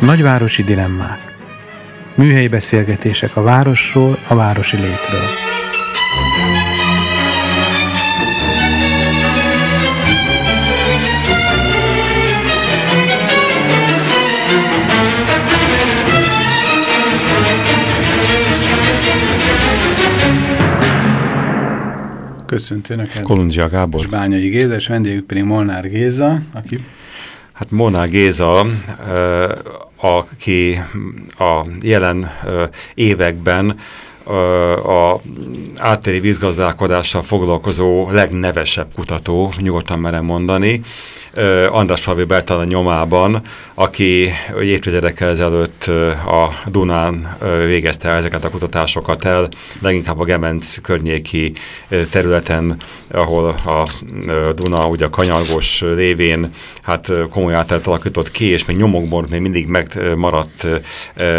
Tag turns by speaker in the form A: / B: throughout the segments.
A: Nagyvárosi dilemmák. Műhelyi beszélgetések a városról, a városi létről. Köszöntő Önöket.
B: Kolundzsia Gábor.
A: És Bányai Géza, és vendégük pedig Molnár Géza, aki...
B: Hát Molnár Géza aki a jelen években a áttéri vízgazdálkodással foglalkozó legnevesebb kutató, nyugodtan merem mondani, András Favi Bertalan nyomában, aki évtizedekkel ezelőtt a Dunán végezte ezeket a kutatásokat el, leginkább a Gemenc környéki területen, ahol a Duna ugye a kanyargós lévén hát komoly átelt alakított ki, és még nyomokból még mindig megmaradt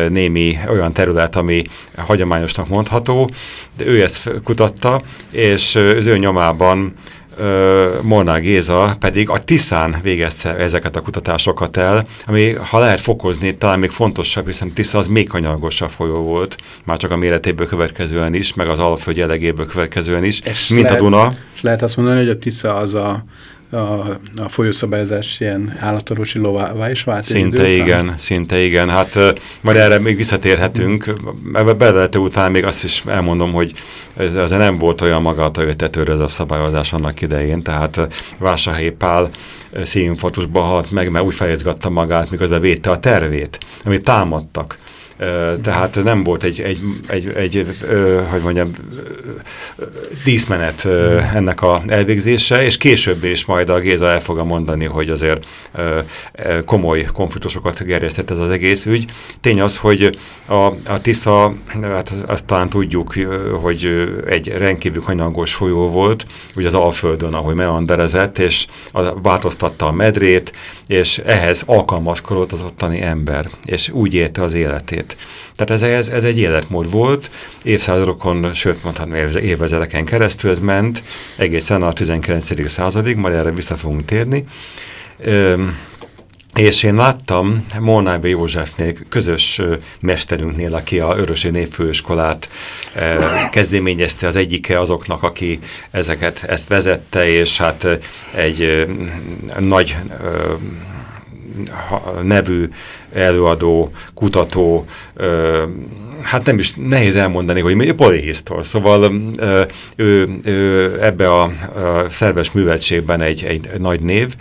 B: némi olyan terület, ami hagyományosnak mondható, de ő ezt kutatta, és az ő nyomában Molnár Géza pedig a Tiszán végezte ezeket a kutatásokat el, ami ha lehet fokozni, talán még fontosabb, hiszen Tisza az még kanyargosabb folyó volt, már csak a méretéből következően is, meg az alföld jellegéből következően is, és mint
A: lehet,
B: a Duna.
A: És lehet azt mondani, hogy a Tisza az a a, a folyószabályozás ilyen állatorvosi lovává is vált?
B: Szinte igen, szinte igen. Hát majd erre még visszatérhetünk. Ebbe bevezető után még azt is elmondom, hogy ez nem volt olyan maga a ez a szabályozás annak idején, tehát Vásárhelyi Pál szívinfarktusba halt meg, mert úgy fejezgatta magát, miközben védte a tervét, amit támadtak tehát nem volt egy, egy, egy, egy hogy mondjam, díszmenet ennek a elvégzése, és később is majd a Géza el fogja mondani, hogy azért komoly konfliktusokat gerjesztett ez az egész ügy. Tény az, hogy a, a Tisza, hát azt talán tudjuk, hogy egy rendkívül hanyagos folyó volt, ugye az Alföldön, ahogy meanderezett, és változtatta a medrét, és ehhez alkalmazkodott az ottani ember, és úgy élte az életét. Tehát ez, ez, ez egy életmód volt, évszázadokon, sőt mondhatnám évezredeken keresztül ez ment, egészen a 19. századig, majd erre vissza fogunk térni. Üm, és én láttam Molnájbe Józsefnél, közös mesterünknél, aki a Örösi Névfőiskolát kezdeményezte az egyike azoknak, aki ezeket, ezt vezette, és hát egy nagy nevű előadó, kutató, hát nem is nehéz elmondani, hogy mi polihisztor. Szóval ő, ő ebbe a, a szerves műveltségben egy, egy nagy név.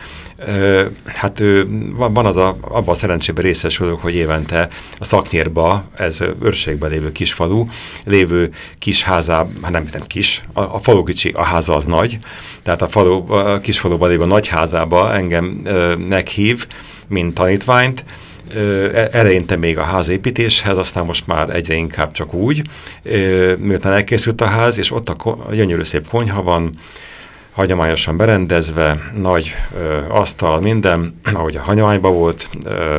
B: Hát ő, van az a, abban a szerencsében részesülök, hogy évente a Szaknyérba, ez őrségben lévő kisfalu, lévő kis házában, hát nem, nem kis, a, a falu kicsi, a háza az nagy, tehát a, falu, a kisfaluban lévő nagy házába engem meghív, mint tanítványt, eleinte még a házépítéshez, aztán most már egyre inkább csak úgy, miután elkészült a ház, és ott a gyönyörű szép konyha van, hagyományosan berendezve, nagy ö, asztal, minden, ahogy a hagyományban volt, ö,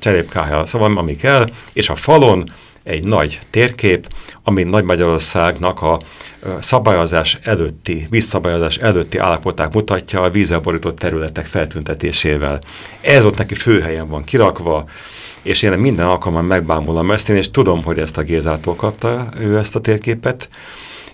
B: cserépkája, szóval ami kell, és a falon egy nagy térkép, ami Nagy Magyarországnak a szabályozás előtti, visszabályozás előtti állapotát mutatja a vízzel borított területek feltüntetésével. Ez ott neki főhelyen van kirakva, és én minden alkalommal megbámulom ezt, én és tudom, hogy ezt a Gézától kapta ő ezt a térképet,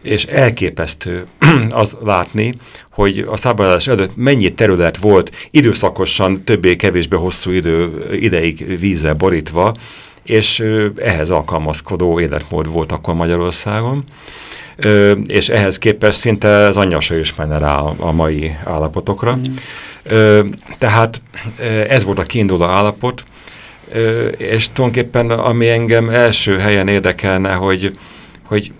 B: és elképesztő az látni, hogy a szabályozás előtt mennyi terület volt időszakosan többé-kevésbé hosszú idő, ideig vízzel borítva, és ehhez alkalmazkodó életmód volt akkor Magyarországon, és ehhez képest szinte az anyja se ismerne rá a mai állapotokra. Mm. Tehát ez volt a kiinduló állapot, és tulajdonképpen ami engem első helyen érdekelne, hogy, hogy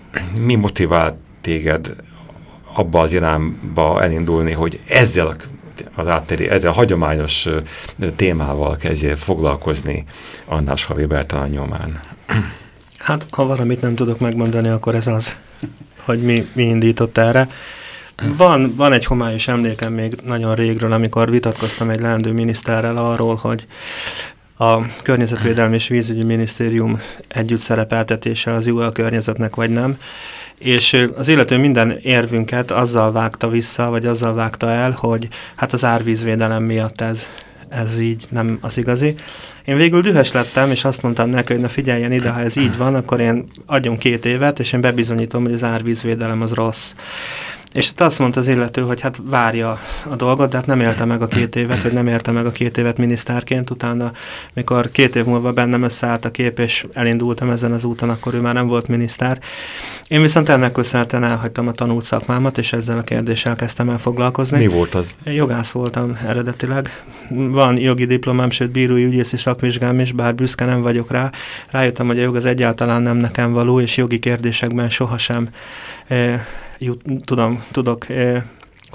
B: mi motivált téged abba az irányba elindulni, hogy ezzel a az áttéri, ezzel a hagyományos témával kezdje foglalkozni András Havi Bertalan nyomán.
C: Hát, ha valamit nem tudok megmondani, akkor ez az, hogy mi, mi indított erre. Van, van egy homályos emlékem még nagyon régről, amikor vitatkoztam egy leendő miniszterrel arról, hogy a Környezetvédelmi és Vízügyi Minisztérium együtt szerepeltetése az jó a környezetnek, vagy nem. És az illető minden érvünket azzal vágta vissza, vagy azzal vágta el, hogy hát az árvízvédelem miatt ez, ez így nem az igazi. Én végül dühös lettem, és azt mondtam neki, hogy na figyeljen ide, ha ez így van, akkor én adjon két évet, és én bebizonyítom, hogy az árvízvédelem az rossz. És azt mondta az illető, hogy hát várja a dolgot, de hát nem élte meg a két évet, vagy nem érte meg a két évet minisztárként. Utána, mikor két év múlva bennem összeállt a kép, és elindultam ezen az úton, akkor ő már nem volt minisztár. Én viszont ennek köszönhetően elhagytam a tanult szakmámat, és ezzel a kérdéssel kezdtem el foglalkozni.
B: Mi volt az?
C: Jogász voltam eredetileg. Van jogi diplomám, sőt bírói ügyészi szakvizsgám is, bár büszke nem vagyok rá. Rájöttem, hogy a jog az egyáltalán nem nekem való, és jogi kérdésekben sohasem eh, jut, tudom, tudok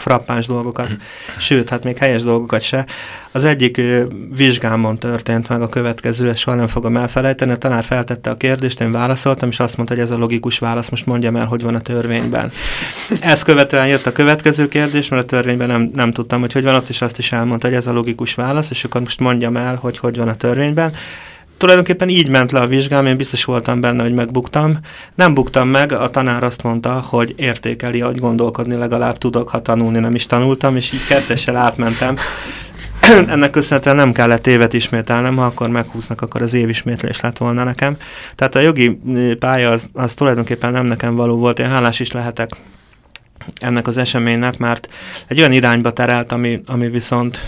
C: frappáns dolgokat, sőt, hát még helyes dolgokat se. Az egyik vizsgámon történt meg a következő, ezt soha nem fogom elfelejteni, a tanár feltette a kérdést, én válaszoltam, és azt mondta, hogy ez a logikus válasz, most mondjam el, hogy van a törvényben. Ezt követően jött a következő kérdés, mert a törvényben nem, nem tudtam, hogy hogy van ott, és azt is elmondta, hogy ez a logikus válasz, és akkor most mondjam el, hogy hogy van a törvényben tulajdonképpen így ment le a vizsgám, én biztos voltam benne, hogy megbuktam. Nem buktam meg, a tanár azt mondta, hogy értékeli, hogy gondolkodni legalább tudok, ha tanulni nem is tanultam, és így kettessel átmentem. Ennek köszönhetően nem kellett évet ismételnem, ha akkor meghúznak, akkor az évismétlés lett volna nekem. Tehát a jogi pálya az, az tulajdonképpen nem nekem való volt, én hálás is lehetek ennek az eseménynek, mert egy olyan irányba terelt, ami, ami viszont,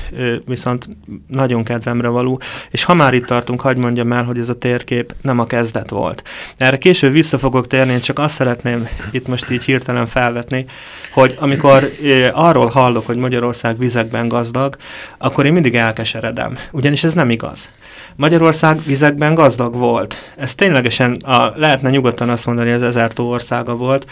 C: viszont nagyon kedvemre való, és ha már itt tartunk, hagyd mondjam el, hogy ez a térkép nem a kezdet volt. Erre később vissza fogok térni, én csak azt szeretném itt most így hirtelen felvetni, hogy amikor arról hallok, hogy Magyarország vizekben gazdag, akkor én mindig elkeseredem, ugyanis ez nem igaz. Magyarország vizekben gazdag volt. Ez ténylegesen, a, lehetne nyugodtan azt mondani, hogy ez ezer tó országa volt,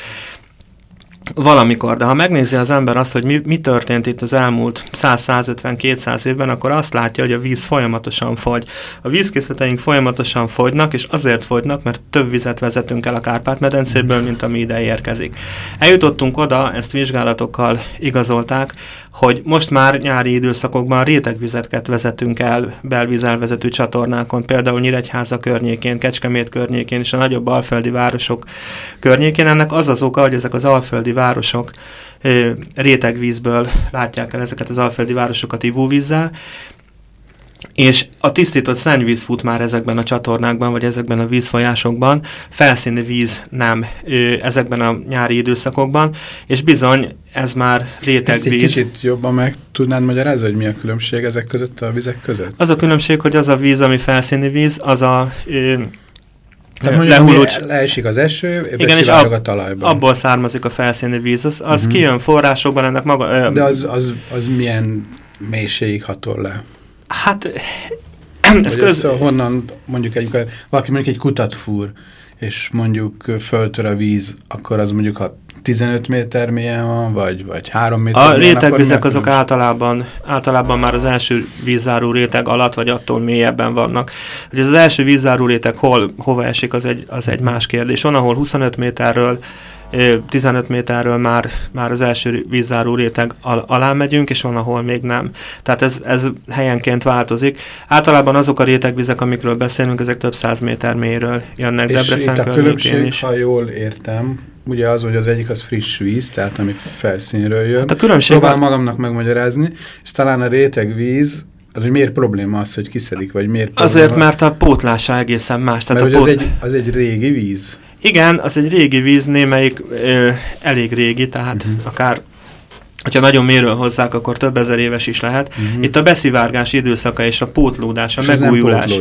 C: valamikor, de ha megnézi az ember azt, hogy mi, mi történt itt az elmúlt 100-150-200 évben, akkor azt látja, hogy a víz folyamatosan fogy. A vízkészleteink folyamatosan fogynak, és azért fogynak, mert több vizet vezetünk el a Kárpát-medencéből, mint ami ide érkezik. Eljutottunk oda, ezt vizsgálatokkal igazolták, hogy most már nyári időszakokban rétegvizet vezetünk el belvízelvezető csatornákon, például Nyíregyháza környékén, Kecskemét környékén és a nagyobb alföldi városok környékén. Ennek az az oka, hogy ezek az alföldi városok rétegvízből látják el ezeket az alföldi városokat ivóvízzel, és a tisztított szennyvíz fut már ezekben a csatornákban, vagy ezekben a vízfolyásokban, felszíni víz nem ezekben a nyári időszakokban, és bizony ez már rétegvíz. Ezt egy
A: kicsit jobban meg tudnád magyarázni, hogy mi a különbség ezek között, a vizek között?
C: Az a különbség, hogy az a víz, ami felszíni víz, az a
A: tehát lehuló... leesik az eső, igen, és ab, a talajba.
C: abból származik a felszíni víz. Az, az uh mhm. -huh. kijön forrásokban, ennek maga...
A: De az, az, az milyen mélységig hatol le?
C: Hát
A: ez köz... honnan mondjuk egy, valaki mondjuk egy kutat fúr, és mondjuk föltör a víz, akkor az mondjuk ha 15 méter mélyen van, vagy, vagy 3 méter
C: A rétegvizek azok általában, általában már az első vízzáró réteg alatt, vagy attól mélyebben vannak. Hogy ez az első vízzáró réteg hol, hova esik, az egy, az egy más kérdés. Van, ahol 25 méterről 15 méterről már, már az első vízzáró réteg al alá megyünk, és van, ahol még nem. Tehát ez, ez helyenként változik. Általában azok a rétegvizek, amikről beszélünk, ezek több száz méter mélyről jönnek
A: és Debrecen itt a különbség, is. ha jól értem, ugye az, hogy az egyik az friss víz, tehát ami felszínről jön. Hát a különbség Próbál magamnak megmagyarázni, és talán a rétegvíz hogy miért probléma az, hogy kiszedik, vagy miért probléma?
C: Azért, mert a pótlása egészen más.
A: Tehát mert a pót... az, egy, az egy régi víz?
C: Igen, az egy régi víz, némelyik ö, elég régi, tehát uh mhm. -huh. akár hogyha nagyon méről hozzák, akkor több ezer éves is lehet. Uh mhm. -huh. Itt a beszivárgás időszaka és a pótlódás, a és megújulás.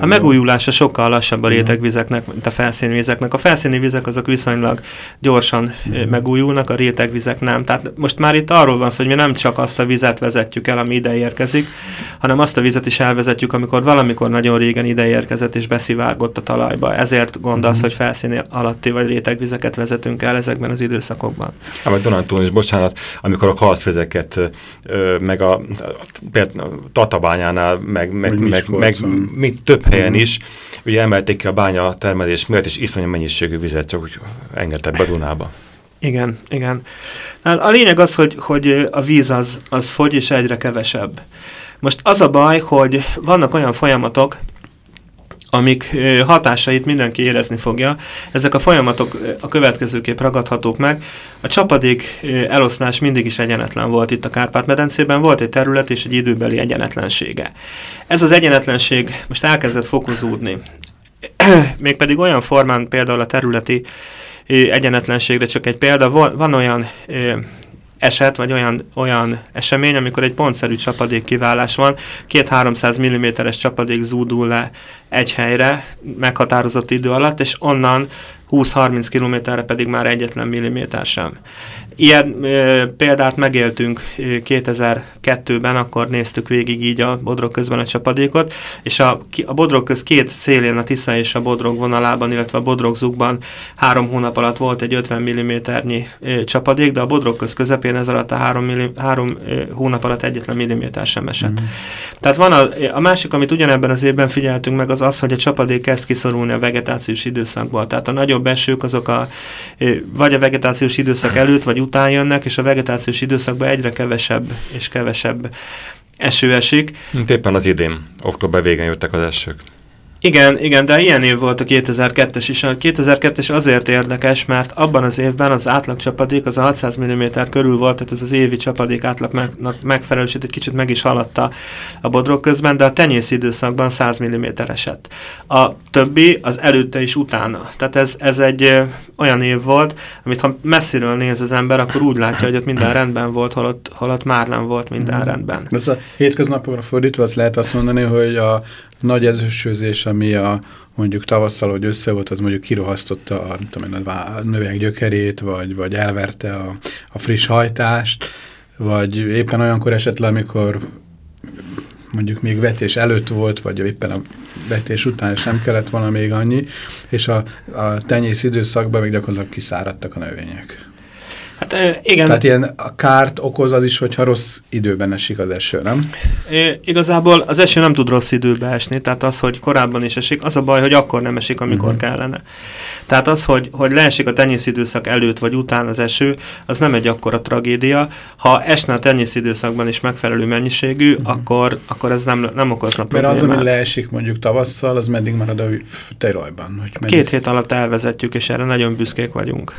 C: A megújulása sokkal lassabb a mhm. rétegvizeknek, mint a felszínvizeknek. A felszíni vizek azok viszonylag gyorsan uh -huh. megújulnak, a rétegvizek nem. Tehát most már itt arról van szó, hogy mi nem csak azt a vizet vezetjük el, ami ide érkezik, hanem azt a vizet is elvezetjük, amikor valamikor nagyon régen ide érkezett és beszivárgott a talajba. Ezért gond az, uh -huh. hogy felszíni alatti vagy rétegvizeket vezetünk el ezekben az időszakokban.
B: Hát, Donald is, bocsánat, amikor akarok halszvizeket, meg a, például Tatabányánál, meg, meg, meg, meg, meg több helyen mm. is, ugye emelték ki a bánya termelés miatt, és iszonyú mennyiségű vizet csak úgy engedtek be Dunába.
C: Igen, igen. A lényeg az, hogy, hogy a víz az, az fogy, és egyre kevesebb. Most az a baj, hogy vannak olyan folyamatok, amik hatásait mindenki érezni fogja. Ezek a folyamatok a következőképp ragadhatók meg. A csapadék eloszlás mindig is egyenetlen volt itt a Kárpát-medencében, volt egy terület és egy időbeli egyenetlensége. Ez az egyenetlenség most elkezdett fokozódni. Mégpedig olyan formán például a területi egyenetlenségre csak egy példa, van olyan eset, vagy olyan, olyan esemény, amikor egy pontszerű csapadék kiválás van, két-háromszáz mm-es csapadék zúdul le egy helyre meghatározott idő alatt, és onnan 20-30 kilométerre pedig már egyetlen milliméter sem. Ilyen e, példát megéltünk 2002-ben, akkor néztük végig így a Bodrog közben a csapadékot, és a, a Bodrog köz két szélén, a Tisza és a Bodrog vonalában, illetve a Bodrog zugban három hónap alatt volt egy 50 mm-nyi e, csapadék, de a Bodrog köz közepén ez alatt a három, milli, három e, hónap alatt egyetlen milliméter sem esett. Mm. Tehát van a, a másik, amit ugyanebben az évben figyeltünk meg, az az, hogy a csapadék kezd kiszorulni a vegetációs időszakból. Tehát a nagyobb esők azok a, vagy a vegetációs időszak előtt, vagy után jönnek, és a vegetációs időszakban egyre kevesebb és kevesebb eső esik.
B: Éppen az idén, október végén jöttek az esők.
C: Igen, igen, de ilyen év volt a 2002-es is. A 2002-es azért érdekes, mert abban az évben az átlag csapadék az a 600 mm körül volt, tehát ez az évi csapadék átlagnak megfelelősít, egy kicsit meg is haladta a bodrog közben, de a tenyész időszakban 100 mm esett. A többi az előtte és utána. Tehát ez, ez egy olyan év volt, amit ha messziről néz az ember, akkor úgy látja, hogy ott minden rendben volt, holott, holott már nem volt minden mm. rendben.
A: Ez a hétköznapokra fordítva azt lehet azt mondani, hogy a nagy ezősőzés, ami a mondjuk tavasszal, hogy össze volt, az mondjuk kirohasztotta a, tudom, a növény gyökerét, vagy, vagy elverte a, a friss hajtást, vagy éppen olyankor esett le, amikor mondjuk még vetés előtt volt, vagy éppen a vetés után sem kellett volna még annyi, és a, a tenyész időszakban még gyakorlatilag kiszáradtak a növények. Hát igen. Tehát ilyen a kárt okoz az is, hogyha rossz időben esik az eső, nem?
C: É, igazából az eső nem tud rossz időben esni, tehát az, hogy korábban is esik, az a baj, hogy akkor nem esik, amikor uh mhm. -huh. kellene. Tehát az, hogy, hogy leesik a tenyészidőszak előtt vagy után az eső, az nem egy akkora tragédia. Ha esne a tenyészidőszakban is megfelelő mennyiségű, uh mhm. -huh. akkor, akkor ez nem, nem okozna
A: problémát. Mert az, ami leesik mondjuk tavasszal, az meddig marad a terajban?
C: Hogy Két hét alatt elvezetjük, és erre nagyon büszkék vagyunk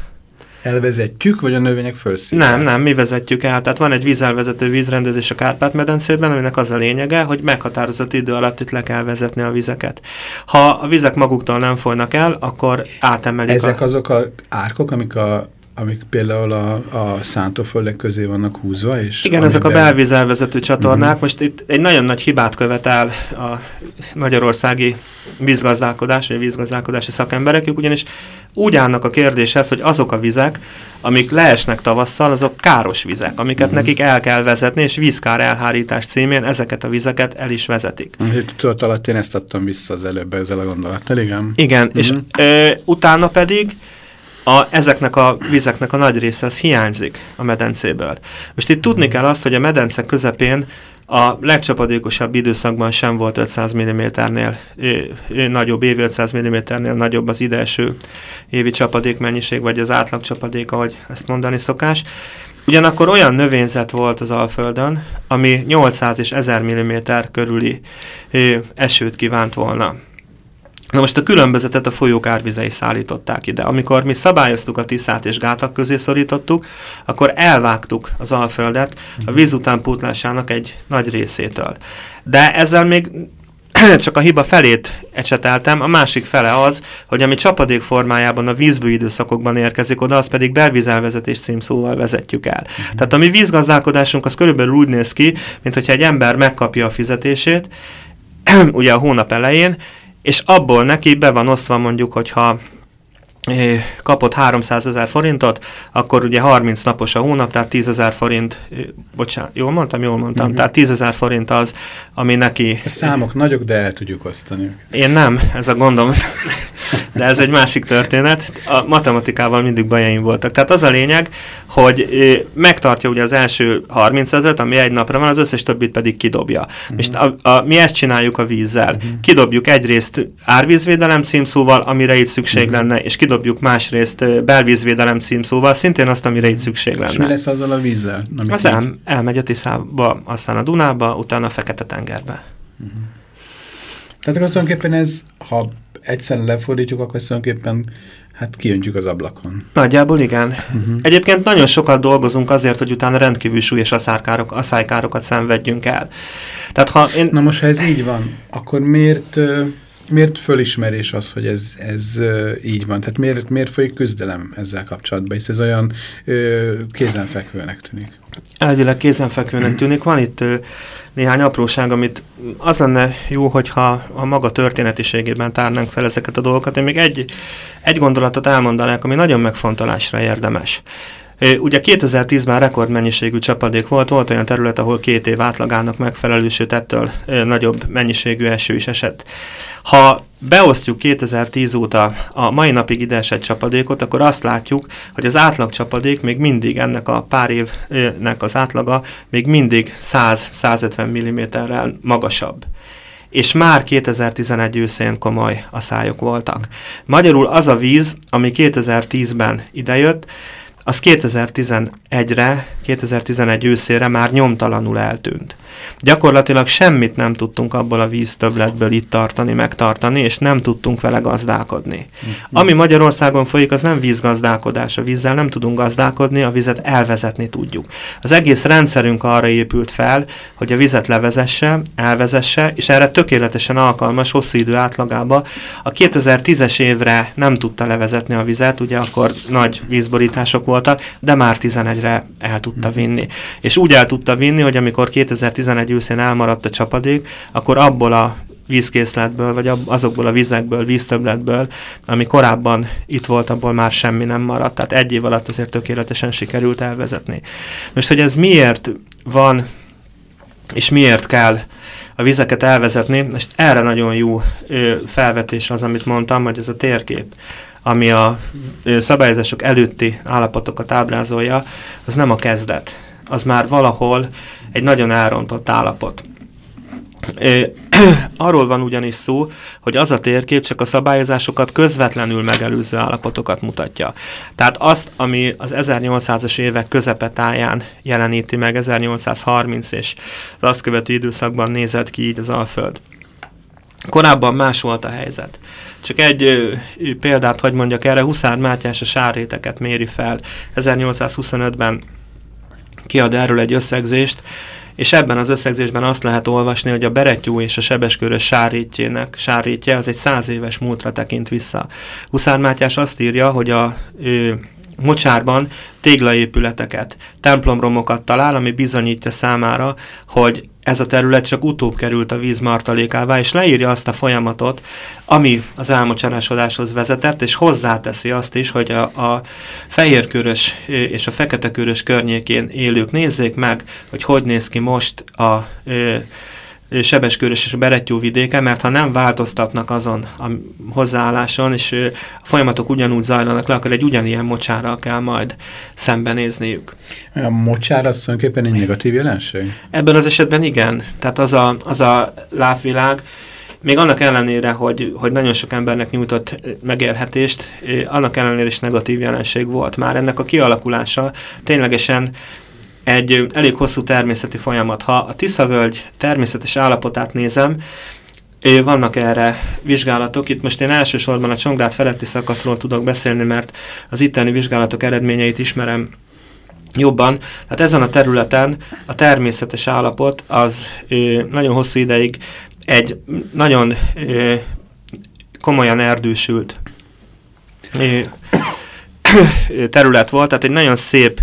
A: elvezetjük, vagy a növények felszínén?
C: Nem, nem, mi vezetjük el. Tehát van egy vízelvezető vízrendezés a Kárpát-medencében, aminek az a lényege, hogy meghatározott idő alatt itt le kell vezetni a vizeket. Ha a vizek maguktól nem folynak el, akkor átemelik
A: Ezek a... azok a árkok, amik a amik például a, a szántóföldek közé vannak húzva. És
C: Igen, ezek a belvízelvezető csatornák. Uh mhm. -huh. Most itt egy nagyon nagy hibát követel a magyarországi vízgazdálkodás, vagy vízgazdálkodási szakemberek, ők ugyanis úgy állnak a kérdéshez, hogy azok a vizek, amik leesnek tavasszal, azok káros vizek, amiket uh-huh. nekik el kell vezetni, és vízkár elhárítás címén ezeket a vizeket el is vezetik.
A: Tudod alatt én ezt adtam vissza az előbb ezzel a gondolattal, igen.
C: Igen, uh-huh. és mhm. ö, utána pedig a, ezeknek a vizeknek a nagy része az hiányzik a medencéből. Most itt tudni kell azt, hogy a medence közepén a legcsapadékosabb időszakban sem volt 500 mm-nél nagyobb, évi 500 mm-nél nagyobb az ideeső évi csapadékmennyiség, vagy az átlag csapadék, ahogy ezt mondani szokás. Ugyanakkor olyan növényzet volt az Alföldön, ami 800 és 1000 mm körüli esőt kívánt volna. Na most a különbözetet a folyók árvizei szállították ide. Amikor mi szabályoztuk a Tiszát és gátak közé szorítottuk, akkor elvágtuk az Alföldet a víz utánpótlásának egy nagy részétől. De ezzel még csak a hiba felét ecseteltem, a másik fele az, hogy ami csapadék formájában a vízbő időszakokban érkezik oda, az pedig belvízelvezetés címszóval vezetjük el. Uh-huh. Tehát a mi vízgazdálkodásunk az körülbelül úgy néz ki, mint hogyha egy ember megkapja a fizetését, ugye a hónap elején, és abból neki be van osztva mondjuk, hogyha eh, kapott 300 ezer forintot, akkor ugye 30 napos a hónap, tehát 10 ezer forint, eh, bocsánat, jól mondtam, jól mondtam, uh-huh. tehát 10 ezer forint az, ami neki...
A: A számok nagyok, de el tudjuk osztani.
C: Én nem, ez a gondom. De ez egy másik történet. A matematikával mindig bajaim voltak. Tehát az a lényeg, hogy megtartja ugye az első 30 ezeret, ami egy napra van, az összes többit pedig kidobja. Uh-huh. És a, a, mi ezt csináljuk a vízzel. Uh-huh. Kidobjuk egyrészt árvízvédelem címszóval, amire itt szükség uh-huh. lenne, és kidobjuk másrészt belvízvédelem címszóval, szintén azt, amire itt szükség lenne. És
A: mi lesz azzal a vízzel?
C: Az el, elmegy a Tiszába, aztán a Dunába, utána a Fekete-tengerbe. Uh-huh.
A: Tehát akkor tulajdonképpen ez, ha egyszer lefordítjuk, akkor tulajdonképpen hát kijöntjük az ablakon.
C: Nagyjából igen. Uh-huh. Egyébként nagyon sokat dolgozunk azért, hogy utána rendkívül súlyos aszárkárok, asszálykárokat szenvedjünk el.
A: Tehát ha én... Na most, ha ez így van, akkor miért, miért fölismerés az, hogy ez, ez így van? Tehát miért, miért folyik küzdelem ezzel kapcsolatban, hisz ez olyan kézenfekvőnek tűnik?
C: Elvileg kézenfekvőnek tűnik. Van itt néhány apróság, amit az lenne jó, hogyha a maga történetiségében tárnánk fel ezeket a dolgokat. Én még egy, egy gondolatot elmondanák, ami nagyon megfontolásra érdemes. Ugye 2010-ben rekordmennyiségű csapadék volt, volt olyan terület, ahol két év átlagának megfelelő, sőt ettől nagyobb mennyiségű eső is esett. Ha beosztjuk 2010 óta a mai napig ide esett csapadékot, akkor azt látjuk, hogy az átlag csapadék még mindig ennek a pár évnek az átlaga még mindig 100-150 mm-rel magasabb és már 2011 őszén komoly aszályok voltak. Magyarul az a víz, ami 2010-ben idejött, az 2011-re, 2011 őszére már nyomtalanul eltűnt. Gyakorlatilag semmit nem tudtunk abból a víztöbletből itt tartani, megtartani, és nem tudtunk vele gazdálkodni. Mm. Ami Magyarországon folyik, az nem vízgazdálkodás. A vízzel nem tudunk gazdálkodni, a vizet elvezetni tudjuk. Az egész rendszerünk arra épült fel, hogy a vizet levezesse, elvezesse, és erre tökéletesen alkalmas hosszú idő átlagába. A 2010-es évre nem tudta levezetni a vizet, ugye akkor nagy vízborítások voltak, de már 11-re el tudta mm. vinni. És úgy el tudta vinni, hogy amikor 2011 11 őszén elmaradt a csapadék, akkor abból a vízkészletből, vagy azokból a vizekből, víztöbletből, ami korábban itt volt, abból már semmi nem maradt. Tehát egy év alatt azért tökéletesen sikerült elvezetni. Most, hogy ez miért van, és miért kell a vizeket elvezetni, most erre nagyon jó ö, felvetés az, amit mondtam, hogy ez a térkép, ami a szabályozások előtti állapotokat ábrázolja, az nem a kezdet. Az már valahol egy nagyon elrontott állapot. Arról van ugyanis szó, hogy az a térkép csak a szabályozásokat közvetlenül megelőző állapotokat mutatja. Tehát azt, ami az 1800-as évek közepetáján jeleníti meg, 1830 és az azt követő időszakban nézett ki így az Alföld. Korábban más volt a helyzet. Csak egy példát hogy mondjak erre, Huszár Mátyás a sárréteket méri fel. 1825-ben kiad erről egy összegzést, és ebben az összegzésben azt lehet olvasni, hogy a Beretyú és a Sebeskörös sárítjének, sárítje az egy száz éves múltra tekint vissza. Huszár Mátyás azt írja, hogy a ő, mocsárban téglaépületeket, templomromokat talál, ami bizonyítja számára, hogy ez a terület csak utóbb került a víz martalékává, és leírja azt a folyamatot, ami az elmocsarásodáshoz vezetett, és hozzáteszi azt is, hogy a, a fehérkörös és a feketekörös környékén élők nézzék meg, hogy hogy néz ki most a, a Sebeskörös és a Berettyó vidéke, mert ha nem változtatnak azon a hozzáálláson, és a folyamatok ugyanúgy zajlanak le, akkor egy ugyanilyen mocsárral kell majd szembenézniük.
A: A mocsár az tulajdonképpen egy negatív jelenség?
C: Ebben az esetben igen. Tehát az a, az a lábvilág, még annak ellenére, hogy, hogy nagyon sok embernek nyújtott megélhetést, annak ellenére is negatív jelenség volt. Már ennek a kialakulása ténylegesen egy elég hosszú természeti folyamat. Ha a Tiszavölgy természetes állapotát nézem, vannak erre vizsgálatok. Itt most én elsősorban a Csongrád feletti szakaszról tudok beszélni, mert az itteni vizsgálatok eredményeit ismerem jobban. Tehát ezen a területen a természetes állapot az nagyon hosszú ideig egy nagyon komolyan erdősült terület volt, tehát egy nagyon szép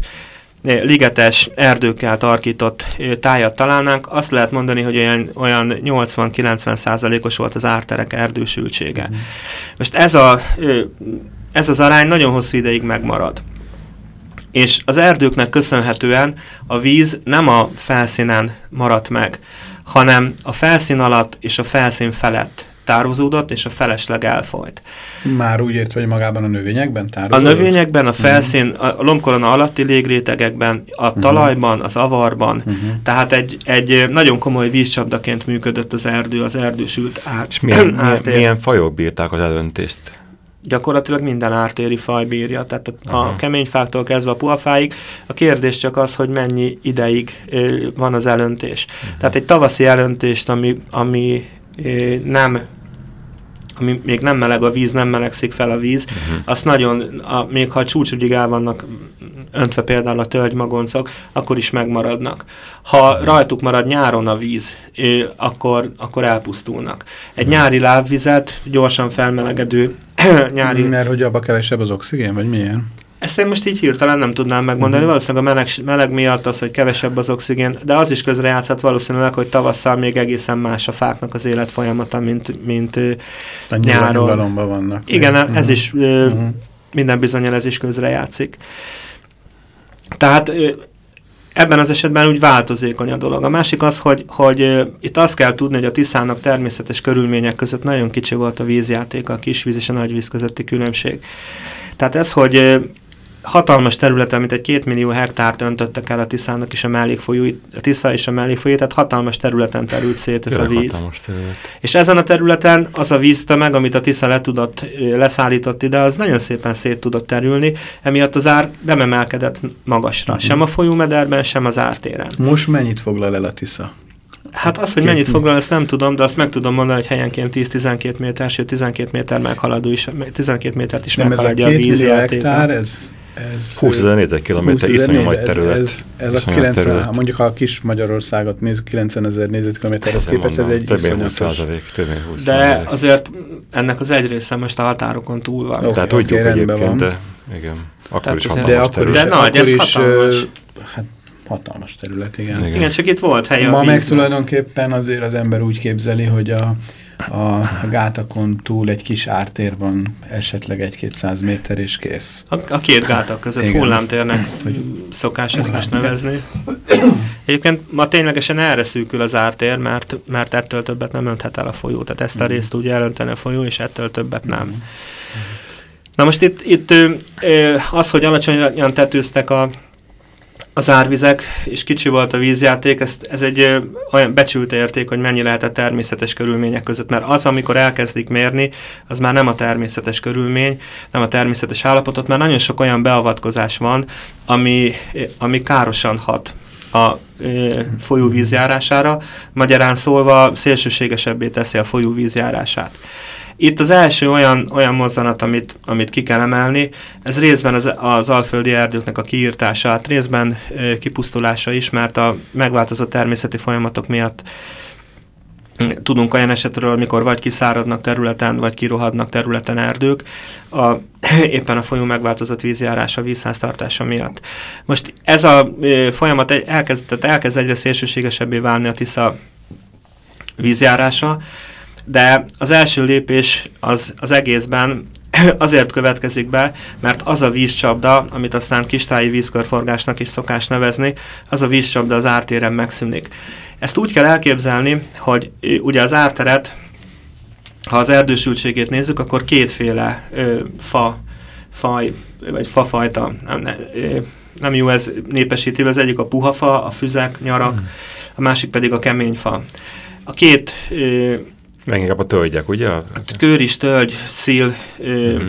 C: ligetes erdőkkel tarkított tájat találnánk, azt lehet mondani, hogy olyan, olyan 80-90 százalékos volt az árterek erdősültsége. Mm. Most ez, a, ez az arány nagyon hosszú ideig megmarad. És az erdőknek köszönhetően a víz nem a felszínen maradt meg, hanem a felszín alatt és a felszín felett tározódott, és a felesleg elfolyt.
A: Már úgy ért, hogy magában a növényekben tározódott?
C: A növényekben, a felszín, uh -huh. a lombkorona alatti légrétegekben, a uh mhm. -huh. talajban, az avarban, uh mhm. -huh. tehát egy, egy nagyon komoly vízcsapdaként működött az erdő, az erdősült át.
B: És milyen, milyen, milyen fajok bírták az elöntést?
C: gyakorlatilag minden ártéri faj bírja, tehát a, a kemény fáktól kezdve a puhafáig. A kérdés csak az, hogy mennyi ideig ö, van az elöntés. -huh. Tehát egy tavaszi elöntést, ami, ami ö, nem ami még nem meleg a víz, nem melegszik fel a víz, uh -huh. azt nagyon, a, még ha csúcsügyig el vannak öntve például a tölgymagoncok, akkor is megmaradnak. Ha uh -huh. rajtuk marad nyáron a víz, akkor, akkor elpusztulnak. Egy uh -huh. nyári lávvizet, gyorsan felmelegedő nyári...
A: Mert hogy abba kevesebb az oxigén, vagy milyen?
C: Ezt én most így hirtelen nem tudnám megmondani. Uh-huh. Valószínűleg a meleg, meleg miatt az, hogy kevesebb az oxigén, de az is közrejátszott valószínűleg, hogy tavasszal még egészen más a fáknak az életfolyamata, mint, mint a nyáron.
A: vannak.
C: Igen, uh-huh. ez is uh-huh. minden bizonyal ez is közrejátszik. Tehát ebben az esetben úgy változékony a dolog. A másik az, hogy, hogy itt azt kell tudni, hogy a Tiszának természetes körülmények között nagyon kicsi volt a vízjáték, a kisvíz és a nagyvíz közötti különbség. Tehát ez, hogy hatalmas területen, mint egy két millió hektárt öntöttek el a Tiszának és a mellékfolyó, a Tisza és a mellékfolyó, tehát hatalmas területen terült szét ez Tényleg a víz. És ezen a területen az a víztömeg, amit a Tisza le tudott, leszállított ide, az nagyon szépen szét tudott terülni, emiatt az ár nem emelkedett magasra, mm. sem a folyómederben, sem az ártéren.
A: Most mennyit foglal el a Tisza?
C: Hát az, hogy mennyit foglal, ezt nem tudom, de azt meg tudom mondani, hogy helyenként 10-12 méter, sőt 12 méter meghaladó is, 12 métert is meghaladja a vízi
A: hektár, ez ez
B: 20 ezer négyzetkilométer, iszonyú nagy terület.
A: Ez, ez, ez a 90, terület. mondjuk ha a kis Magyarországot nézzük, 90 ezer négyzetkilométerhez képest, ez egy
B: több mint 20 százalék, több mint 20
C: De azért ennek az egy része most a határokon túl van.
B: Okay, Tehát tudjuk okay, egyébként, van. de igen, akkor Tehát is hatalmas
C: de akkor is, De nagy, ez is, hatalmas.
A: Hát hatalmas terület, igen.
C: Igen, igen csak itt volt hely
A: Ma meg tulajdonképpen azért az ember úgy képzeli, hogy a a gátakon túl egy kis ártér van, esetleg egy száz méter és kész.
C: A, a két gátak között Igen. hullámtérnek szokás ezt most nevezni. Egyébként ma ténylegesen erre szűkül az ártér, mert, mert ettől többet nem önthet el a folyó. Tehát ezt a mhm. részt tudja elönteni a folyó, és ettől többet nem. Mhm. Na most itt, itt az, hogy alacsonyan tetőztek a az árvizek, és kicsi volt a vízjáték, ez, ez egy olyan becsült érték, hogy mennyi lehet a természetes körülmények között, mert az, amikor elkezdik mérni, az már nem a természetes körülmény, nem a természetes állapotot, mert nagyon sok olyan beavatkozás van, ami, ami károsan hat a ö, folyóvíz járására, magyarán szólva szélsőségesebbé teszi a folyóvíz járását. Itt az első olyan, olyan mozzanat, amit, amit ki kell emelni, ez részben az, az alföldi erdőknek a kiírtását, részben e, kipusztulása is, mert a megváltozott természeti folyamatok miatt tudunk olyan esetről, amikor vagy kiszáradnak területen, vagy kirohadnak területen erdők, a, éppen a folyó megváltozott vízjárása, vízháztartása miatt. Most ez a e, folyamat elkezd, tehát elkezd egyre szélsőségesebbé válni a Tisza vízjárása, de az első lépés az, az egészben azért következik be, mert az a vízcsapda, amit aztán kistáji vízkörforgásnak is szokás nevezni, az a vízcsapda az ártéren megszűnik. Ezt úgy kell elképzelni, hogy ugye az árteret, ha az erdősültségét nézzük, akkor kétféle ö, fa, faj, vagy fafajta, nem, ne, nem jó ez népesítő, az egyik a puha fa, a füzek, nyarak, mm. a másik pedig a kemény fa. A két ö,
B: Leginkább a tölgyek, ugye? A
C: kőris, tölgy, szíl, ö, mm.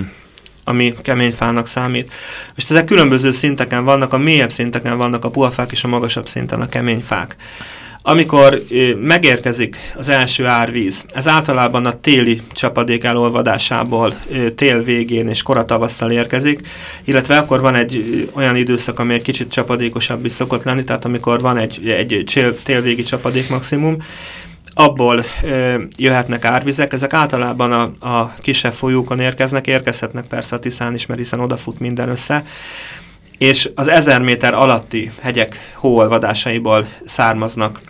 C: ami kemény fának számít. És ezek különböző szinteken vannak, a mélyebb szinteken vannak a puhafák, és a magasabb szinten a kemény fák. Amikor ö, megérkezik az első árvíz, ez általában a téli csapadék elolvadásából ö, tél végén és koratavasszal érkezik, illetve akkor van egy ö, olyan időszak, ami egy kicsit csapadékosabb is szokott lenni, tehát amikor van egy, egy télvégi csapadék maximum, abból ö, jöhetnek árvizek, ezek általában a, a kisebb folyókon érkeznek, érkezhetnek persze a Tiszán is, mert hiszen odafut minden össze, és az ezer méter alatti hegyek hóolvadásaiból származnak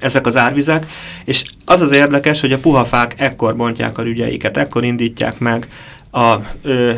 C: ezek az árvizek, és az az érdekes, hogy a puhafák ekkor bontják a rügyeiket, ekkor indítják meg a ö,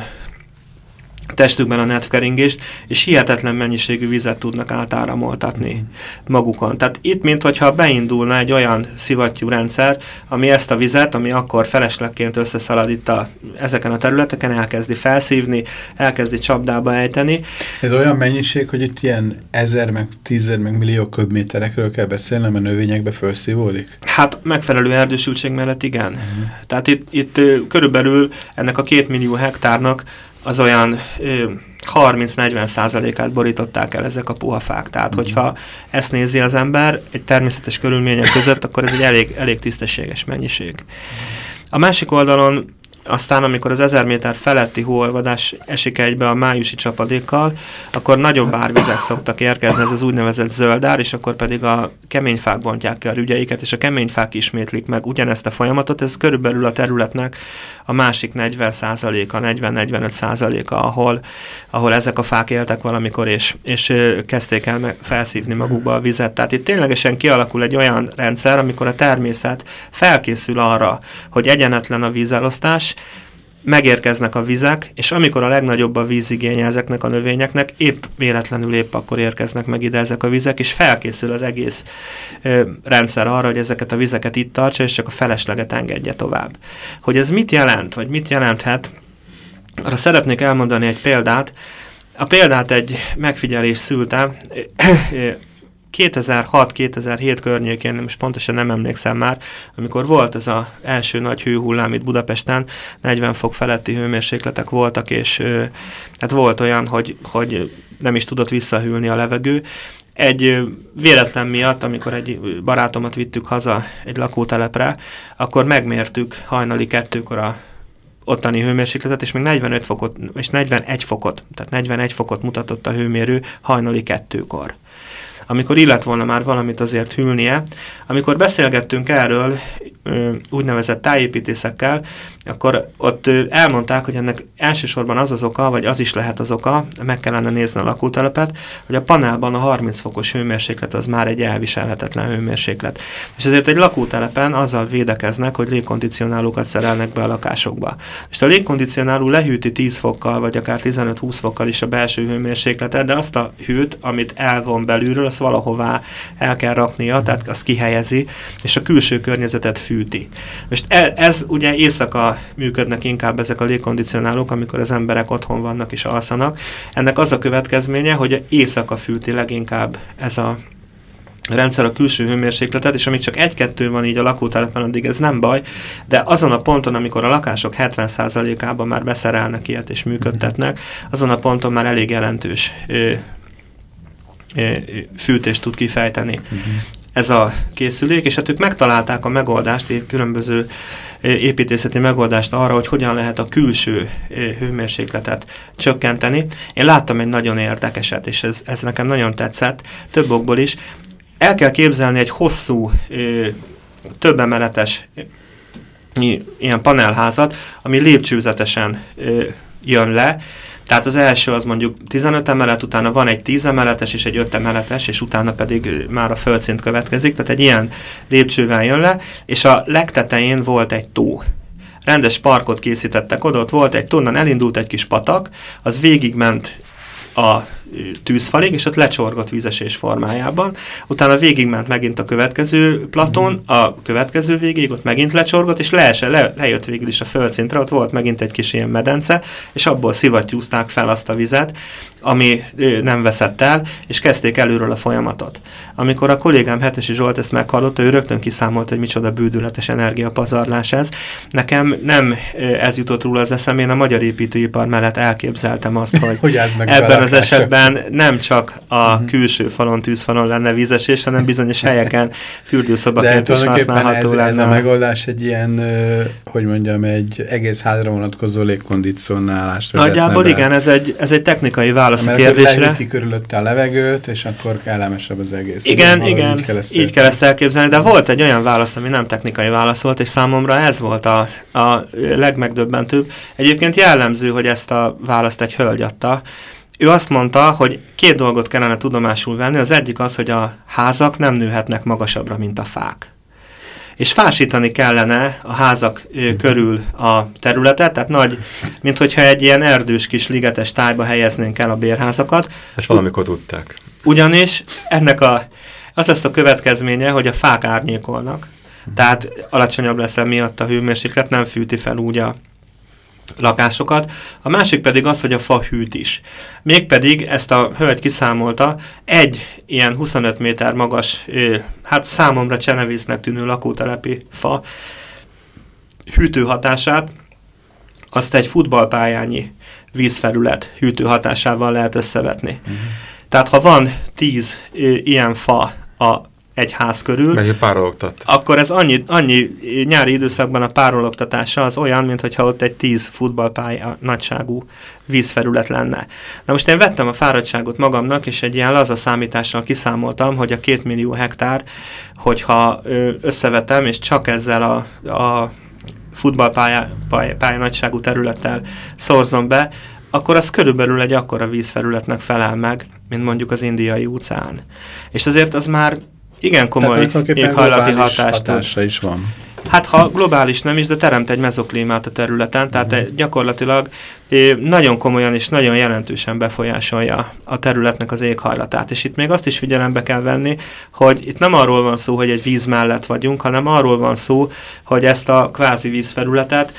C: testükben a netkeringést, és hihetetlen mennyiségű vizet tudnak átáramoltatni magukon. Tehát itt, mintha beindulna egy olyan szivattyú rendszer, ami ezt a vizet, ami akkor feleslegként összeszalad itt a, ezeken a területeken, elkezdi felszívni, elkezdi csapdába ejteni.
A: Ez olyan mennyiség, hogy itt ilyen ezer, meg tízezer, meg millió köbméterekről kell beszélni, mert növényekbe felszívódik?
C: Hát megfelelő erdősültség mellett igen. Uh mhm. -huh. Tehát itt, itt körülbelül ennek a két millió hektárnak az olyan 30-40 százalékát borították el ezek a puha fák. Tehát, mm. hogyha ezt nézi az ember egy természetes körülmények között, akkor ez egy elég, elég tisztességes mennyiség. A másik oldalon aztán, amikor az 1000 méter feletti hóolvadás esik egybe a májusi csapadékkal, akkor nagyobb árvizek szoktak érkezni, ez az úgynevezett zöldár, és akkor pedig a keményfák bontják ki a rügyeiket, és a keményfák ismétlik meg ugyanezt a folyamatot, ez körülbelül a területnek a másik 40%-a, 40-45%-a, ahol, ahol ezek a fák éltek valamikor, és, és kezdték el felszívni magukba a vizet. Tehát itt ténylegesen kialakul egy olyan rendszer, amikor a természet felkészül arra, hogy egyenetlen a vízelosztás, megérkeznek a vizek, és amikor a legnagyobb a vízigénye ezeknek a növényeknek, épp véletlenül épp akkor érkeznek meg ide ezek a vizek, és felkészül az egész ö, rendszer arra, hogy ezeket a vizeket itt tartsa, és csak a felesleget engedje tovább. Hogy ez mit jelent, vagy mit jelenthet, arra szeretnék elmondani egy példát. A példát egy megfigyelés szülte, 2006-2007 környékén, most pontosan nem emlékszem már, amikor volt ez az első nagy hőhullám itt Budapesten, 40 fok feletti hőmérsékletek voltak, és hát volt olyan, hogy, hogy nem is tudott visszahűlni a levegő. Egy véletlen miatt, amikor egy barátomat vittük haza egy lakótelepre, akkor megmértük hajnali kettőkor a ottani hőmérsékletet, és még 45 fokot, és 41 fokot, tehát 41 fokot mutatott a hőmérő hajnali kettőkor amikor illet volna már valamit azért hűlnie. Amikor beszélgettünk erről úgynevezett tájépítészekkel, akkor ott elmondták, hogy ennek elsősorban az az oka, vagy az is lehet az oka, meg kellene nézni a lakótelepet, hogy a panelban a 30 fokos hőmérséklet az már egy elviselhetetlen hőmérséklet. És ezért egy lakótelepen azzal védekeznek, hogy légkondicionálókat szerelnek be a lakásokba. És a légkondicionáló lehűti 10 fokkal, vagy akár 15-20 fokkal is a belső hőmérsékletet, de azt a hőt, amit elvon belülről, azt valahová el kell raknia, tehát azt kihelyezi, és a külső környezetet fűti. Most e, ez ugye éjszaka működnek inkább ezek a légkondicionálók, amikor az emberek otthon vannak és alszanak. Ennek az a következménye, hogy éjszaka fűti leginkább ez a rendszer a külső hőmérsékletet, és amíg csak egy-kettő van így a lakótelepen, addig ez nem baj, de azon a ponton, amikor a lakások 70%-ában már beszerelnek ilyet és működtetnek, azon a ponton már elég jelentős ö, ö, fűtést tud kifejteni. Uh-huh. Ez a készülék, és hát ők megtalálták a megoldást, különböző építészeti megoldást arra, hogy hogyan lehet a külső hőmérsékletet csökkenteni. Én láttam egy nagyon érdekeset, és ez, ez nekem nagyon tetszett, több okból is. El kell képzelni egy hosszú, több emeletes ilyen panelházat, ami lépcsőzetesen jön le, tehát az első az mondjuk 15 emelet, utána van egy 10 emeletes és egy 5 emeletes, és utána pedig már a földszint következik, tehát egy ilyen lépcsővel jön le, és a legtetején volt egy tó. Rendes parkot készítettek oda, ott volt egy tonnan, elindult egy kis patak, az végigment a tűzfalig, és ott lecsorgott vízesés formájában. Utána végigment megint a következő platon, mhm. a következő végig, ott megint lecsorgott, és leese, le, lejött végül is a földszintre, ott volt megint egy kis ilyen medence, és abból szivattyúzták fel azt a vizet, ami nem veszett el, és kezdték előről a folyamatot. Amikor a kollégám Hetesi Zsolt ezt meghallotta, ő rögtön kiszámolt, hogy micsoda bűdületes energiapazarlás ez. Nekem nem ez jutott róla az eszem, én a magyar építőipar mellett elképzeltem azt, hogy, hogy ebben az esetben nem csak a mhm. külső falon, tűzfalon lenne vízesés, hanem bizonyos helyeken fürdőszobaként is használható
A: ez, lenne. ez a megoldás egy ilyen, hogy mondjam, egy egész házra vonatkozó légkondicionálás.
C: Nagyjából igen, ez egy, ez egy technikai válasz a kérdésre. Mert
A: körülötte a levegőt, és akkor kellemesebb az egész.
C: Igen, Ugye, igen, így kell, ezt, így kell ezt elképzelni, de volt egy olyan válasz, ami nem technikai válasz volt, és számomra ez volt a, a legmegdöbbentőbb. Egyébként jellemző, hogy ezt a választ egy hölgy adta, ő azt mondta, hogy két dolgot kellene tudomásul venni. Az egyik az, hogy a házak nem nőhetnek magasabbra, mint a fák. és fásítani kellene a házak körül a területet, tehát nagy, mint hogyha egy ilyen erdős kis ligetes tájba helyeznénk el a bérházakat.
B: Ezt valamikor tudták.
C: Ugyanis ennek a, az lesz a következménye, hogy a fák árnyékolnak, tehát alacsonyabb lesz emiatt a hőmérséklet, nem fűti fel úgy a lakásokat, a másik pedig az, hogy a fa hűt is. Mégpedig ezt a hölgy kiszámolta, egy ilyen 25 méter magas, hát számomra csenevésznek tűnő lakótelepi fa hűtő hatását, azt egy futballpályányi vízfelület hűtő hatásával lehet összevetni. Uh-huh. Tehát ha van 10 ilyen fa a egy ház körül.
B: Meg párologtat.
C: Akkor ez annyi, annyi nyári időszakban a párologtatása az olyan, mintha ott egy 10 futballpálya nagyságú vízfelület lenne. Na most én vettem a fáradtságot magamnak, és egy ilyen laza számítással kiszámoltam, hogy a két millió hektár, hogyha összevetem, és csak ezzel a, a futballpálya pálya nagyságú területtel szorzom be, akkor az körülbelül egy akkora vízfelületnek felel meg, mint mondjuk az indiai óceán. És azért az már igen komoly éghajlati
D: hatása is van.
C: Hát ha globális nem is, de teremt egy mezoklímát a területen, tehát mm. gyakorlatilag nagyon komolyan és nagyon jelentősen befolyásolja a területnek az éghajlatát. És itt még azt is figyelembe kell venni, hogy itt nem arról van szó, hogy egy víz mellett vagyunk, hanem arról van szó, hogy ezt a kvázi vízfelületet,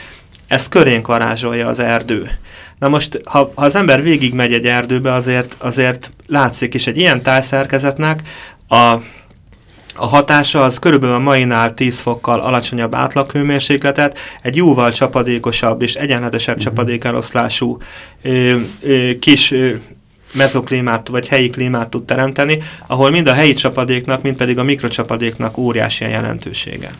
C: ezt körénk varázsolja az erdő. Na most, ha, ha az ember végigmegy egy erdőbe, azért, azért látszik is egy ilyen tájszerkezetnek a a hatása az körülbelül a mainál 10 fokkal alacsonyabb átlaghőmérsékletet, egy jóval csapadékosabb és egyenletesebb uh-huh. csapadékeloszlású ö, ö, kis ö, mezoklímát vagy helyi klímát tud teremteni, ahol mind a helyi csapadéknak, mind pedig a mikrocsapadéknak óriási jelentősége.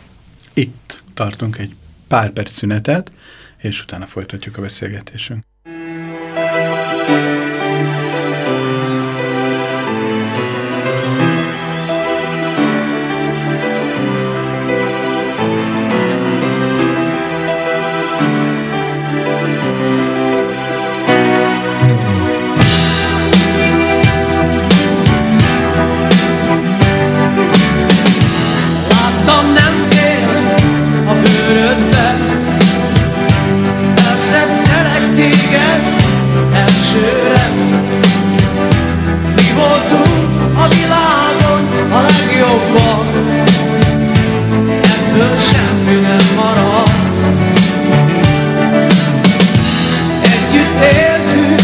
D: Itt tartunk egy pár perc szünetet, és utána folytatjuk a beszélgetésünk. dolgok Ebből semmi nem marad. Együtt éltünk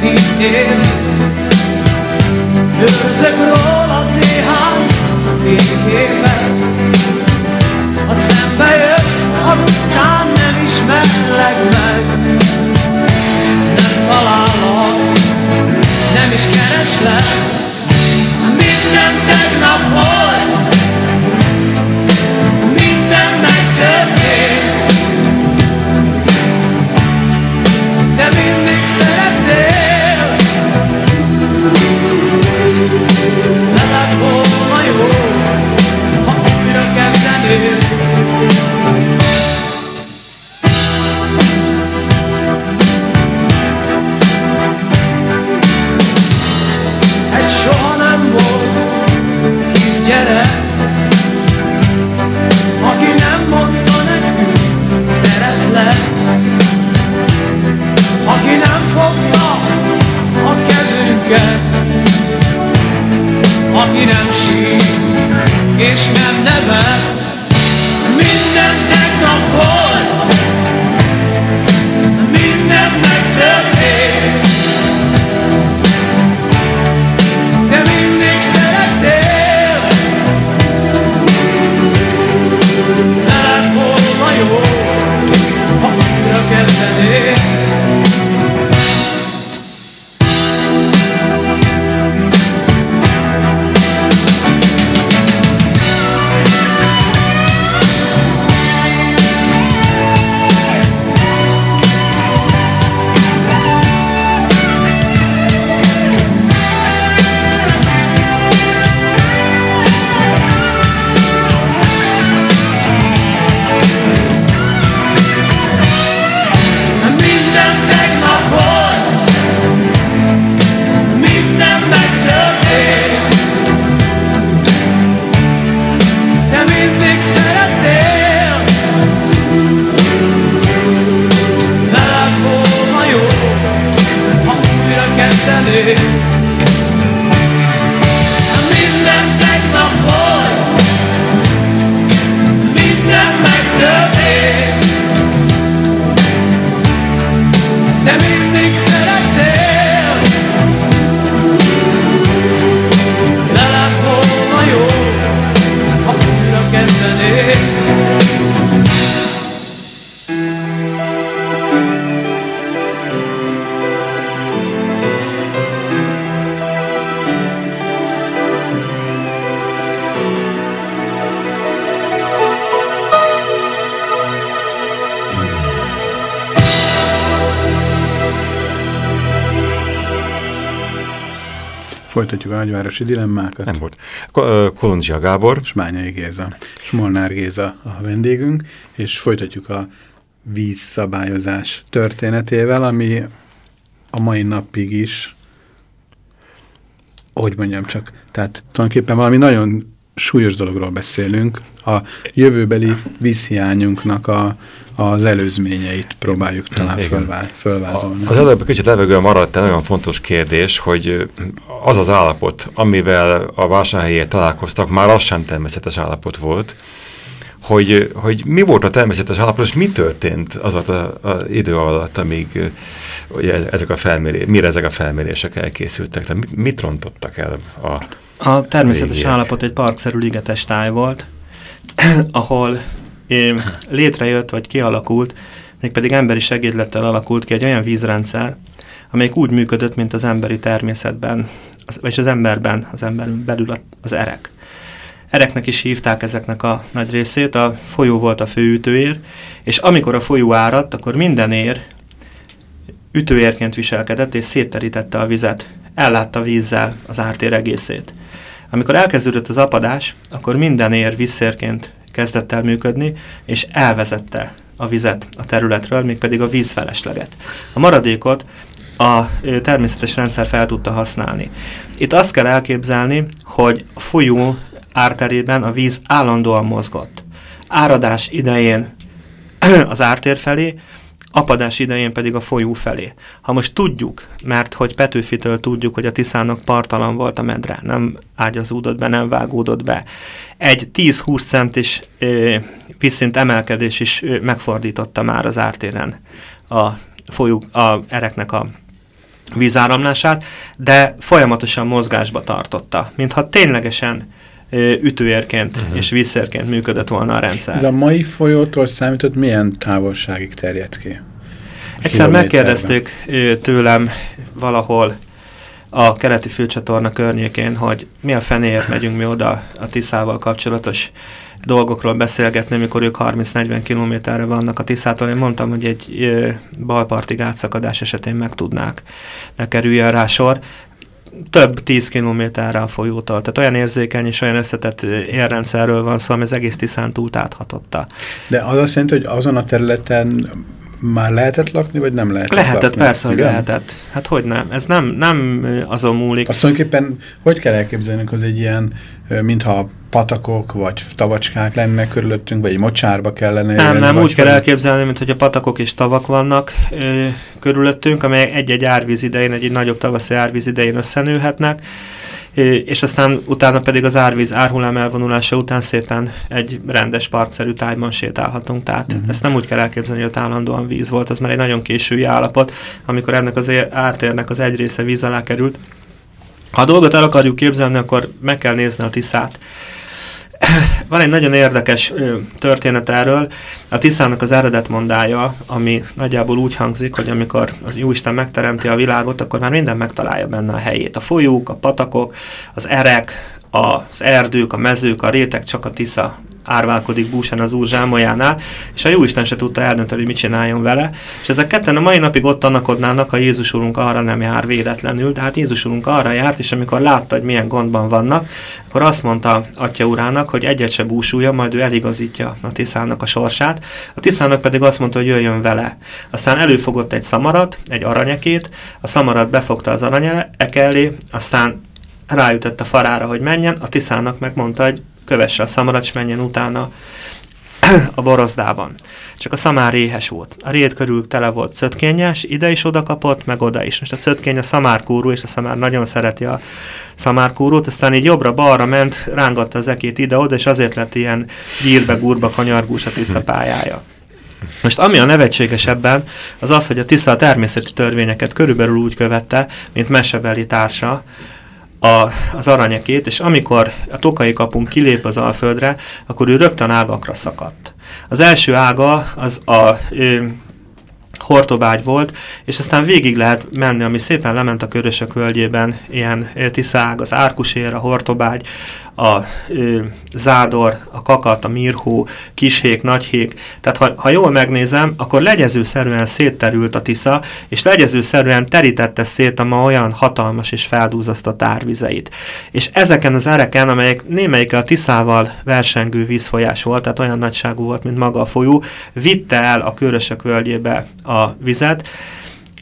D: tíz évet Őrzök rólad néhány végképet Ha szembe jössz
A: az utcán nem ismerlek meg. Nem talállak, nem is kereslek. Mindent Nagyvárosi dilemmákat.
B: Nem volt. Kolondzsia Gábor.
A: Smányai Géza. Smolnár Géza a vendégünk, és folytatjuk a vízszabályozás történetével, ami a mai napig is, hogy mondjam csak, tehát tulajdonképpen valami nagyon súlyos dologról beszélünk, a jövőbeli vízhiányunknak a, az előzményeit próbáljuk talán fölvá, fölvázolni.
B: Az előbb kicsit levegően maradt egy nagyon fontos kérdés, hogy az az állapot, amivel a vásárhelyét találkoztak, már az sem természetes állapot volt, hogy, hogy mi volt a természetes állapot, és mi történt az az idő alatt, amíg ugye, ezek a felmérések, mire ezek a felmérések elkészültek, tehát mit rontottak el a
C: A természetes régiek? állapot egy parkszerű ligetes táj volt, ahol létrejött vagy kialakult, mégpedig emberi segédlettel alakult ki egy olyan vízrendszer, amelyik úgy működött, mint az emberi természetben, az, vagy az emberben, az emberen belül az erek. Ereknek is hívták ezeknek a nagy részét, a folyó volt a főütőér, és amikor a folyó áradt, akkor minden ér ütőérként viselkedett, és szétterítette a vizet, ellátta vízzel az ártér egészét. Amikor elkezdődött az apadás, akkor minden ér visszérként kezdett el működni, és elvezette a vizet a területről, mégpedig a vízfelesleget. A maradékot a természetes rendszer fel tudta használni. Itt azt kell elképzelni, hogy a folyó árterében a víz állandóan mozgott. Áradás idején az ártér felé, apadás idején pedig a folyó felé. Ha most tudjuk, mert hogy Petőfitől tudjuk, hogy a Tiszának partalan volt a medre, nem ágyazódott be, nem vágódott be. Egy 10-20 centis ö, vízszint emelkedés is ö, megfordította már az ártéren a folyó, a ereknek a vízáramlását, de folyamatosan mozgásba tartotta, mintha ténylegesen ütőérként uh mhm. -huh. és vízszerként működött volna a rendszer.
A: De a mai folyótól számított milyen távolságig terjed ki?
C: Egyszer megkérdezték tőlem valahol a keleti főcsatorna környékén, hogy mi a fenéért megyünk mi oda a Tiszával kapcsolatos dolgokról beszélgetni, amikor ők 30-40 kilométerre vannak a Tiszától. Én mondtam, hogy egy balpartig átszakadás esetén meg tudnák, ne kerüljön rá sor több tíz kilométerre a folyótól. Tehát olyan érzékeny és olyan összetett érrendszerről van szó, ami az egész Tiszán túl áthatotta.
A: De az azt jelenti, hogy azon a területen már lehetett lakni, vagy nem lehetett
C: Lehetett,
A: lakni?
C: persze, hogy Igen? lehetett. Hát hogy nem? Ez nem, nem azon múlik.
A: Azt tulajdonképpen hogy kell elképzelni, hogy egy ilyen, mintha patakok vagy tavacskák lennek körülöttünk, vagy egy mocsárba kellene
C: Nem, nem, úgy kell elképzelni, mint hogy a patakok és tavak vannak ö, körülöttünk, amelyek egy-egy árvíz idején, egy, egy nagyobb tavaszi árvíz idején összenőhetnek, és aztán utána pedig az árvíz árhullám elvonulása után szépen egy rendes parkszerű tájban sétálhatunk. Tehát uh mhm. -huh. ezt nem úgy kell elképzelni, hogy ott állandóan víz volt, az már egy nagyon késői állapot, amikor ennek az ártérnek az egy része víz alá került. Ha a dolgot el akarjuk képzelni, akkor meg kell nézni a Tiszát. Van egy nagyon érdekes történet erről. A Tiszának az eredetmondája, ami nagyjából úgy hangzik, hogy amikor az Jóisten megteremti a világot, akkor már minden megtalálja benne a helyét. A folyók, a patakok, az erek, az erdők, a mezők, a rétek csak a Tisza árválkodik búsan az úr zsámolyánál, és a Jóisten se tudta eldönteni, hogy mit csináljon vele. És ezek ketten a mai napig ott tanakodnának, ha Jézus úrunk arra nem jár véletlenül, de hát Jézus úrunk arra járt, és amikor látta, hogy milyen gondban vannak, akkor azt mondta Atya urának, hogy egyet se búsulja, majd ő eligazítja a Tiszának a sorsát. A Tiszának pedig azt mondta, hogy jöjjön vele. Aztán előfogott egy szamarat, egy aranyekét, a szamarat befogta az aranyek elé, aztán ráütött a farára, hogy menjen, a Tiszának megmondta, hogy kövesse a szamarat, és menjen utána. a borozdában. Csak a szamár éhes volt. A rét körül tele volt szötkényes, ide is oda kapott, meg oda is. Most a szötkény a szamárkúrú, és a szamár nagyon szereti a szamárkúrút, aztán így jobbra-balra ment, rángatta az ekét ide-oda, és azért lett ilyen gyírbe, gurba, kanyargús a Tisza pályája. Most ami a nevetségesebben, az az, hogy a Tisza a természeti törvényeket körülbelül úgy követte, mint mesebeli társa, a, az aranyekét, és amikor a tokai kapunk kilép az Alföldre, akkor ő rögtön ágakra szakadt. Az első ága az a ö, hortobágy volt, és aztán végig lehet menni, ami szépen lement a körösök völgyében, ilyen tiszág, az árkusér, a hortobágy, a ö, zádor, a kakat, a mirhó, kishék, nagyhék. Tehát ha, ha jól megnézem, akkor legyezőszerűen szétterült a Tisza, és legyezőszerűen terítette szét a ma olyan hatalmas és feldúzasztott árvizeit. És ezeken az ereken, amelyek némelyike a Tiszával versengő vízfolyás volt, tehát olyan nagyságú volt, mint maga a folyó, vitte el a körösök völgyébe a vizet,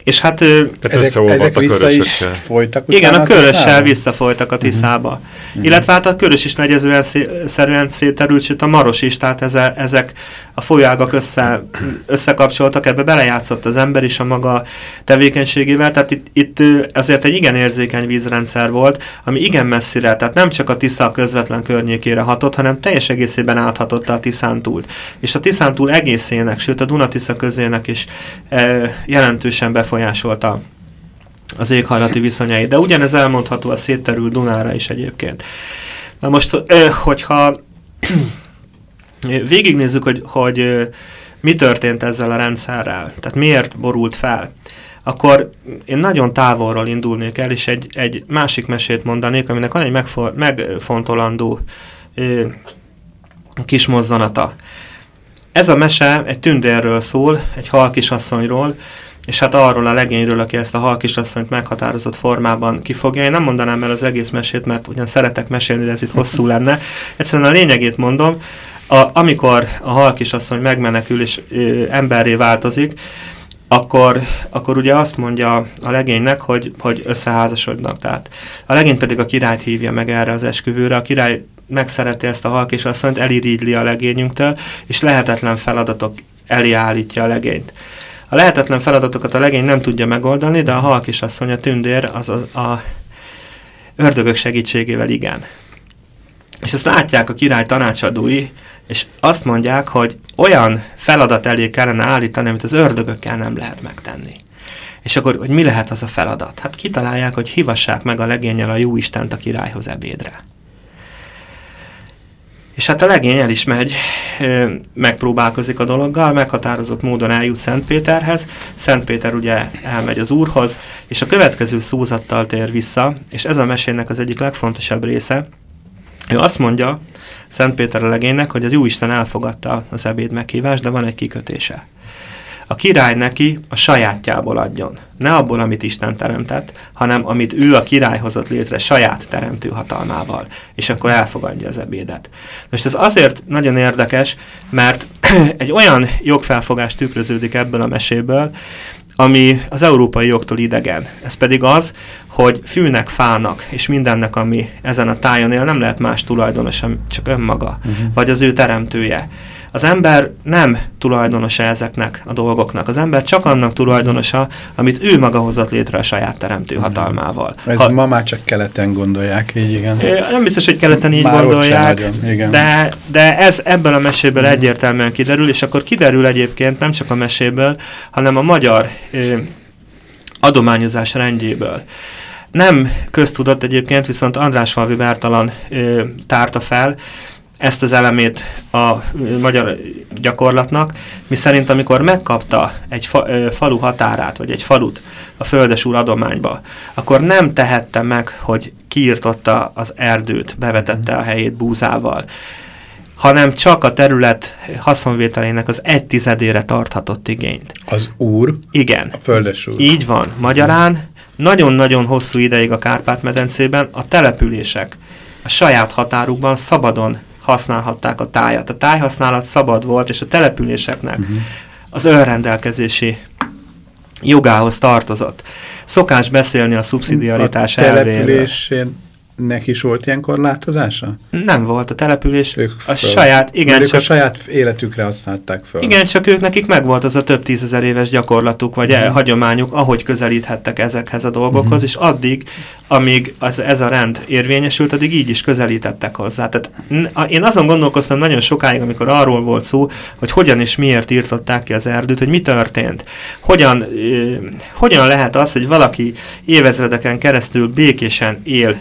C: és hát...
A: Tehát ezek, ezek vissza is folytak
C: Igen, a körössel visszafolytak a mhm. Tiszába. Uh -huh. Illetve hát a körös is negyezően szerűen széterült, sőt a maros is, tehát eze, ezek a folyágak össze, összekapcsoltak, ebbe belejátszott az ember is a maga tevékenységével, tehát itt, itt azért egy igen érzékeny vízrendszer volt, ami igen messzire, tehát nem csak a Tisza közvetlen környékére hatott, hanem teljes egészében áthatott a Tiszántúlt. És a Tiszántúl egészének, sőt a Dunatisza közének is e, jelentősen befolyásolta az éghajlati viszonyai. De ugyanez elmondható a szétterült Dunára is egyébként. Na most, hogyha végignézzük, hogy, hogy mi történt ezzel a rendszerrel, tehát miért borult fel, akkor én nagyon távolról indulnék el, és egy, egy másik mesét mondanék, aminek van egy megfo- megfontolandó ö, kis mozzanata. Ez a mese egy tündérről szól, egy halkisasszonyról, és hát arról a legényről, aki ezt a halkisasszonyt meghatározott formában kifogja. Én nem mondanám el az egész mesét, mert ugyan szeretek mesélni, de ez itt hosszú lenne. Egyszerűen a lényegét mondom, a, amikor a halkisasszony megmenekül és ö, emberré változik, akkor, akkor ugye azt mondja a legénynek, hogy, hogy összeházasodnak. Tehát a legény pedig a királyt hívja meg erre az esküvőre. A király megszereti ezt a halkisasszonyt, elirídli a legényünktől, és lehetetlen feladatok elé állítja a legényt. A lehetetlen feladatokat a legény nem tudja megoldani, de a halkisasszony, a tündér az a, a ördögök segítségével igen. És ezt látják a király tanácsadói, és azt mondják, hogy olyan feladat elé kellene állítani, amit az ördögökkel nem lehet megtenni. És akkor, hogy mi lehet az a feladat? Hát kitalálják, hogy hivassák meg a legényel a jó Istent a királyhoz ebédre. És hát a legény el is megy, megpróbálkozik a dologgal, meghatározott módon eljut Szentpéterhez, Szentpéter ugye elmegy az úrhoz, és a következő szózattal tér vissza, és ez a mesének az egyik legfontosabb része. Ő azt mondja, Szent Péter a legénynek, hogy az Jóisten elfogadta az ebéd meghívást, de van egy kikötése. A király neki a sajátjából adjon. Ne abból, amit Isten teremtett, hanem amit ő a király hozott létre saját teremtő hatalmával. És akkor elfogadja az ebédet. Most ez azért nagyon érdekes, mert egy olyan jogfelfogás tükröződik ebből a meséből, ami az európai jogtól idegen. Ez pedig az, hogy fűnek, fának és mindennek, ami ezen a tájon él, nem lehet más tulajdonos, csak önmaga, uh-huh. vagy az ő teremtője. Az ember nem tulajdonosa ezeknek a dolgoknak. Az ember csak annak tulajdonosa, amit ő maga hozott létre a saját teremtő hatalmával.
A: Ez ha, ma már csak keleten gondolják, így igen.
C: Nem biztos, hogy keleten így már gondolják, nagyon, igen. De, de ez ebből a meséből hmm. egyértelműen kiderül, és akkor kiderül egyébként nem csak a meséből, hanem a magyar ö, adományozás rendjéből. Nem köztudott egyébként, viszont András Falvi Bertalan ö, tárta fel, ezt az elemét a magyar gyakorlatnak, mi szerint amikor megkapta egy fa, falu határát, vagy egy falut a földesúr adományba, akkor nem tehette meg, hogy kiirtotta az erdőt, bevetette a helyét búzával, hanem csak a terület haszonvételének az egy tizedére tarthatott igényt.
A: Az úr?
C: Igen.
A: A földesúr.
C: Így van. Magyarán nagyon-nagyon hosszú ideig a Kárpát-medencében a települések a saját határukban szabadon használhatták a tájat. A tájhasználat szabad volt, és a településeknek uh-huh. az önrendelkezési jogához tartozott. Szokás beszélni a szubszidiaritás
A: a településén neki is volt ilyen korlátozása?
C: Nem volt, a település ők a föl. saját, igen,
A: csak, a saját életükre használták fel.
C: Igen, csak ők nekik megvolt az a több tízezer éves gyakorlatuk, vagy uh-huh. hagyományuk, ahogy közelíthettek ezekhez a dolgokhoz, uh-huh. és addig, amíg az, ez a rend érvényesült, addig így is közelítettek hozzá. Tehát én azon gondolkoztam nagyon sokáig, amikor arról volt szó, hogy hogyan és miért írtották ki az erdőt, hogy mi történt. Hogyan, hogyan lehet az, hogy valaki évezredeken keresztül békésen él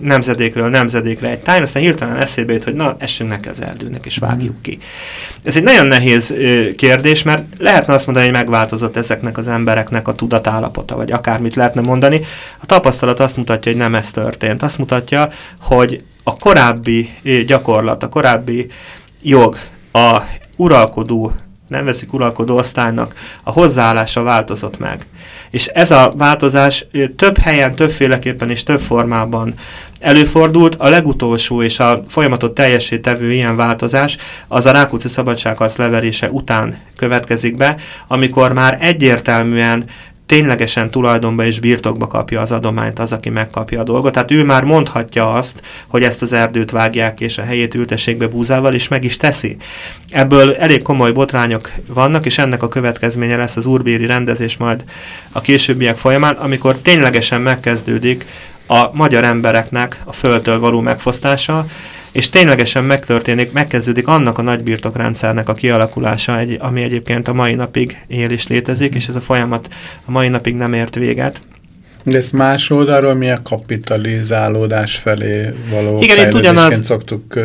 C: nemzedékről nemzedékre egy tájn, aztán hirtelen eszébe jut, hogy na, essünk neki az erdőnek, és vágjuk ki. Ez egy nagyon nehéz kérdés, mert lehetne azt mondani, hogy megváltozott ezeknek az embereknek a tudatállapota, vagy akármit lehetne mondani. A tapasztalat azt mutatja, hogy nem ez történt. Azt mutatja, hogy a korábbi gyakorlat, a korábbi jog, a uralkodó nem veszik uralkodó osztálynak a hozzáállása változott meg. És ez a változás több helyen, többféleképpen és több formában előfordult. A legutolsó és a folyamatot teljesé ilyen változás az a Rákóczi szabadságharc leverése után következik be, amikor már egyértelműen ténylegesen tulajdonba és birtokba kapja az adományt az, aki megkapja a dolgot. Tehát ő már mondhatja azt, hogy ezt az erdőt vágják és a helyét ültessék búzával, és meg is teszi. Ebből elég komoly botrányok vannak, és ennek a következménye lesz az úrbéri rendezés majd a későbbiek folyamán, amikor ténylegesen megkezdődik a magyar embereknek a földtől való megfosztása, és ténylegesen megtörténik, megkezdődik annak a nagybirtokrendszernek a kialakulása, egy, ami egyébként a mai napig él és létezik, és ez a folyamat a mai napig nem ért véget.
A: De ezt más oldalról mi a kapitalizálódás felé való
C: Igen, itt ugyanaz...
A: szoktuk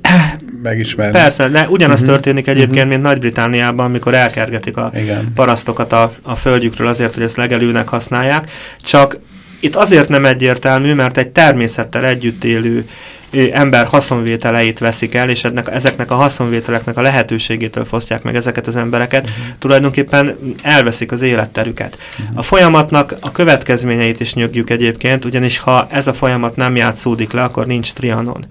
A: megismerni.
C: Persze, de ugyanaz uh-huh. történik egyébként, uh-huh. mint Nagy-Britániában, amikor elkergetik a Igen. parasztokat a, a földjükről azért, hogy ezt legelőnek használják. Csak itt azért nem egyértelmű, mert egy természettel együtt élő ember haszonvételeit veszik el, és ennek, ezeknek a haszonvételeknek a lehetőségétől fosztják meg ezeket az embereket, uh-huh. tulajdonképpen elveszik az életterüket. Uh-huh. A folyamatnak a következményeit is nyögjük egyébként, ugyanis ha ez a folyamat nem játszódik le, akkor nincs trianon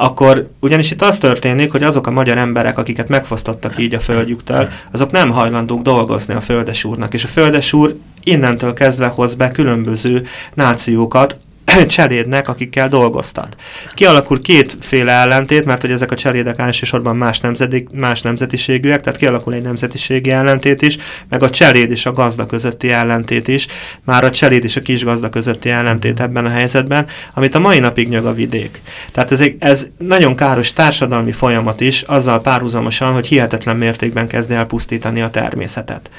C: akkor ugyanis itt az történik, hogy azok a magyar emberek, akiket megfosztottak így a földjüktől, azok nem hajlandók dolgozni a földesúrnak, és a földesúr innentől kezdve hoz be különböző nációkat, cselédnek, akikkel dolgoztat. Kialakul kétféle ellentét, mert hogy ezek a cselédek elsősorban más, nemzedik, más nemzetiségűek, tehát kialakul egy nemzetiségi ellentét is, meg a cseléd és a gazda közötti ellentét is, már a cseléd és a kis gazda közötti ellentét ebben a helyzetben, amit a mai napig nyög a vidék. Tehát ez, ez nagyon káros társadalmi folyamat is, azzal párhuzamosan, hogy hihetetlen mértékben kezdi el pusztítani a természetet.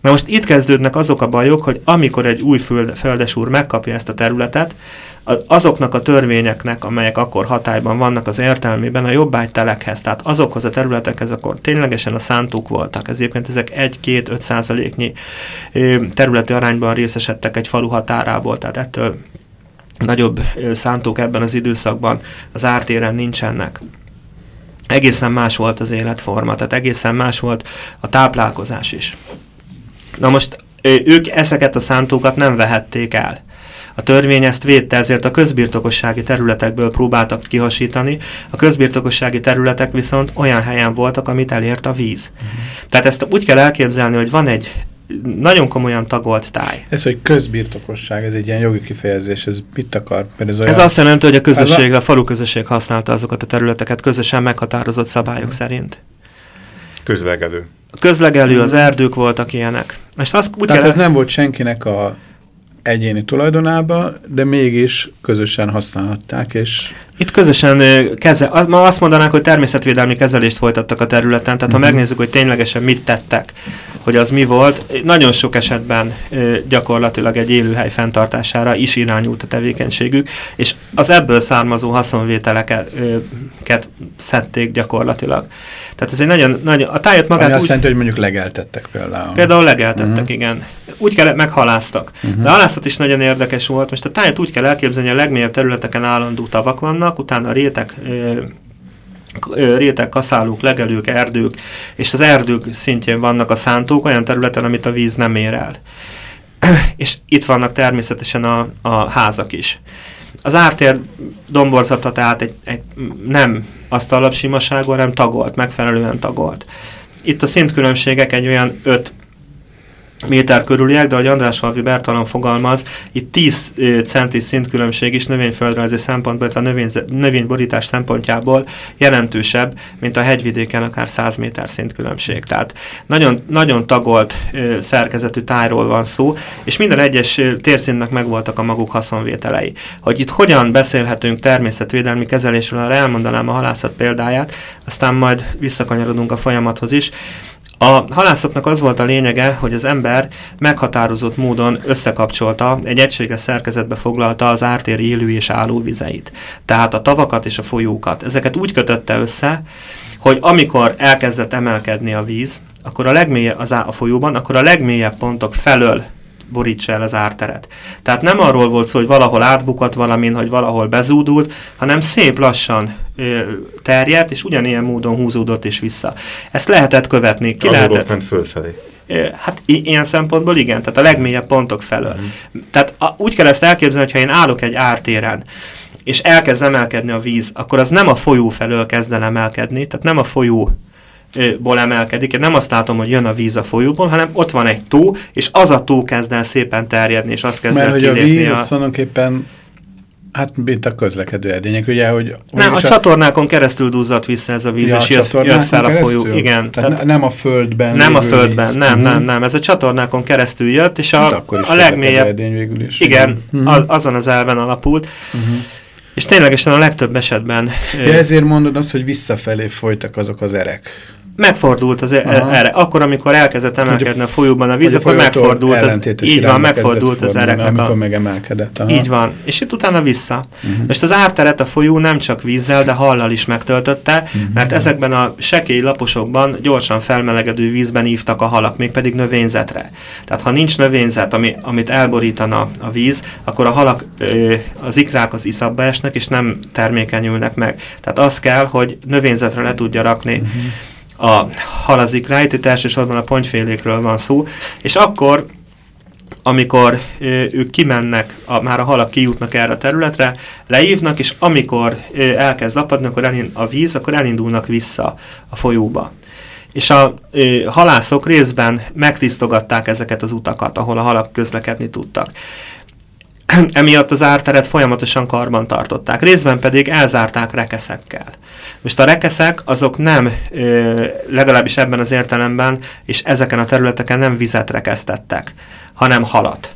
C: Na most itt kezdődnek azok a bajok, hogy amikor egy új földesúr megkapja ezt a területet, azoknak a törvényeknek, amelyek akkor hatályban vannak az értelmében, a jobbágytelekhez, tehát azokhoz a területekhez akkor ténylegesen a szántók voltak. Ez egyébként ezek 1-2-5 százaléknyi területi arányban részesedtek egy falu határából, tehát ettől nagyobb szántók ebben az időszakban az ártéren nincsenek. Egészen más volt az életforma, tehát egészen más volt a táplálkozás is. Na most ők ezeket a szántókat nem vehették el. A törvény ezt védte, ezért a közbirtokossági területekből próbáltak kihasítani, a közbirtokossági területek viszont olyan helyen voltak, amit elért a víz. Uh-huh. Tehát ezt úgy kell elképzelni, hogy van egy nagyon komolyan tagolt táj.
A: Ez, hogy közbirtokosság, ez egy ilyen jogi kifejezés, ez mit akar?
C: Mert ez, olyan... ez azt jelenti, hogy a közösség, a... a falu közösség használta azokat a területeket közösen meghatározott szabályok uh-huh. szerint.
B: Közlegelő.
C: A közlegelő, az erdők voltak ilyenek. Most azt
A: úgy Tehát kell... ez nem volt senkinek a egyéni tulajdonába, de mégis közösen használhatták, és...
C: Itt közösen kezel, ma azt mondanák, hogy természetvédelmi kezelést folytattak a területen, tehát uh -huh. ha mhm. megnézzük, hogy ténylegesen mit tettek, hogy az mi volt, nagyon sok esetben gyakorlatilag egy élőhely fenntartására is irányult a tevékenységük, és az ebből származó haszonvételeket szedték gyakorlatilag. Tehát ez egy nagyon, nagyon a tájat magát
A: Ami azt úgy, jelenti, hogy mondjuk legeltettek például.
C: Például legeltettek, uh mhm. -huh. igen. Úgy kell, meghaláztak. Uh mhm. -huh. De a halászat is nagyon érdekes volt. Most a tájat úgy kell elképzelni, hogy a legmélyebb területeken állandó tavak vannak, utána rétek réteg, kaszálók, legelők, erdők, és az erdők szintjén vannak a szántók olyan területen, amit a víz nem ér el. és itt vannak természetesen a, a házak is. Az ártér domborzata tehát egy, egy nem azt alapsimaságú, hanem tagolt, megfelelően tagolt. Itt a szintkülönbségek egy olyan 5 méter körüliek, de ahogy András Halvi Bertalan fogalmaz, itt 10 centi szintkülönbség is növényföldrajzi szempontból, illetve növény, növényborítás szempontjából jelentősebb, mint a hegyvidéken akár 100 méter szintkülönbség. Tehát nagyon, nagyon tagolt ö, szerkezetű tájról van szó, és minden egyes térszintnek megvoltak a maguk haszonvételei. Hogy itt hogyan beszélhetünk természetvédelmi kezelésről, arra elmondanám a halászat példáját, aztán majd visszakanyarodunk a folyamathoz is. A halászatnak az volt a lényege, hogy az ember meghatározott módon összekapcsolta, egy egységes szerkezetbe foglalta az ártér élő és álló vizeit. Tehát a tavakat és a folyókat. Ezeket úgy kötötte össze, hogy amikor elkezdett emelkedni a víz, akkor a legmélyebb az a folyóban, akkor a legmélyebb pontok felől borítsa el az árteret. Tehát nem arról volt szó, hogy valahol átbukott valamin, hogy valahol bezúdult, hanem szép lassan ö, terjedt, és ugyanilyen módon húzódott és vissza. Ezt lehetett követni.
B: Ki lehetett? ment fölfelé.
C: Hát ilyen szempontból igen, tehát a legmélyebb pontok felől. Mm. Tehát a, úgy kell ezt elképzelni, hogyha én állok egy ártéren, és elkezd emelkedni a víz, akkor az nem a folyó felől kezd el emelkedni, tehát nem a folyó ból emelkedik. Én nem azt látom, hogy jön a víz a folyóból, hanem ott van egy tó, és az a tó kezd el szépen terjedni, és azt kezd
A: Mert el hogy a víz a... az tulajdonképpen Hát, mint a közlekedő edények, ugye, hogy...
C: Nem, a, a csatornákon keresztül duzzadt vissza ez a víz, ja, és jött, jött fel a folyó. Igen.
A: Tehát, tehát nem a földben
C: Nem a földben, víz. nem, nem, nem. Ez a csatornákon keresztül jött, és a, hát a legmélyebb... Edény végül is. Igen, uh -huh. azon az elven alapult. Uh -huh. És ténylegesen a legtöbb esetben...
A: Ja, ezért mondod azt, hogy visszafelé folytak azok az erek.
C: Megfordult az e- Aha. erre. Akkor, amikor elkezdett emelkedni a folyóban a víz, akkor megfordult az, így van, megfordult az ereknek
A: amikor a... megemelkedett.
C: Aha. Így van. És itt utána vissza. Uh-huh. Most az árteret a folyó nem csak vízzel, de hallal is megtöltötte, uh-huh. mert ezekben a sekély laposokban gyorsan felmelegedő vízben ívtak a halak, mégpedig növényzetre. Tehát ha nincs növényzet, ami, amit elborítana a víz, akkor a halak, az ikrák az iszabba esnek, és nem termékenyülnek meg. Tehát az kell, hogy növényzetre le tudja rakni uh-huh a halazikra, itt elsősorban a pontyfélékről van szó, és akkor amikor ö, ők kimennek, a, már a halak kijutnak erre a területre, leívnak, és amikor ö, elkezd apadni, akkor elind, a víz, akkor elindulnak vissza a folyóba. És a ö, halászok részben megtisztogatták ezeket az utakat, ahol a halak közlekedni tudtak. Emiatt az árteret folyamatosan karban tartották. Részben pedig elzárták rekeszekkel. Most a rekeszek azok nem, legalábbis ebben az értelemben, és ezeken a területeken nem vizet rekesztettek, hanem halat.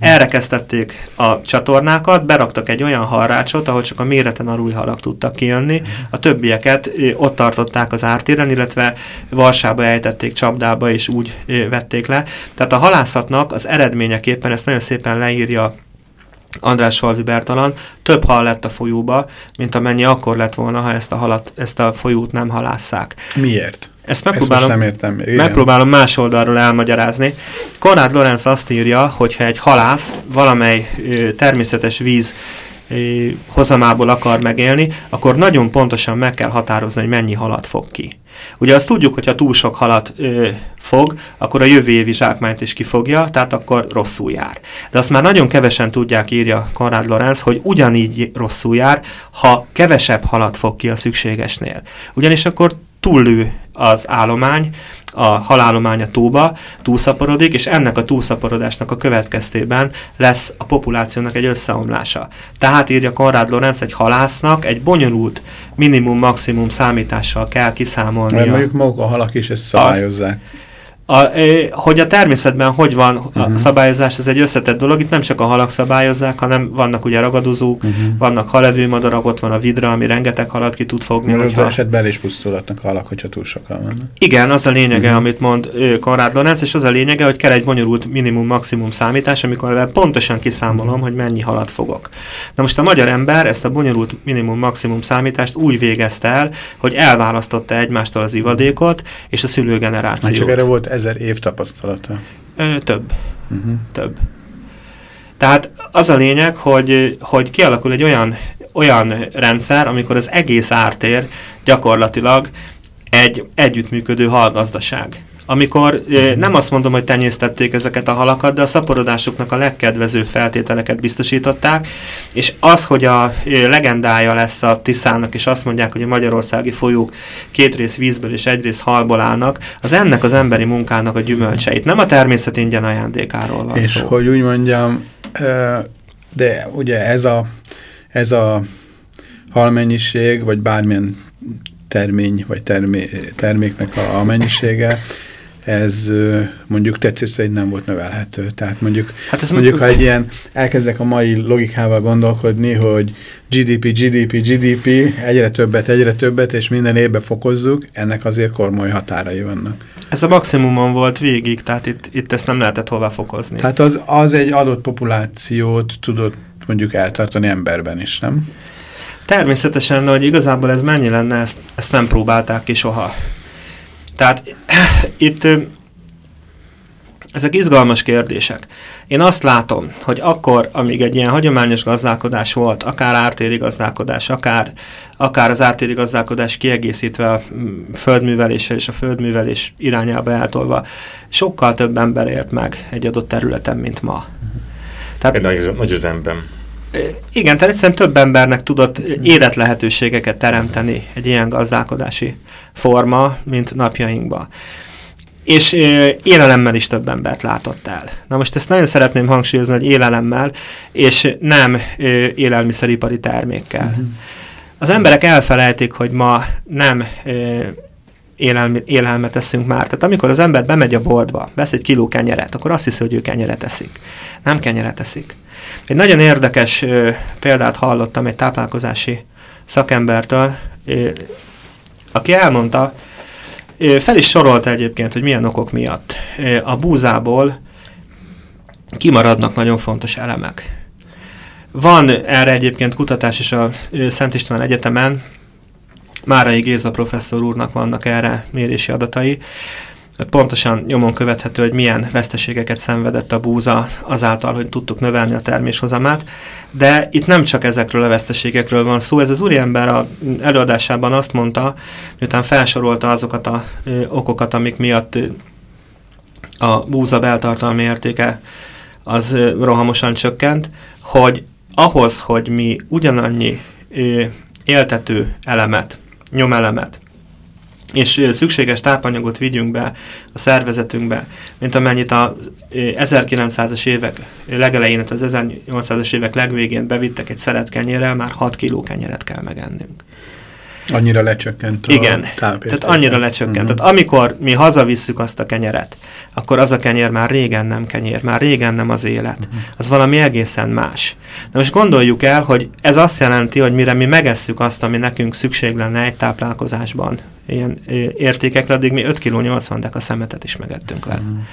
C: Elrekesztették a csatornákat, beraktak egy olyan halrácsot, ahol csak a méreten a halak tudtak kijönni. A többieket ott tartották az ártéren, illetve Varsába ejtették csapdába, és úgy vették le. Tehát a halászatnak az eredményeképpen ezt nagyon szépen leírja András Falvi Bertalan, több hal lett a folyóba, mint amennyi akkor lett volna, ha ezt a, halat, ezt a folyót nem halásszák.
A: Miért?
C: Ezt megpróbálom, ezt nem értem. Igen. megpróbálom más oldalról elmagyarázni. Konrad Lorenz azt írja, hogyha egy halász valamely ö, természetes víz ö, hozamából akar megélni, akkor nagyon pontosan meg kell határozni, hogy mennyi halat fog ki. Ugye azt tudjuk, hogy ha túl sok halat ö, fog, akkor a jövő évi zsákmányt is kifogja, tehát akkor rosszul jár. De azt már nagyon kevesen tudják, írja Konrad Lorenz, hogy ugyanígy rosszul jár, ha kevesebb halat fog ki a szükségesnél. Ugyanis akkor túllő az állomány, a halállomány a tóba, túlszaporodik, és ennek a túlszaporodásnak a következtében lesz a populációnak egy összeomlása. Tehát írja Konrad Lorenz, egy halásznak egy bonyolult minimum-maximum számítással kell kiszámolnia.
A: Mert mondjuk maguk a halak is ezt szabályozzák. Azt,
C: a, hogy a természetben hogy van uh -huh. a mhm. szabályozás, ez egy összetett dolog. Itt nem csak a halak szabályozzák, hanem vannak ugye ragadozók, uh mhm. -huh. vannak halevő madarak, ott van a vidra, ami rengeteg halat ki tud fogni.
A: Mert hogyha... esetben is pusztulatnak a halak, hogyha túl sokan vannak.
C: Igen, az a lényege, uh mhm. -huh. amit mond Konrád Lorenz, és az a lényege, hogy kell egy bonyolult minimum-maximum számítás, amikor pontosan kiszámolom, uh -huh. hogy mennyi halat fogok. Na most a magyar ember ezt a bonyolult minimum-maximum számítást úgy végezte el, hogy elválasztotta egymástól az ivadékot és a szülőgenerációt.
A: Hát csak erre volt ezer év tapasztalata?
C: Ö, több. Uh-huh. Több. Tehát az a lényeg, hogy, hogy kialakul egy olyan, olyan rendszer, amikor az egész ártér gyakorlatilag egy együttműködő halgazdaság amikor nem azt mondom, hogy tenyésztették ezeket a halakat, de a szaporodásuknak a legkedvezőbb feltételeket biztosították, és az, hogy a legendája lesz a Tiszának, és azt mondják, hogy a magyarországi folyók két rész vízből és egy rész halból állnak, az ennek az emberi munkának a gyümölcseit, nem a természet ingyen ajándékáról van
A: és
C: szó.
A: És hogy úgy mondjam, de ugye ez a, ez a halmennyiség, vagy bármilyen termény, vagy termé terméknek a, a mennyisége, ez mondjuk tetszés szerint nem volt növelhető. Tehát mondjuk, hát ez mondjuk ha egy ilyen, elkezdek a mai logikával gondolkodni, hogy GDP, GDP, GDP, egyre többet, egyre többet, és minden évben fokozzuk, ennek azért kormoly határai vannak.
C: Ez a maximumon volt végig, tehát itt, itt ezt nem lehetett hova fokozni.
A: Tehát az, az egy adott populációt tudott mondjuk eltartani emberben is, nem?
C: Természetesen, hogy igazából ez mennyi lenne, ezt, ezt nem próbálták ki soha. Tehát itt ezek izgalmas kérdések. Én azt látom, hogy akkor, amíg egy ilyen hagyományos gazdálkodás volt, akár ártéri gazdálkodás, akár, akár az ártéri gazdálkodás kiegészítve a földműveléssel és a földművelés irányába eltolva, sokkal több ember élt meg egy adott területen, mint ma.
B: Tehát, egy nagy, nagy üzemben.
C: Igen, tehát egyszerűen több embernek tudott élet lehetőségeket teremteni egy ilyen gazdálkodási forma, mint napjainkban. És élelemmel is több embert látott el. Na most ezt nagyon szeretném hangsúlyozni, hogy élelemmel, és nem élelmiszeripari termékkel. Uh-huh. Az emberek elfelejtik, hogy ma nem élelmi, élelmet eszünk már. Tehát amikor az ember bemegy a boltba, vesz egy kiló kenyeret, akkor azt hiszi, hogy ő kenyeret eszik. Nem kenyeret eszik. Egy nagyon érdekes példát hallottam egy táplálkozási szakembertől, aki elmondta, fel is sorolta egyébként, hogy milyen okok miatt. A búzából kimaradnak nagyon fontos elemek. Van erre egyébként kutatás is a Szent István Egyetemen, Márai Géza professzor úrnak vannak erre mérési adatai, pontosan nyomon követhető, hogy milyen veszteségeket szenvedett a búza azáltal, hogy tudtuk növelni a terméshozamát. De itt nem csak ezekről a veszteségekről van szó. Ez az úriember a előadásában azt mondta, miután felsorolta azokat a ö, okokat, amik miatt ö, a búza beltartalmi értéke az ö, rohamosan csökkent, hogy ahhoz, hogy mi ugyanannyi éltető elemet, nyomelemet, és szükséges tápanyagot vigyünk be a szervezetünkbe, mint amennyit a 1900-as évek legelején, az 1800-as évek legvégén bevittek egy szeret kenyérrel, már 6 kiló kenyeret kell megennünk.
A: Annyira lecsökkent
C: a Igen, tehát annyira lecsökkent. Uh mhm. -huh. Tehát amikor mi hazavisszük azt a kenyeret, akkor az a kenyér már régen nem kenyér, már régen nem az élet. Uh mhm. -huh. Az valami egészen más. De most gondoljuk el, hogy ez azt jelenti, hogy mire mi megesszük azt, ami nekünk szükség lenne egy táplálkozásban, ilyen értékekre, addig mi 5 kg 80 deka szemetet is megettünk vele. Uh mhm. -huh.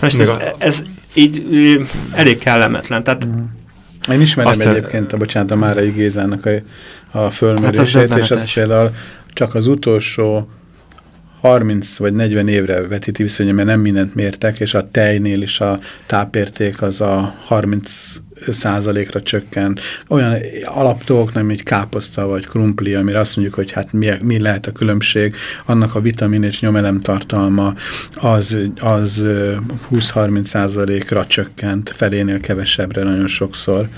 C: Most ez, ez így elég kellemetlen. Tehát uh -huh.
A: Én ismerem azt egyébként, a, bocsánat, a Márai Gézának a, a fölmérését, hát és azt például csak az utolsó 30 vagy 40 évre vetíti viszony, mert nem mindent mértek, és a tejnél is a tápérték az a 30 százalékra csökkent. Olyan alaptolgok, mint káposzta vagy krumpli, amire azt mondjuk, hogy hát mi, mi lehet a különbség, annak a vitamin és nyomelem tartalma az, az 20-30 százalékra csökkent, felénél kevesebbre nagyon sokszor.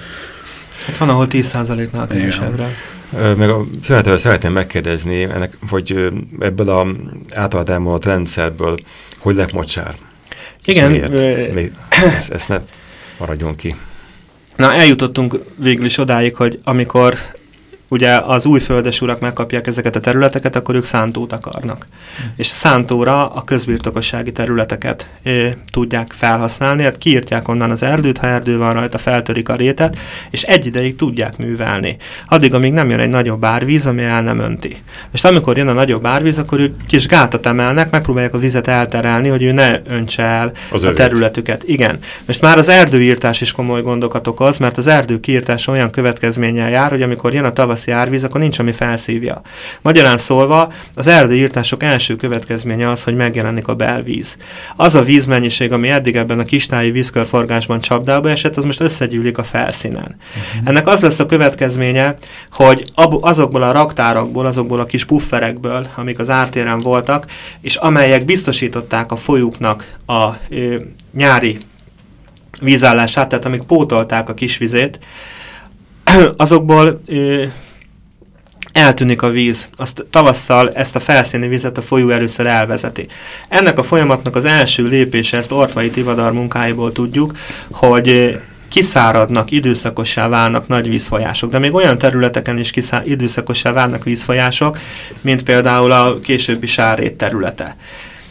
C: Hát van, ahol 10 százaléknál kevesebbre.
B: Meg a szeretettel szeretném megkérdezni, ennek, hogy ebből a általad elmondott rendszerből hogy lett mocsár?
C: Igen.
B: Szóval ezt, ezt ne maradjon ki.
C: Na, eljutottunk végül is odáig, hogy amikor ugye az új földes urak megkapják ezeket a területeket, akkor ők szántót akarnak. Mm. És szántóra a közbirtokossági területeket e, tudják felhasználni, hát kiírtják onnan az erdőt, ha erdő van rajta, feltörik a rétet, és egy ideig tudják művelni. Addig, amíg nem jön egy nagyobb árvíz, ami el nem önti. És amikor jön a nagyobb árvíz, akkor ők kis gátat emelnek, megpróbálják a vizet elterelni, hogy ő ne öntse el az a övét. területüket. Igen. Most már az erdőírtás is komoly gondokat okoz, mert az erdő kiírtás olyan következménnyel jár, hogy amikor jön a tavasz veszi árvíz, akkor nincs, ami felszívja. Magyarán szólva, az erdőírtások első következménye az, hogy megjelenik a belvíz. Az a vízmennyiség, ami eddig ebben a kistáji vízkörforgásban csapdába esett, az most összegyűlik a felszínen. Uh-huh. Ennek az lesz a következménye, hogy azokból a raktárakból, azokból a kis pufferekből, amik az ártéren voltak, és amelyek biztosították a folyuknak a ö, nyári vízállását, tehát amik pótolták a kisvizét, azokból ö, eltűnik a víz. Azt tavasszal ezt a felszíni vizet a folyó először elvezeti. Ennek a folyamatnak az első lépése, ezt Ortvai Tivadar munkáiból tudjuk, hogy kiszáradnak, időszakossá válnak nagy vízfolyások, de még olyan területeken is kiszá- időszakossá válnak vízfolyások, mint például a későbbi sárét területe.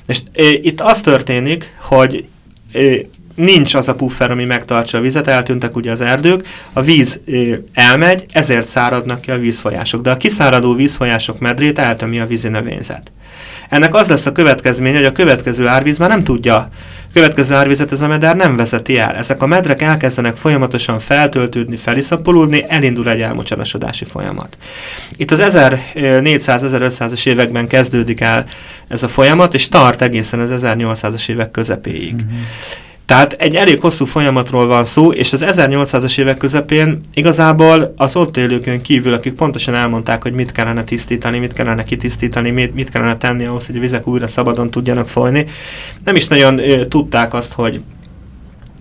C: És e, itt az történik, hogy e, nincs az a puffer, ami megtartsa a vizet, eltűntek ugye az erdők, a víz elmegy, ezért száradnak ki a vízfolyások, de a kiszáradó vízfolyások medrét eltömi a vízi növényzet. Ennek az lesz a következménye, hogy a következő árvíz már nem tudja, következő árvizet ez a meder nem vezeti el. Ezek a medrek elkezdenek folyamatosan feltöltődni, feliszapolódni, elindul egy elmocsarosodási folyamat. Itt az 1400-1500-as években kezdődik el ez a folyamat, és tart egészen az 1800-as évek közepéig. Uh-huh. Tehát egy elég hosszú folyamatról van szó, és az 1800-as évek közepén igazából az ott élőkön kívül, akik pontosan elmondták, hogy mit kellene tisztítani, mit kellene kitisztítani, mit, mit kellene tenni ahhoz, hogy a vizek újra szabadon tudjanak folyni, nem is nagyon ö, tudták azt, hogy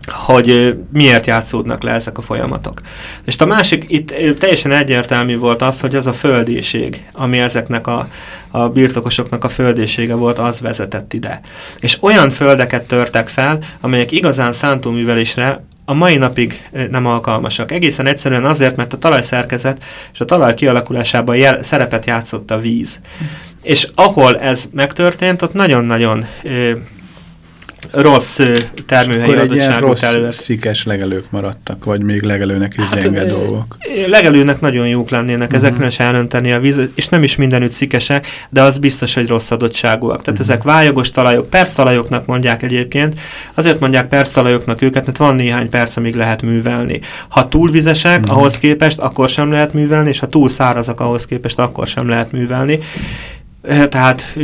C: hogy miért játszódnak le ezek a folyamatok. És a másik, itt teljesen egyértelmű volt az, hogy az a földéség, ami ezeknek a, a birtokosoknak a földésége volt, az vezetett ide. És olyan földeket törtek fel, amelyek igazán szántóművelésre a mai napig nem alkalmasak. Egészen egyszerűen azért, mert a talajszerkezet és a talaj kialakulásában jel, szerepet játszott a víz. És ahol ez megtörtént, ott nagyon-nagyon rossz termőhelyi adottságot
A: előtt. szikes legelők maradtak, vagy még legelőnek is hát, gyenge dolgok?
C: Legelőnek nagyon jók lennének, uh -huh. ezeknek is elönteni a víz, és nem is mindenütt szikesek, de az biztos, hogy rossz adottságúak. Tehát uh mhm. -huh. ezek vályogos talajok, perctalajoknak mondják egyébként, azért mondják perctalajoknak őket, mert van néhány perc, amíg lehet művelni. Ha túl vizesek, uh mhm. -huh. ahhoz képest, akkor sem lehet művelni, és ha túl szárazak, ahhoz képest, akkor sem lehet művelni. Tehát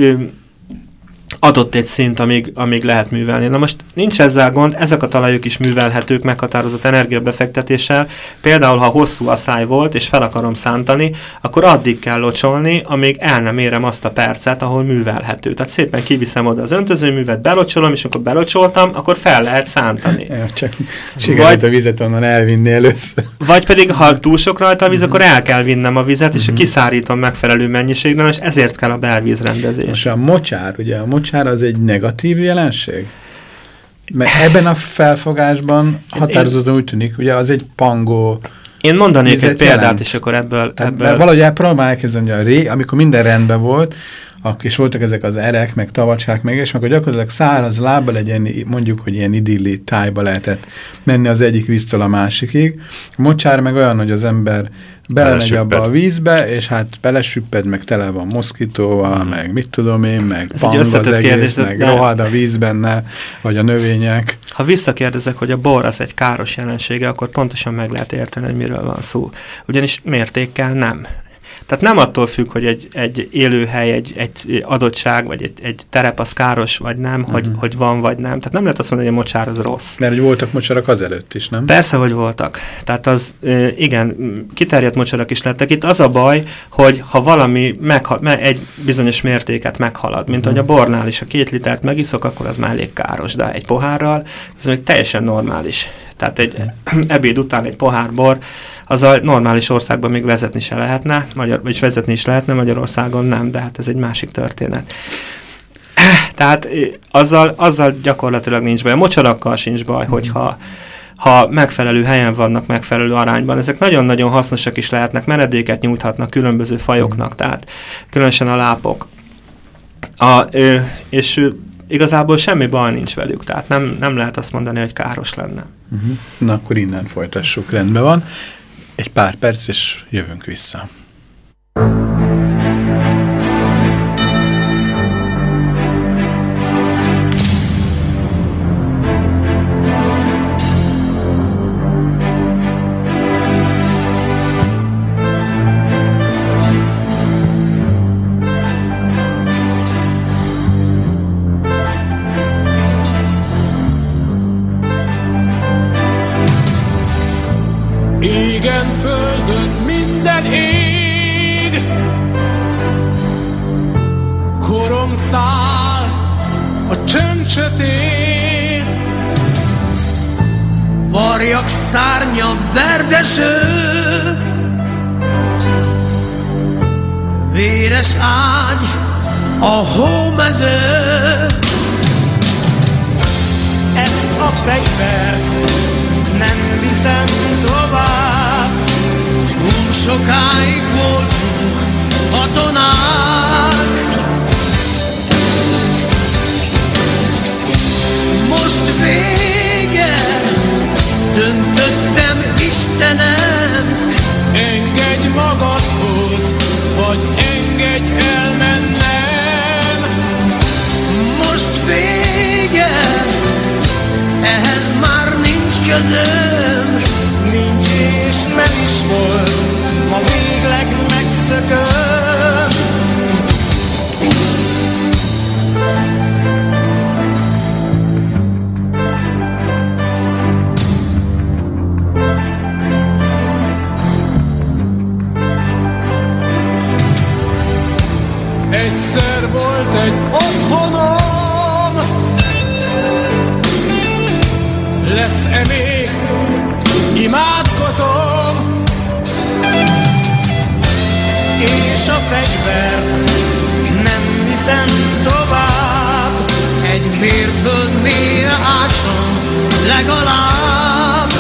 C: adott egy szint, amíg, amíg lehet művelni. Na most nincs ezzel gond, ezek a talajok is művelhetők meghatározott energiabefektetéssel. Például, ha hosszú a száj volt, és fel akarom szántani, akkor addig kell locsolni, amíg el nem érem azt a percet, ahol művelhető. Tehát szépen kiviszem oda az öntözőművet, belocsolom, és akkor belocsoltam, akkor fel lehet szántani.
A: Ja, csak sikerült a vizet onnan elvinni először.
C: Vagy pedig, ha túl sok rajta a víz, akkor el kell vinnem a vizet, és uh -huh. kiszárítom megfelelő mennyiségben, és ezért kell a belvízrendezés.
A: Most a mocsár, ugye a mocsár mocsár az egy negatív jelenség? Mert ebben a felfogásban határozottan úgy tűnik, ugye az egy pangó
C: Én mondanék egy példát, jelent. és akkor ebből... Tehát ebből...
A: Valahogy elpróbálom elképzelni, hogy a ré, amikor minden rendben volt, is voltak ezek az erek, meg tavacsák, meg, és akkor gyakorlatilag száraz lábbal egy ilyen, mondjuk, hogy ilyen idilli tájba lehetett menni az egyik víztől a másikig. A mocsár meg olyan, hogy az ember belemegy abba a vízbe, és hát belesüpped, meg tele van moszkitóval, mm. meg mit tudom én, meg pang az egész, kérdés, meg de... rohad a víz benne, vagy a növények.
C: Ha visszakérdezek, hogy a bor az egy káros jelensége, akkor pontosan meg lehet érteni, hogy miről van szó. Ugyanis mértékkel nem. Tehát nem attól függ, hogy egy, egy élőhely, egy, egy adottság, vagy egy, egy terep az káros, vagy nem, uh-huh. hogy, mhm. hogy van, vagy nem. Tehát nem lehet azt mondani, hogy a mocsár az rossz.
A: Mert hogy voltak mocsarak azelőtt is, nem?
C: Persze, hogy voltak. Tehát az, igen, kiterjedt mocsarak is lettek. Itt az a baj, hogy ha valami meghal, egy bizonyos mértéket meghalad, mint uh-huh. hogy a bornál is, a két litert megiszok, akkor az már elég káros, de egy pohárral, ez még teljesen normális. Tehát egy uh-huh. ebéd után egy pohár bor, az a normális országban még vezetni se lehetne, Magyar, vagyis vezetni is lehetne, Magyarországon nem, de hát ez egy másik történet. Tehát azzal, azzal gyakorlatilag nincs baj. A mocsarakkal sincs baj, mm. hogyha ha megfelelő helyen vannak, megfelelő arányban. Ezek nagyon-nagyon hasznosak is lehetnek, menedéket nyújthatnak különböző fajoknak, tehát különösen a lápok. A, és igazából semmi baj nincs velük, tehát nem, nem lehet azt mondani, hogy káros lenne. Uh
A: -huh. Na akkor innen folytassuk, rendben van. Egy pár perc, és jövünk vissza.
E: Fegyver nem viszem tovább
D: Egy mérföld mélyre ásom legalább.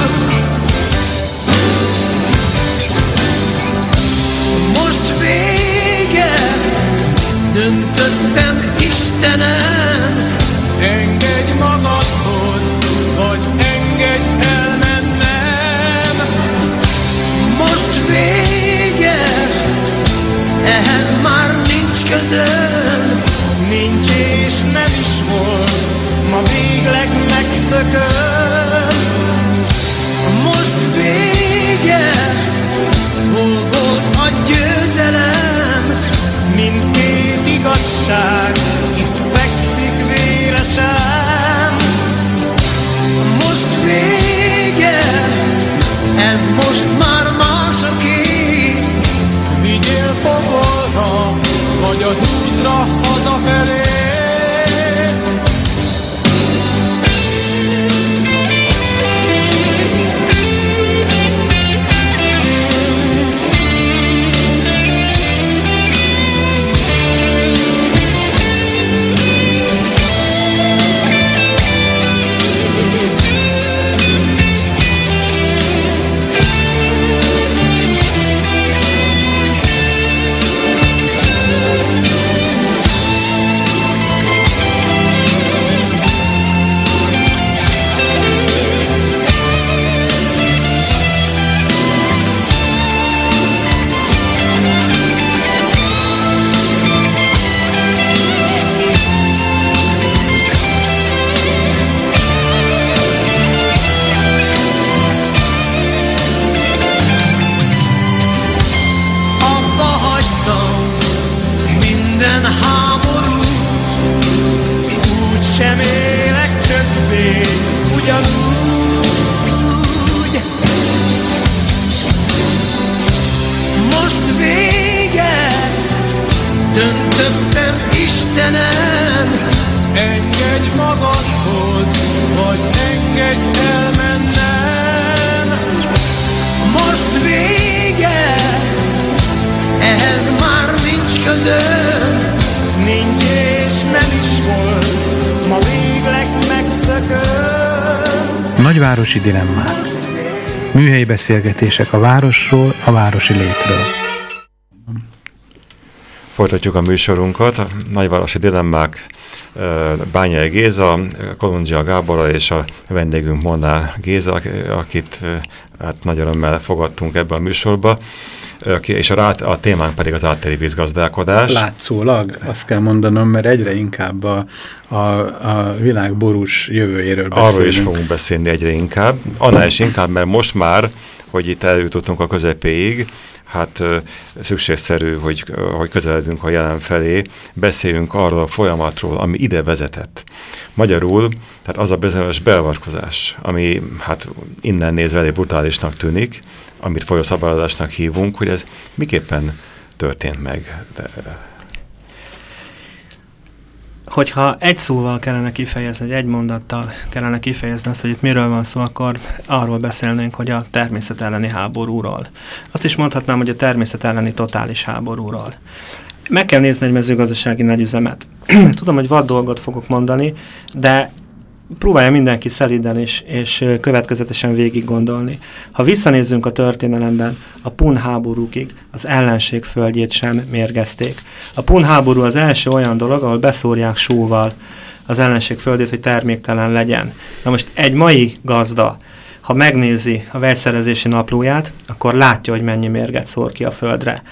D: Most vége, döntöttem Istenem ehhez már nincs közöm
E: Nincs és nem is volt, ma végleg megszököm
D: Most vége, hol volt a győzelem
E: Mindkét igazság itt fekszik véresen
D: Most vége, ez most már az útra hazafelé
A: Nagyvárosi dilemmák. Műhelyi beszélgetések a városról, a városi létről.
B: Folytatjuk a műsorunkat, a nagyvárosi dilemmák Bányai Géza, Kolundzsia Gábora és a vendégünk Molnár Géza, akit hát nagy örömmel fogadtunk ebbe a műsorba. És a, a témánk pedig az áttéri vízgazdálkodás.
A: Látszólag, azt kell mondanom, mert egyre inkább a, a, a világ borús jövőjéről beszélünk.
B: Arról is fogunk beszélni egyre inkább. Annál is inkább, mert most már, hogy itt eljutottunk a közepéig, hát szükségszerű, hogy, hogy közeledünk a jelen felé, beszéljünk arról a folyamatról, ami ide vezetett. Magyarul, tehát az a bizonyos beavatkozás, ami hát innen nézve elég brutálisnak tűnik, amit folyószabályozásnak hívunk, hogy ez miképpen történt meg. De,
C: hogyha egy szóval kellene kifejezni, egy mondattal kellene kifejezni azt, hogy itt miről van szó, akkor arról beszélnénk, hogy a természet elleni háborúról. Azt is mondhatnám, hogy a természet elleni totális háborúról. Meg kell nézni egy mezőgazdasági nagyüzemet. Tudom, hogy vad dolgot fogok mondani, de próbálja mindenki szeliden és, és következetesen végig gondolni. Ha visszanézzünk a történelemben, a Pun háborúkig az ellenség földjét sem mérgezték. A Pun háború az első olyan dolog, ahol beszórják sóval az ellenség földjét, hogy terméktelen legyen. Na most egy mai gazda, ha megnézi a vegyszerezési naplóját, akkor látja, hogy mennyi mérget szór ki a földre.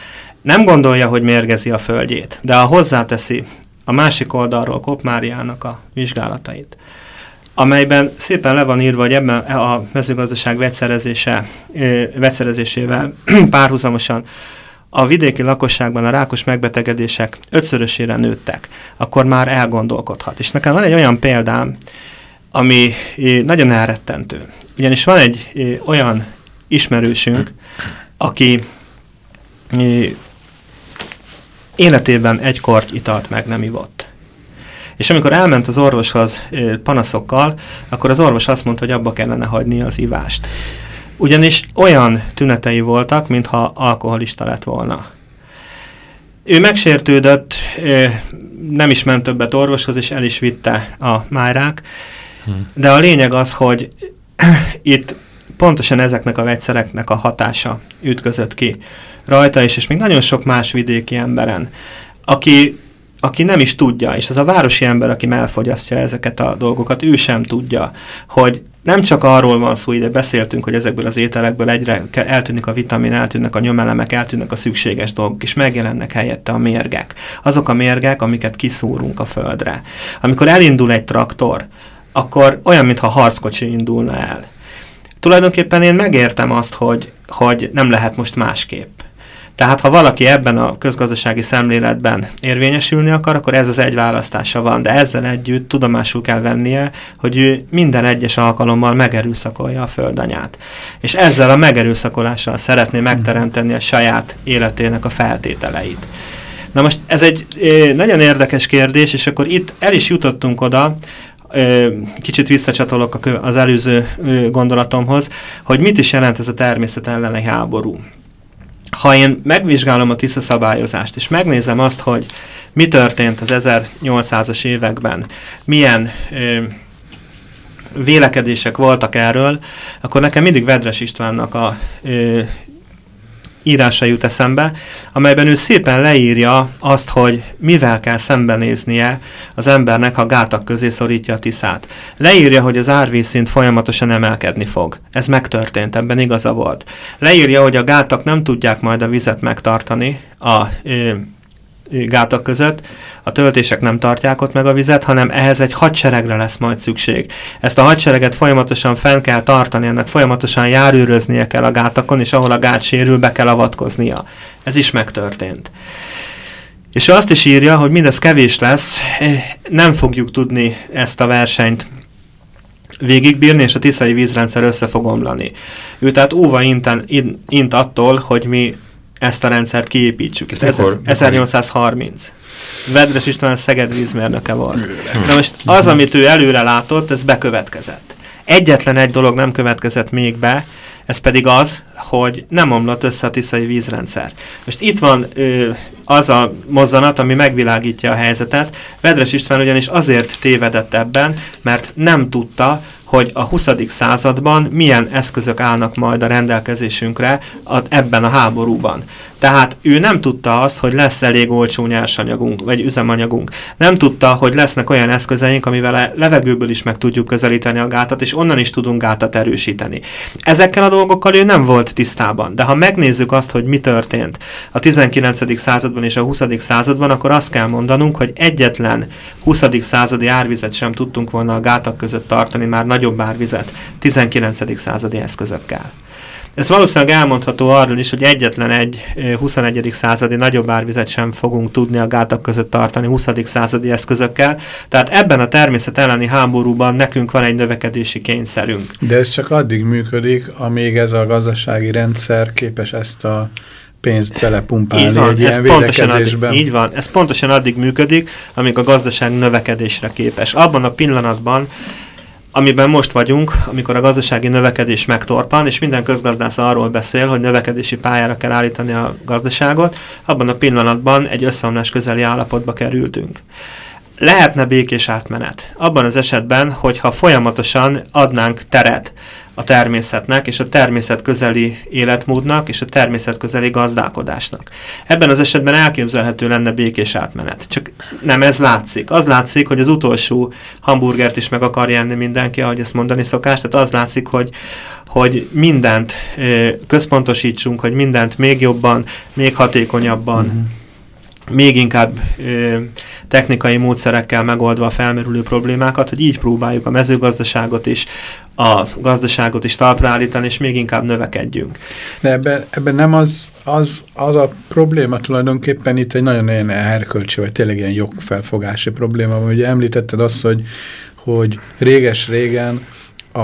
C: Nem gondolja, hogy mérgezi a földjét, de ha hozzáteszi a másik oldalról Kopmáriának a vizsgálatait, amelyben szépen le van írva, hogy ebben a mezőgazdaság vegyszerezése, vegyszerezésével párhuzamosan a vidéki lakosságban a rákos megbetegedések ötszörösére nőttek, akkor már elgondolkodhat. És nekem van egy olyan példám, ami nagyon elrettentő. Ugyanis van egy olyan ismerősünk, aki életében egy korty italt meg nem ivott. És amikor elment az orvoshoz panaszokkal, akkor az orvos azt mondta, hogy abba kellene hagyni az ivást. Ugyanis olyan tünetei voltak, mintha alkoholista lett volna. Ő megsértődött, nem is ment többet orvoshoz, és el is vitte a márák. Hm. De a lényeg az, hogy itt pontosan ezeknek a vegyszereknek a hatása ütközött ki rajta is, és még nagyon sok más vidéki emberen, aki aki nem is tudja, és az a városi ember, aki elfogyasztja ezeket a dolgokat, ő sem tudja, hogy nem csak arról van szó, ide beszéltünk, hogy ezekből az ételekből egyre eltűnik a vitamin, eltűnnek a nyomelemek, eltűnnek a szükséges dolgok, és megjelennek helyette a mérgek. Azok a mérgek, amiket kiszúrunk a földre. Amikor elindul egy traktor, akkor olyan, mintha harckocsi indulna el. Tulajdonképpen én megértem azt, hogy, hogy nem lehet most másképp. Tehát ha valaki ebben a közgazdasági szemléletben érvényesülni akar, akkor ez az egy választása van, de ezzel együtt tudomásul kell vennie, hogy ő minden egyes alkalommal megerőszakolja a földanyát. És ezzel a megerőszakolással szeretné megteremteni a saját életének a feltételeit. Na most ez egy nagyon érdekes kérdés, és akkor itt el is jutottunk oda, kicsit visszacsatolok az előző gondolatomhoz, hogy mit is jelent ez a természet elleni háború ha én megvizsgálom a TISZA szabályozást, és megnézem azt, hogy mi történt az 1800-as években, milyen ö, vélekedések voltak erről, akkor nekem mindig Vedres Istvánnak a ö, írása jut eszembe, amelyben ő szépen leírja azt, hogy mivel kell szembenéznie az embernek, ha gátak közé szorítja a tiszát. Leírja, hogy az árvízszint folyamatosan emelkedni fog. Ez megtörtént, ebben igaza volt. Leírja, hogy a gátak nem tudják majd a vizet megtartani a gátak között, a töltések nem tartják ott meg a vizet, hanem ehhez egy hadseregre lesz majd szükség. Ezt a hadsereget folyamatosan fenn kell tartani, ennek folyamatosan járőröznie kell a gátakon, és ahol a gát sérül, be kell avatkoznia. Ez is megtörtént. És azt is írja, hogy mindez kevés lesz, nem fogjuk tudni ezt a versenyt végigbírni, és a tiszai vízrendszer össze fog omlani. Ő tehát óva inten, int attól, hogy mi ezt a rendszert kiépítsük. Ez mikor, 1830. Vedres István Szeged vízmérnöke volt. Na most az, amit ő előre látott, ez bekövetkezett. Egyetlen egy dolog nem következett még be, ez pedig az, hogy nem omlott össze a tiszai vízrendszer. Most itt van ö, az a mozzanat, ami megvilágítja a helyzetet. Vedres István ugyanis azért tévedett ebben, mert nem tudta, hogy a 20. században milyen eszközök állnak majd a rendelkezésünkre ebben a háborúban. Tehát ő nem tudta azt, hogy lesz elég olcsó nyersanyagunk, vagy üzemanyagunk. Nem tudta, hogy lesznek olyan eszközeink, amivel a levegőből is meg tudjuk közelíteni a gátat, és onnan is tudunk gátat erősíteni. Ezekkel a dolgokkal ő nem volt tisztában. De ha megnézzük azt, hogy mi történt a 19. században és a 20. században, akkor azt kell mondanunk, hogy egyetlen 20. századi árvizet sem tudtunk volna a gátak között tartani, már nagyobb árvizet 19. századi eszközökkel. Ez valószínűleg elmondható arról is, hogy egyetlen egy 21. századi nagyobb árvizet sem fogunk tudni a gátak között tartani 20. századi eszközökkel. Tehát ebben a természet elleni háborúban nekünk van egy növekedési kényszerünk.
A: De ez csak addig működik, amíg ez a gazdasági rendszer képes ezt a pénzt belepumpálni így van, egy ilyen
C: pontosan addig, Így van, ez pontosan addig működik, amíg a gazdaság növekedésre képes. Abban a pillanatban, amiben most vagyunk, amikor a gazdasági növekedés megtorpan, és minden közgazdász arról beszél, hogy növekedési pályára kell állítani a gazdaságot, abban a pillanatban egy összeomlás közeli állapotba kerültünk. Lehetne békés átmenet. Abban az esetben, hogyha folyamatosan adnánk teret a természetnek, és a természet közeli életmódnak, és a természet közeli gazdálkodásnak. Ebben az esetben elképzelhető lenne békés átmenet. Csak nem ez látszik. Az látszik, hogy az utolsó hamburgert is meg akar enni mindenki, ahogy ezt mondani szokás, tehát az látszik, hogy hogy mindent központosítsunk, hogy mindent még jobban, még hatékonyabban, uh-huh még inkább technikai módszerekkel megoldva a felmerülő problémákat, hogy így próbáljuk a mezőgazdaságot is, a gazdaságot is talpra állítani, és még inkább növekedjünk.
A: De ebben, ebben nem az, az, az a probléma tulajdonképpen itt egy nagyon-nagyon erkölcsi, vagy tényleg ilyen jogfelfogási probléma, hogy említetted azt, hogy, hogy réges-régen a,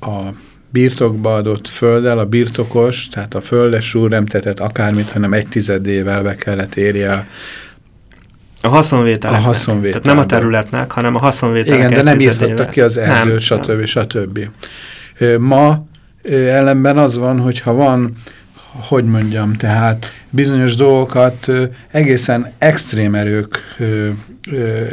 A: a birtokba adott földdel a birtokos, tehát a földes úr nem tetett akármit, hanem egy tizedével be kellett érje a
C: a haszonvételnek. A haszonvétel. Tehát nem a területnek, hanem a haszonvételnek.
A: Igen, de nem írtottak ki az erdőt, stb. Nem. stb. Ma ellenben az van, hogyha van, hogy mondjam, tehát bizonyos dolgokat egészen extrém erők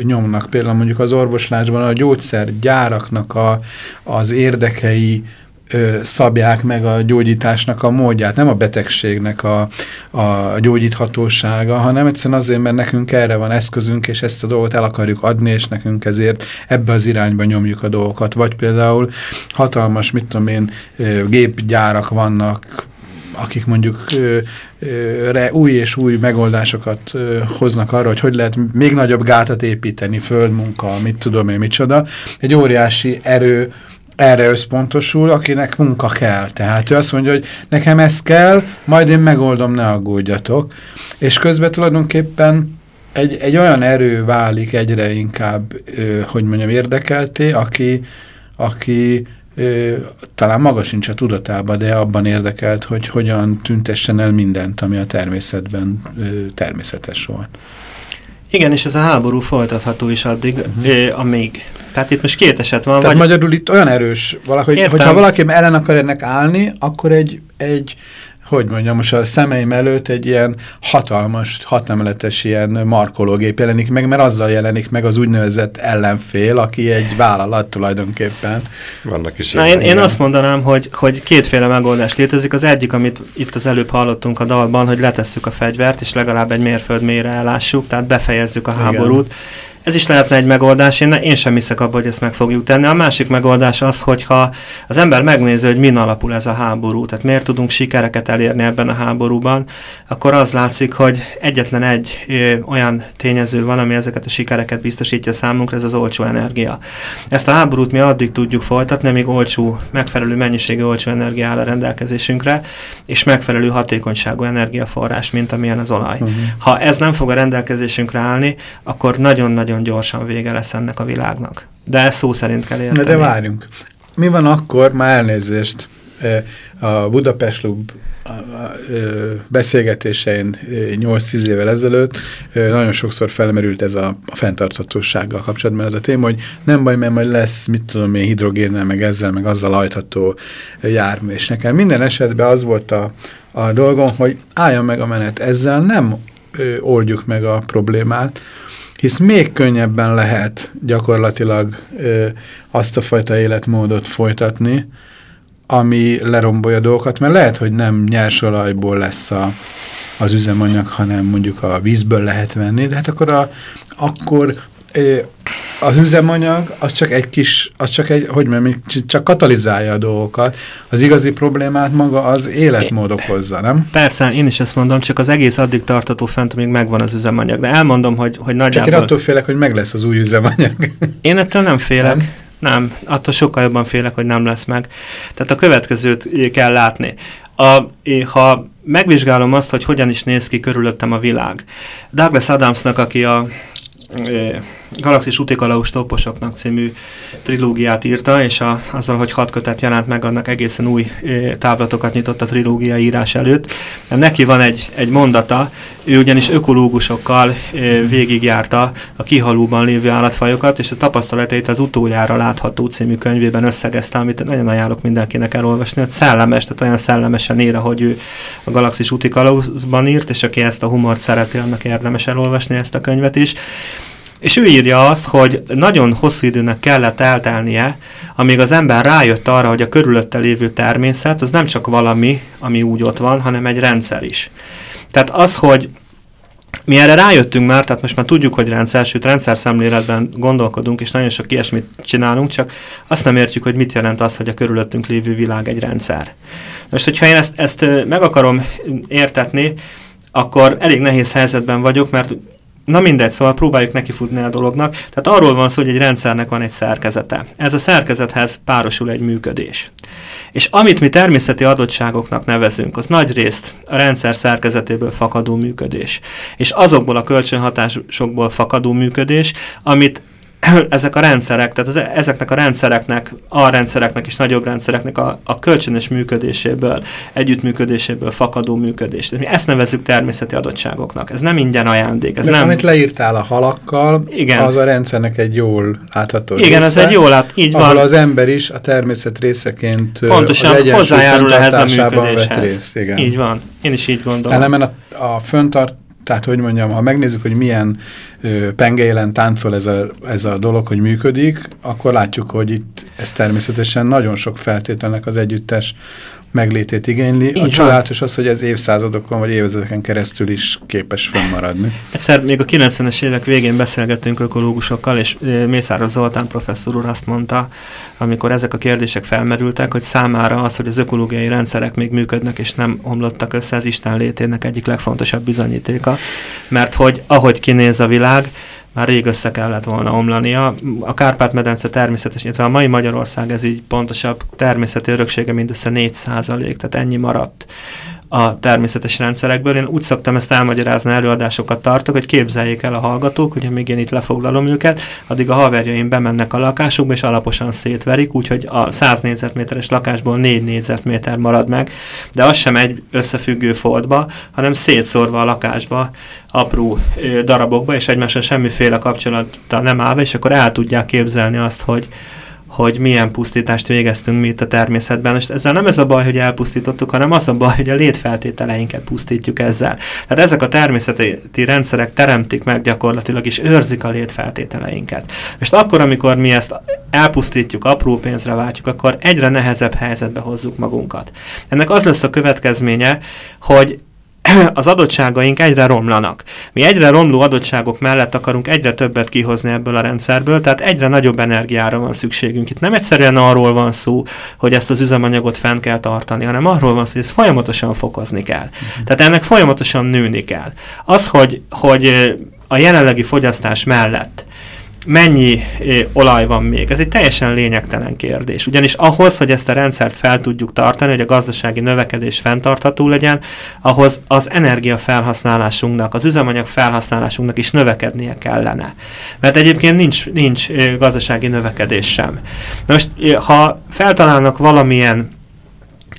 A: nyomnak. Például mondjuk az orvoslásban a gyógyszergyáraknak a, az érdekei szabják meg a gyógyításnak a módját, nem a betegségnek a, a gyógyíthatósága, hanem egyszerűen azért, mert nekünk erre van eszközünk, és ezt a dolgot el akarjuk adni, és nekünk ezért ebbe az irányba nyomjuk a dolgokat. Vagy például hatalmas, mit tudom én, gépgyárak vannak, akik mondjuk ö, ö, re, új és új megoldásokat ö, hoznak arra, hogy hogy lehet még nagyobb gátat építeni, földmunka, mit tudom én, micsoda. Egy óriási erő, erre összpontosul, akinek munka kell. Tehát ő azt mondja, hogy nekem ez kell, majd én megoldom, ne aggódjatok. És közben tulajdonképpen egy, egy olyan erő válik egyre inkább, ö, hogy mondjam, érdekelté, aki, aki ö, talán maga sincs a tudatában, de abban érdekelt, hogy hogyan tüntessen el mindent, ami a természetben ö, természetes volt.
C: Igen, és ez a háború folytatható is addig, uh mhm. -huh. amíg. Tehát itt most két eset van.
A: Tehát vagy... magyarul itt olyan erős, valahogy, hogyha valaki ellen akar ennek állni, akkor egy, egy hogy mondjam, most a szemeim előtt egy ilyen hatalmas, hatemeletes ilyen markológép jelenik meg, mert azzal jelenik meg az úgynevezett ellenfél, aki egy vállalat tulajdonképpen.
B: Vannak is
C: Na, én, én azt mondanám, hogy, hogy kétféle megoldás létezik. Az egyik, amit itt az előbb hallottunk a dalban, hogy letesszük a fegyvert, és legalább egy mérföld mélyre ellássuk, tehát befejezzük a háborút. Igen ez is lehetne egy megoldás, én, én sem hiszek abba, hogy ezt meg fogjuk tenni. A másik megoldás az, hogyha az ember megnézi, hogy min alapul ez a háború, tehát miért tudunk sikereket elérni ebben a háborúban, akkor az látszik, hogy egyetlen egy ö, olyan tényező van, ami ezeket a sikereket biztosítja számunkra, ez az olcsó energia. Ezt a háborút mi addig tudjuk folytatni, amíg olcsó, megfelelő mennyiségű olcsó energia áll a rendelkezésünkre, és megfelelő hatékonyságú energiaforrás, mint amilyen az olaj. Uh mhm. -huh. Ha ez nem fog a rendelkezésünkre állni, akkor nagyon-nagyon nagyon gyorsan vége lesz ennek a világnak. De ezt szó szerint kell érteni.
A: De várjunk. Mi van akkor, már elnézést, a Budapest Klub beszélgetésein 8-10 évvel ezelőtt nagyon sokszor felmerült ez a, fenntarthatósággal kapcsolatban ez a téma, hogy nem baj, mert majd lesz, mit tudom én, hidrogénnel, meg ezzel, meg azzal ajtható jármű. És nekem minden esetben az volt a, a dolgom, hogy álljon meg a menet. Ezzel nem oldjuk meg a problémát, hisz még könnyebben lehet gyakorlatilag ö, azt a fajta életmódot folytatni, ami lerombolja dolgokat, mert lehet, hogy nem nyersolajból lesz a, az üzemanyag, hanem mondjuk a vízből lehet venni, de hát akkor, a, akkor az üzemanyag az csak egy kis, az csak egy, hogy mondjam, csak katalizálja a dolgokat. Az igazi problémát maga az életmód okozza, nem?
C: Persze, én is ezt mondom, csak az egész addig tartató fent, amíg megvan az üzemanyag. De elmondom, hogy, hogy nagyjából...
A: Csak én attól félek, hogy meg lesz az új üzemanyag.
C: Én ettől nem félek. Nem? Nem, attól sokkal jobban félek, hogy nem lesz meg. Tehát a következőt kell látni. A, ha megvizsgálom azt, hogy hogyan is néz ki körülöttem a világ. Douglas Adamsnak, aki a Galaxis Utikalaus Toposoknak című trilógiát írta, és a, azzal, hogy hat kötet jelent meg, annak egészen új távlatokat nyitott a trilógia írás előtt. Neki van egy, egy mondata, ő ugyanis ökológusokkal végigjárta a kihalóban lévő állatfajokat, és a tapasztalatait az utoljára látható című könyvében összegezte, amit nagyon ajánlok mindenkinek elolvasni, hogy szellemes, tehát olyan szellemesen ír, hogy ő a Galaxis Utikalausban írt, és aki ezt a humort szereti, annak érdemes elolvasni ezt a könyvet is. És ő írja azt, hogy nagyon hosszú időnek kellett eltelnie, amíg az ember rájött arra, hogy a körülötte lévő természet az nem csak valami, ami úgy ott van, hanem egy rendszer is. Tehát az, hogy mi erre rájöttünk már, tehát most már tudjuk, hogy rendszer, sőt rendszer szemléletben gondolkodunk, és nagyon sok ilyesmit csinálunk, csak azt nem értjük, hogy mit jelent az, hogy a körülöttünk lévő világ egy rendszer. Most, hogyha én ezt, ezt meg akarom értetni, akkor elég nehéz helyzetben vagyok, mert Na mindegy, szóval próbáljuk nekifutni a dolognak. Tehát arról van szó, hogy egy rendszernek van egy szerkezete. Ez a szerkezethez párosul egy működés. És amit mi természeti adottságoknak nevezünk, az nagy részt a rendszer szerkezetéből fakadó működés. És azokból a kölcsönhatásokból fakadó működés, amit ezek a rendszerek, tehát az, ezeknek a rendszereknek, a rendszereknek és nagyobb rendszereknek a, a kölcsönös működéséből, együttműködéséből fakadó működés. Mi ezt nevezzük természeti adottságoknak. Ez nem ingyen ajándék. Ez
A: De
C: nem...
A: amit leírtál a halakkal, Igen. az a rendszernek egy jól látható
C: Igen, része, ez egy jól lát, így
A: ahol van. az ember is a természet részeként
C: Pontosan hozzájárul ehhez a működéshez. Részt, igen. Így van. Én is így gondolom.
A: Tehát a, a föntart tehát, hogy mondjam, ha megnézzük, hogy milyen pengélen táncol ez a, ez a dolog, hogy működik, akkor látjuk, hogy itt ez természetesen nagyon sok feltételnek az együttes meglétét igényli. Így a csodálatos az, hogy ez évszázadokon vagy évezredeken keresztül is képes fennmaradni.
C: Egyszer még a 90-es évek végén beszélgettünk ökológusokkal, és Mészáros Zoltán professzor úr azt mondta, amikor ezek a kérdések felmerültek, hogy számára az, hogy az ökológiai rendszerek még működnek és nem omlottak össze, az Isten létének egyik legfontosabb bizonyítéka, mert hogy ahogy kinéz a világ, már rég össze kellett volna omlania. A Kárpát-medence természetes, illetve a mai Magyarország ez így pontosabb természeti öröksége mindössze 4% tehát ennyi maradt a természetes rendszerekből. Én úgy szoktam ezt elmagyarázni, előadásokat tartok, hogy képzeljék el a hallgatók, hogy még én itt lefoglalom őket, addig a haverjaim bemennek a lakásukba, és alaposan szétverik, úgyhogy a 100 négyzetméteres lakásból 4 négyzetméter marad meg, de az sem egy összefüggő foltba, hanem szétszórva a lakásba apró darabokba, és egymással semmiféle kapcsolata nem állva, és akkor el tudják képzelni azt, hogy hogy milyen pusztítást végeztünk mi itt a természetben. És ezzel nem ez a baj, hogy elpusztítottuk, hanem az a baj, hogy a létfeltételeinket pusztítjuk ezzel. Tehát ezek a természeti rendszerek teremtik meg gyakorlatilag, és őrzik a létfeltételeinket. És akkor, amikor mi ezt elpusztítjuk, apró pénzre váltjuk, akkor egyre nehezebb helyzetbe hozzuk magunkat. Ennek az lesz a következménye, hogy az adottságaink egyre romlanak. Mi egyre romló adottságok mellett akarunk egyre többet kihozni ebből a rendszerből, tehát egyre nagyobb energiára van szükségünk. Itt nem egyszerűen arról van szó, hogy ezt az üzemanyagot fenn kell tartani, hanem arról van szó, hogy ezt folyamatosan fokozni kell. Uh-huh. Tehát ennek folyamatosan nőni kell. Az, hogy, hogy a jelenlegi fogyasztás mellett mennyi olaj van még? Ez egy teljesen lényegtelen kérdés. Ugyanis ahhoz, hogy ezt a rendszert fel tudjuk tartani, hogy a gazdasági növekedés fenntartható legyen, ahhoz az energia felhasználásunknak, az üzemanyag felhasználásunknak is növekednie kellene. Mert egyébként nincs, nincs gazdasági növekedés sem. most, ha feltalálnak valamilyen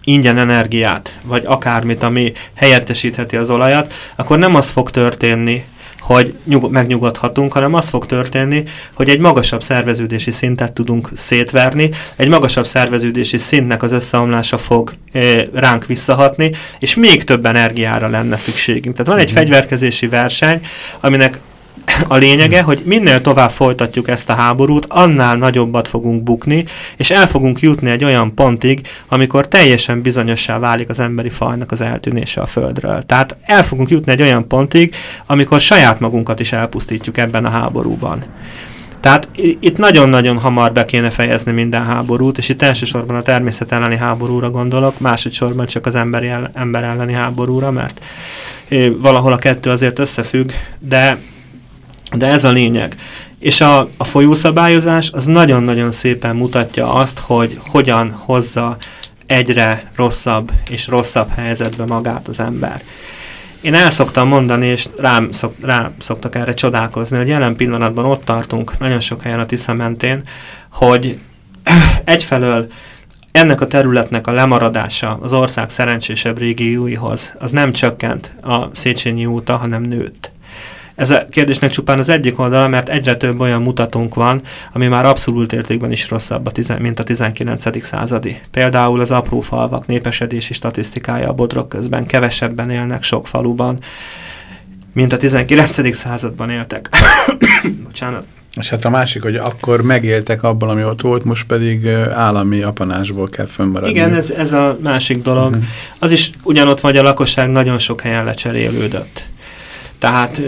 C: ingyen energiát, vagy akármit, ami helyettesítheti az olajat, akkor nem az fog történni, hogy nyug- megnyugodhatunk, hanem az fog történni, hogy egy magasabb szerveződési szintet tudunk szétverni, egy magasabb szerveződési szintnek az összeomlása fog e, ránk visszahatni, és még több energiára lenne szükségünk. Tehát van egy uh-huh. fegyverkezési verseny, aminek a lényege, hogy minél tovább folytatjuk ezt a háborút, annál nagyobbat fogunk bukni, és el fogunk jutni egy olyan pontig, amikor teljesen bizonyossá válik az emberi fajnak az eltűnése a Földről. Tehát el fogunk jutni egy olyan pontig, amikor saját magunkat is elpusztítjuk ebben a háborúban. Tehát itt nagyon-nagyon hamar be kéne fejezni minden háborút, és itt elsősorban a természet elleni háborúra gondolok, másodszorban csak az emberi ember elleni háborúra, mert valahol a kettő azért összefügg, de, de ez a lényeg. És a, a folyószabályozás az nagyon-nagyon szépen mutatja azt, hogy hogyan hozza egyre rosszabb és rosszabb helyzetbe magát az ember. Én el szoktam mondani, és rám, szok, rám szoktak erre csodálkozni, hogy jelen pillanatban ott tartunk nagyon sok helyen a Tisza mentén, hogy egyfelől ennek a területnek a lemaradása az ország szerencsésebb régióihoz, az nem csökkent a Széchenyi óta, hanem nőtt. Ez a kérdésnek csupán az egyik oldala, mert egyre több olyan mutatónk van, ami már abszolút értékben is rosszabb, a tizen, mint a 19. századi. Például az apró falvak népesedési statisztikája a bodrok közben kevesebben élnek sok faluban, mint a 19. században éltek. Bocsánat.
A: És hát a másik, hogy akkor megéltek abban, ami ott volt, most pedig állami apanásból kell fönnmaradni.
C: Igen, ez, ez a másik dolog. Uh mhm. -huh. Az is ugyanott vagy a lakosság nagyon sok helyen lecserélődött. Tehát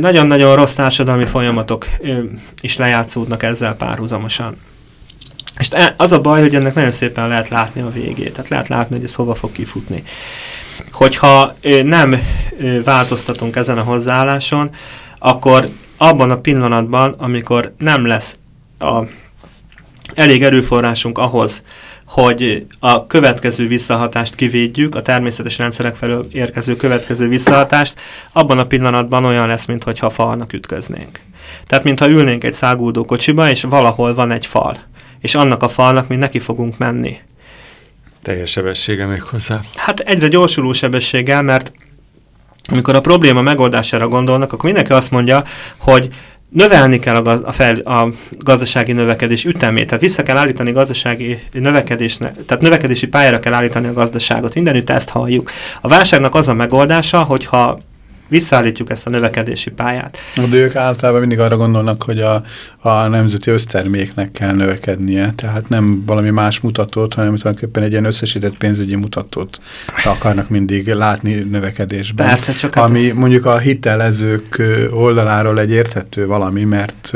C: nagyon-nagyon rossz társadalmi folyamatok is lejátszódnak ezzel párhuzamosan. És e, az a baj, hogy ennek nagyon szépen lehet látni a végét, tehát lehet látni, hogy ez hova fog kifutni. Hogyha nem változtatunk ezen a hozzáálláson, akkor abban a pillanatban, amikor nem lesz a elég erőforrásunk ahhoz, hogy a következő visszahatást kivédjük, a természetes rendszerek felől érkező következő visszahatást, abban a pillanatban olyan lesz, mintha falnak ütköznénk. Tehát, mintha ülnénk egy száguldó kocsiba, és valahol van egy fal. És annak a falnak mi neki fogunk menni.
B: Teljes sebessége még hozzá.
C: Hát egyre gyorsuló sebességgel, mert amikor a probléma megoldására gondolnak, akkor mindenki azt mondja, hogy növelni kell a, gaz, a, fel, a gazdasági növekedés ütemét, tehát vissza kell állítani gazdasági növekedésnek, tehát növekedési pályára kell állítani a gazdaságot. Mindenütt ezt halljuk. A válságnak az a megoldása, hogyha visszaállítjuk ezt a növekedési pályát.
A: De ők általában mindig arra gondolnak, hogy a, a nemzeti összterméknek kell növekednie, tehát nem valami más mutatót, hanem tulajdonképpen egy ilyen összesített pénzügyi mutatót akarnak mindig látni növekedésben.
C: Persze, csak
A: ami hát... mondjuk a hitelezők oldaláról egy érthető valami, mert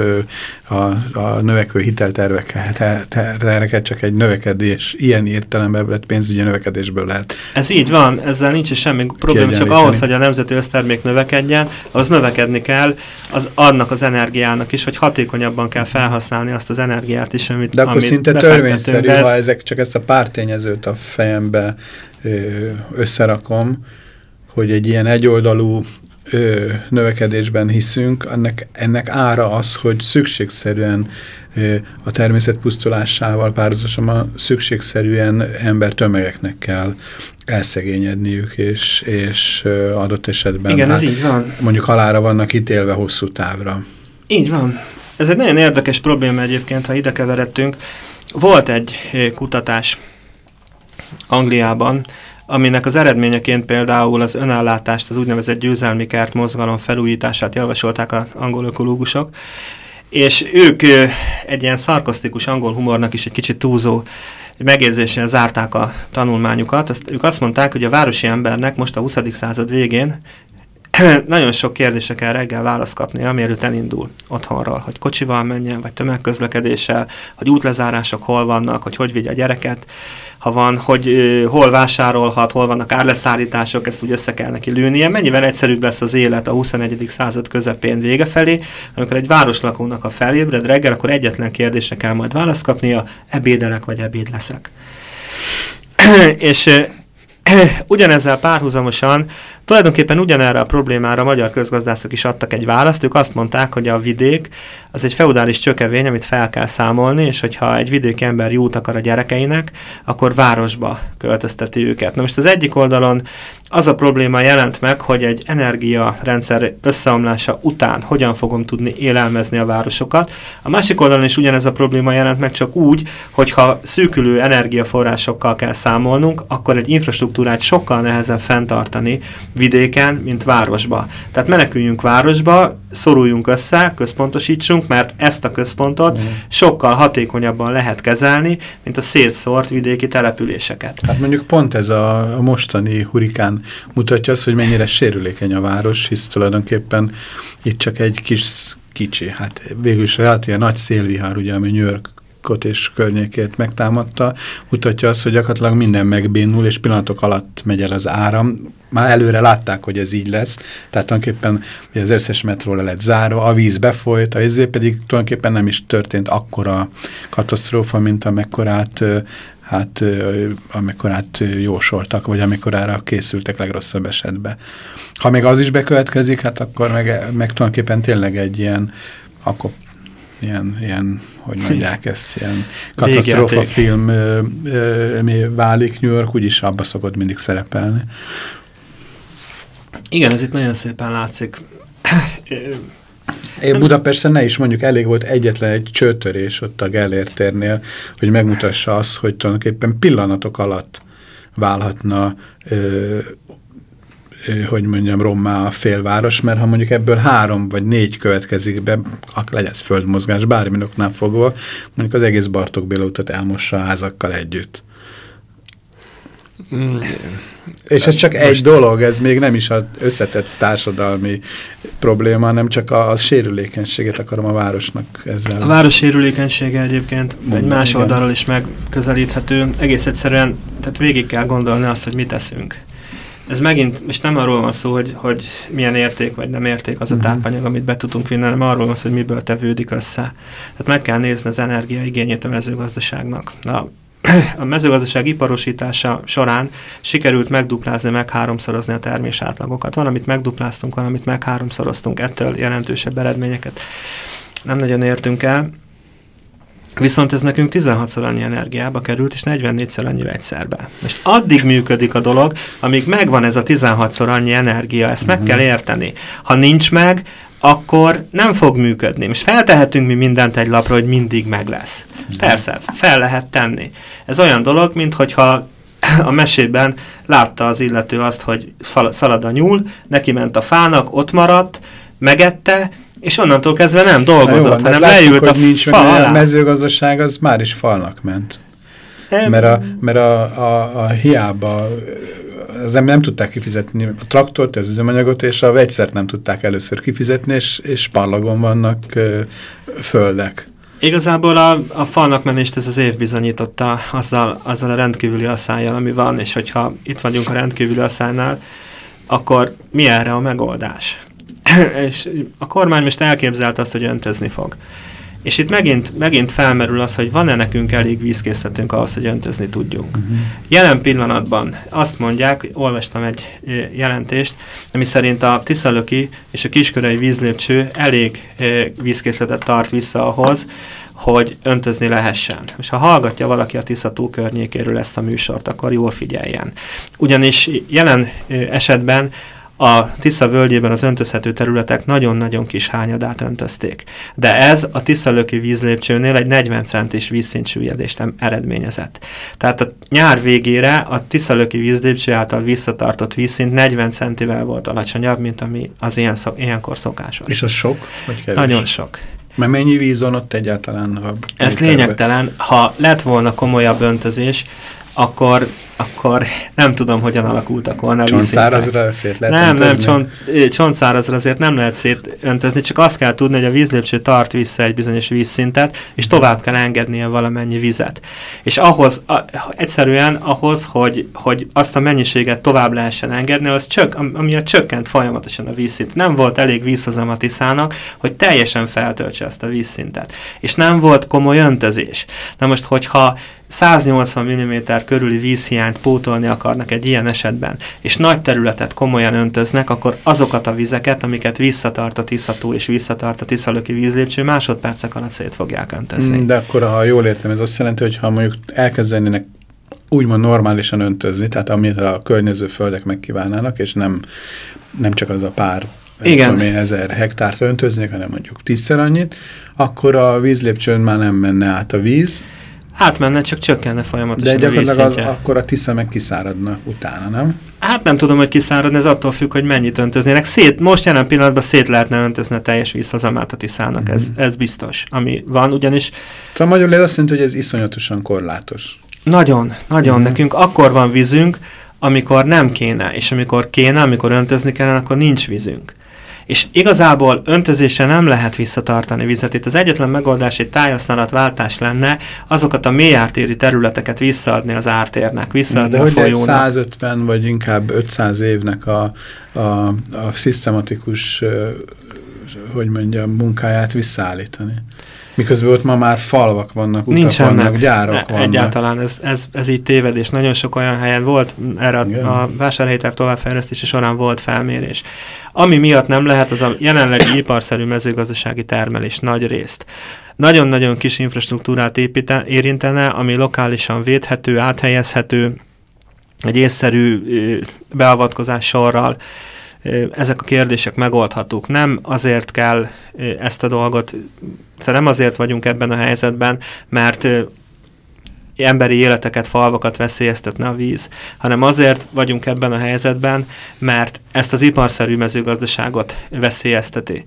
A: a, a növekvő hitelterveket csak egy növekedés, ilyen értelemben vett pénzügyi növekedésből lehet.
C: Ez így van, ezzel nincs semmi probléma, csak ahhoz, hogy a nemzeti össztermék növekedjen, az növekedni kell az annak az energiának is, hogy hatékonyabban kell felhasználni azt az energiát is, amit
A: De akkor amit szinte törvényszerű, ez... ha ezek csak ezt a pártényezőt a fejembe összerakom, hogy egy ilyen egyoldalú ö, növekedésben hiszünk, ennek, ennek ára az, hogy szükségszerűen ö, a természet pusztulásával párhuzamosan szükségszerűen ember tömegeknek kell elszegényedniük, és, és ö, adott esetben
C: Igen, hát, ez így van.
A: mondjuk halára vannak ítélve hosszú távra.
C: Így van. Ez egy nagyon érdekes probléma egyébként, ha ide keveredtünk. Volt egy kutatás Angliában, aminek az eredményeként például az önellátást, az úgynevezett győzelmi kert mozgalom felújítását javasolták az angol ökológusok, és ők egy ilyen szarkasztikus angol humornak is egy kicsit túlzó megjegyzéssel zárták a tanulmányukat. Azt, ők azt mondták, hogy a városi embernek most a 20. század végén nagyon sok kérdésre kell reggel választ kapnia, mielőtt elindul otthonról, hogy kocsival menjen, vagy tömegközlekedéssel, hogy útlezárások hol vannak, hogy hogy vigye a gyereket, ha van, hogy uh, hol vásárolhat, hol vannak árleszállítások, ezt úgy össze kell neki lőnie. Mennyivel egyszerűbb lesz az élet a 21. század közepén vége felé, amikor egy városlakónak a felébred reggel, akkor egyetlen kérdésre kell majd választ kapnia, ebédelek vagy ebéd leszek. és ugyanezzel párhuzamosan tulajdonképpen ugyanerre a problémára a magyar közgazdászok is adtak egy választ. Ők azt mondták, hogy a vidék az egy feudális csökevény, amit fel kell számolni, és hogyha egy vidéki ember jót akar a gyerekeinek, akkor városba költözteti őket. Na most az egyik oldalon az a probléma jelent meg, hogy egy energiarendszer összeomlása után hogyan fogom tudni élelmezni a városokat. A másik oldalon is ugyanez a probléma jelent meg, csak úgy, hogyha szűkülő energiaforrásokkal kell számolnunk, akkor egy infrastruktúrát sokkal nehezebb fenntartani vidéken, mint városba. Tehát meneküljünk városba, szoruljunk össze, központosítsunk, mert ezt a központot mm. sokkal hatékonyabban lehet kezelni, mint a szétszórt vidéki településeket.
A: Hát mondjuk pont ez a, a mostani hurikán mutatja azt, hogy mennyire sérülékeny a város, hisz tulajdonképpen itt csak egy kis kicsi, hát végül is relatíve nagy szélvihar, ugye, ami New York Yorkot és környékét megtámadta, mutatja azt, hogy gyakorlatilag minden megbénul, és pillanatok alatt megy el az áram. Már előre látták, hogy ez így lesz, tehát tulajdonképpen az összes metró le lett zárva, a víz befolyt, a izé pedig tulajdonképpen nem is történt akkora katasztrófa, mint amekkorát hát amikorát jósoltak, vagy amikorára készültek legrosszabb esetben. Ha még az is bekövetkezik, hát akkor meg, meg tulajdonképpen tényleg egy ilyen, akkor ilyen, ilyen hogy mondják ezt, ilyen katasztrófa film mi válik New York, úgyis abba szokott mindig szerepelni.
C: Igen, ez itt nagyon szépen látszik.
A: Én Budapesten ne is mondjuk elég volt egyetlen egy csőtörés ott a Gellért térnél, hogy megmutassa azt, hogy tulajdonképpen pillanatok alatt válhatna ö, hogy mondjam, rommá a félváros, mert ha mondjuk ebből három vagy négy következik be, akkor legyen földmozgás, bárminoknál fogva, mondjuk az egész Bartók Béla utat elmossa a házakkal együtt. Mm. És ez csak egy dolog, ez még nem is az összetett társadalmi probléma, hanem csak a, a sérülékenységet akarom a városnak ezzel.
C: A város sérülékenysége egyébként Mondom, egy más igen. oldalról is megközelíthető. Egész egyszerűen, tehát végig kell gondolni azt, hogy mit teszünk ez megint, és nem arról van szó, hogy, hogy milyen érték vagy nem érték az a uh-huh. tápanyag, amit be tudunk vinni, hanem arról van szó, hogy miből tevődik össze. Tehát meg kell nézni az energiaigényét a mezőgazdaságnak. A, a mezőgazdaság iparosítása során sikerült megduplázni, meg háromszorozni a termés átlagokat. Van, amit megdupláztunk, van, amit meg háromszoroztunk, ettől jelentősebb eredményeket nem nagyon értünk el. Viszont ez nekünk 16-szor annyi energiába került, és 44-szer annyi vegyszerbe. Most addig működik a dolog, amíg megvan ez a 16-szor annyi energia, ezt meg uh -huh. kell érteni. Ha nincs meg, akkor nem fog működni. Most feltehetünk mi mindent egy lapra, hogy mindig meg lesz. Uh -huh. Persze, fel lehet tenni. Ez olyan dolog, mint hogyha a mesében látta az illető azt, hogy szalad a nyúl, neki ment a fának, ott maradt, megette, és onnantól kezdve nem dolgozott, jó, hanem látszik, leült a nincs
A: fa alá. A mezőgazdaság az már is falnak ment. Nem. Mert a, mert a, a, a hiába az nem, nem tudták kifizetni a traktort, az üzemanyagot, és a vegyszert nem tudták először kifizetni, és, és parlagon vannak ö, földek.
C: Igazából a, a falnak menést ez az év bizonyította azzal, azzal a rendkívüli asszályjal, ami van, és hogyha itt vagyunk a rendkívüli asszálynál, akkor mi erre a megoldás? és a kormány most elképzelte azt, hogy öntözni fog. És itt megint, megint felmerül az, hogy van-e nekünk elég vízkészletünk ahhoz, hogy öntözni tudjunk. Uh-huh. Jelen pillanatban azt mondják, olvastam egy jelentést, ami szerint a Tiszalöki és a Kiskörei vízlépcső elég vízkészletet tart vissza ahhoz, hogy öntözni lehessen. És ha hallgatja valaki a Tiszató környékéről ezt a műsort, akkor jól figyeljen. Ugyanis jelen esetben a Tisza völgyében az öntözhető területek nagyon-nagyon kis hányadát öntözték. De ez a Tiszalöki vízlépcsőnél egy 40 centis vízszintsüllyedést eredményezett. Tehát a nyár végére a Tiszalöki vízlépcső által visszatartott vízszint 40 centivel volt alacsonyabb, mint ami az ilyen szok, ilyenkor szokásos.
A: És az sok? Vagy
C: kevés? Nagyon sok.
A: Mert mennyi víz van ott egyáltalán? Ha
C: Ez lényegtelen. Ha lett volna komolyabb öntözés, akkor akkor nem tudom, hogyan alakultak volna
A: Csontszárazra szét lehet
C: Nem, öntözni? nem, csont, csontszárazra azért nem lehet szétöntözni, csak azt kell tudni, hogy a vízlépcső tart vissza egy bizonyos vízszintet, és tovább kell engednie valamennyi vizet. És ahhoz, a, egyszerűen ahhoz, hogy, hogy azt a mennyiséget tovább lehessen engedni, az csök, ami a csökkent folyamatosan a vízszint. Nem volt elég vízhozam a Tiszának, hogy teljesen feltöltse ezt a vízszintet. És nem volt komoly öntözés. Na most, hogyha 180 mm körüli vízhiányt pótolni akarnak egy ilyen esetben, és nagy területet komolyan öntöznek, akkor azokat a vizeket, amiket visszatart a Tiszató és visszatart a Tiszalöki vízlépcső, másodpercek alatt szét fogják öntözni.
A: De akkor, ha jól értem, ez azt jelenti, hogy ha mondjuk elkezdenének úgymond normálisan öntözni, tehát amit a környező földek megkívánnának, és nem, nem csak az a pár igen. Tudom én, ezer hektárt öntöznék, hanem mondjuk tízszer annyit, akkor a vízlépcsőn már nem menne át a víz.
C: Átmenne, csak csökkenne folyamatosan
A: De gyakorlatilag az, akkor a tisza meg kiszáradna utána, nem?
C: Hát nem tudom, hogy kiszáradna, ez attól függ, hogy mennyit öntöznének. Szét, most jelen pillanatban szét lehetne öntözni a teljes vízhozamát a Tiszának, mm -hmm. ez, mhm. ez biztos, ami van, ugyanis...
A: Szóval magyarul azt jelenti, hogy ez iszonyatosan korlátos.
C: Nagyon, nagyon. Mm -hmm. Nekünk akkor van vízünk, amikor nem kéne, és amikor kéne, amikor öntözni kellene, akkor nincs vízünk. És igazából öntözésre nem lehet visszatartani vizet. Itt az egyetlen megoldás egy tájhasználatváltás lenne azokat a mélyártéri területeket visszaadni az ártérnek, visszaadni
A: De
C: a folyónak.
A: 150 vagy inkább 500 évnek a, a, a szisztematikus hogy mondjam, munkáját visszaállítani. Miközben ott ma már falvak vannak, utak Nincsenek. vannak, gyárok ne, vannak.
C: Egyáltalán ez, ez, ez így tévedés. Nagyon sok olyan helyen volt, erre a, a vásárhelyterv továbbfejlesztése során volt felmérés. Ami miatt nem lehet, az a jelenlegi iparszerű mezőgazdasági termelés nagy részt. Nagyon-nagyon kis infrastruktúrát építen, érintene, ami lokálisan védhető, áthelyezhető, egy észszerű beavatkozás sorral, ezek a kérdések megoldhatók. Nem azért kell ezt a dolgot, szóval nem azért vagyunk ebben a helyzetben, mert emberi életeket, falvakat veszélyeztetne a víz, hanem azért vagyunk ebben a helyzetben, mert ezt az iparszerű mezőgazdaságot veszélyezteti.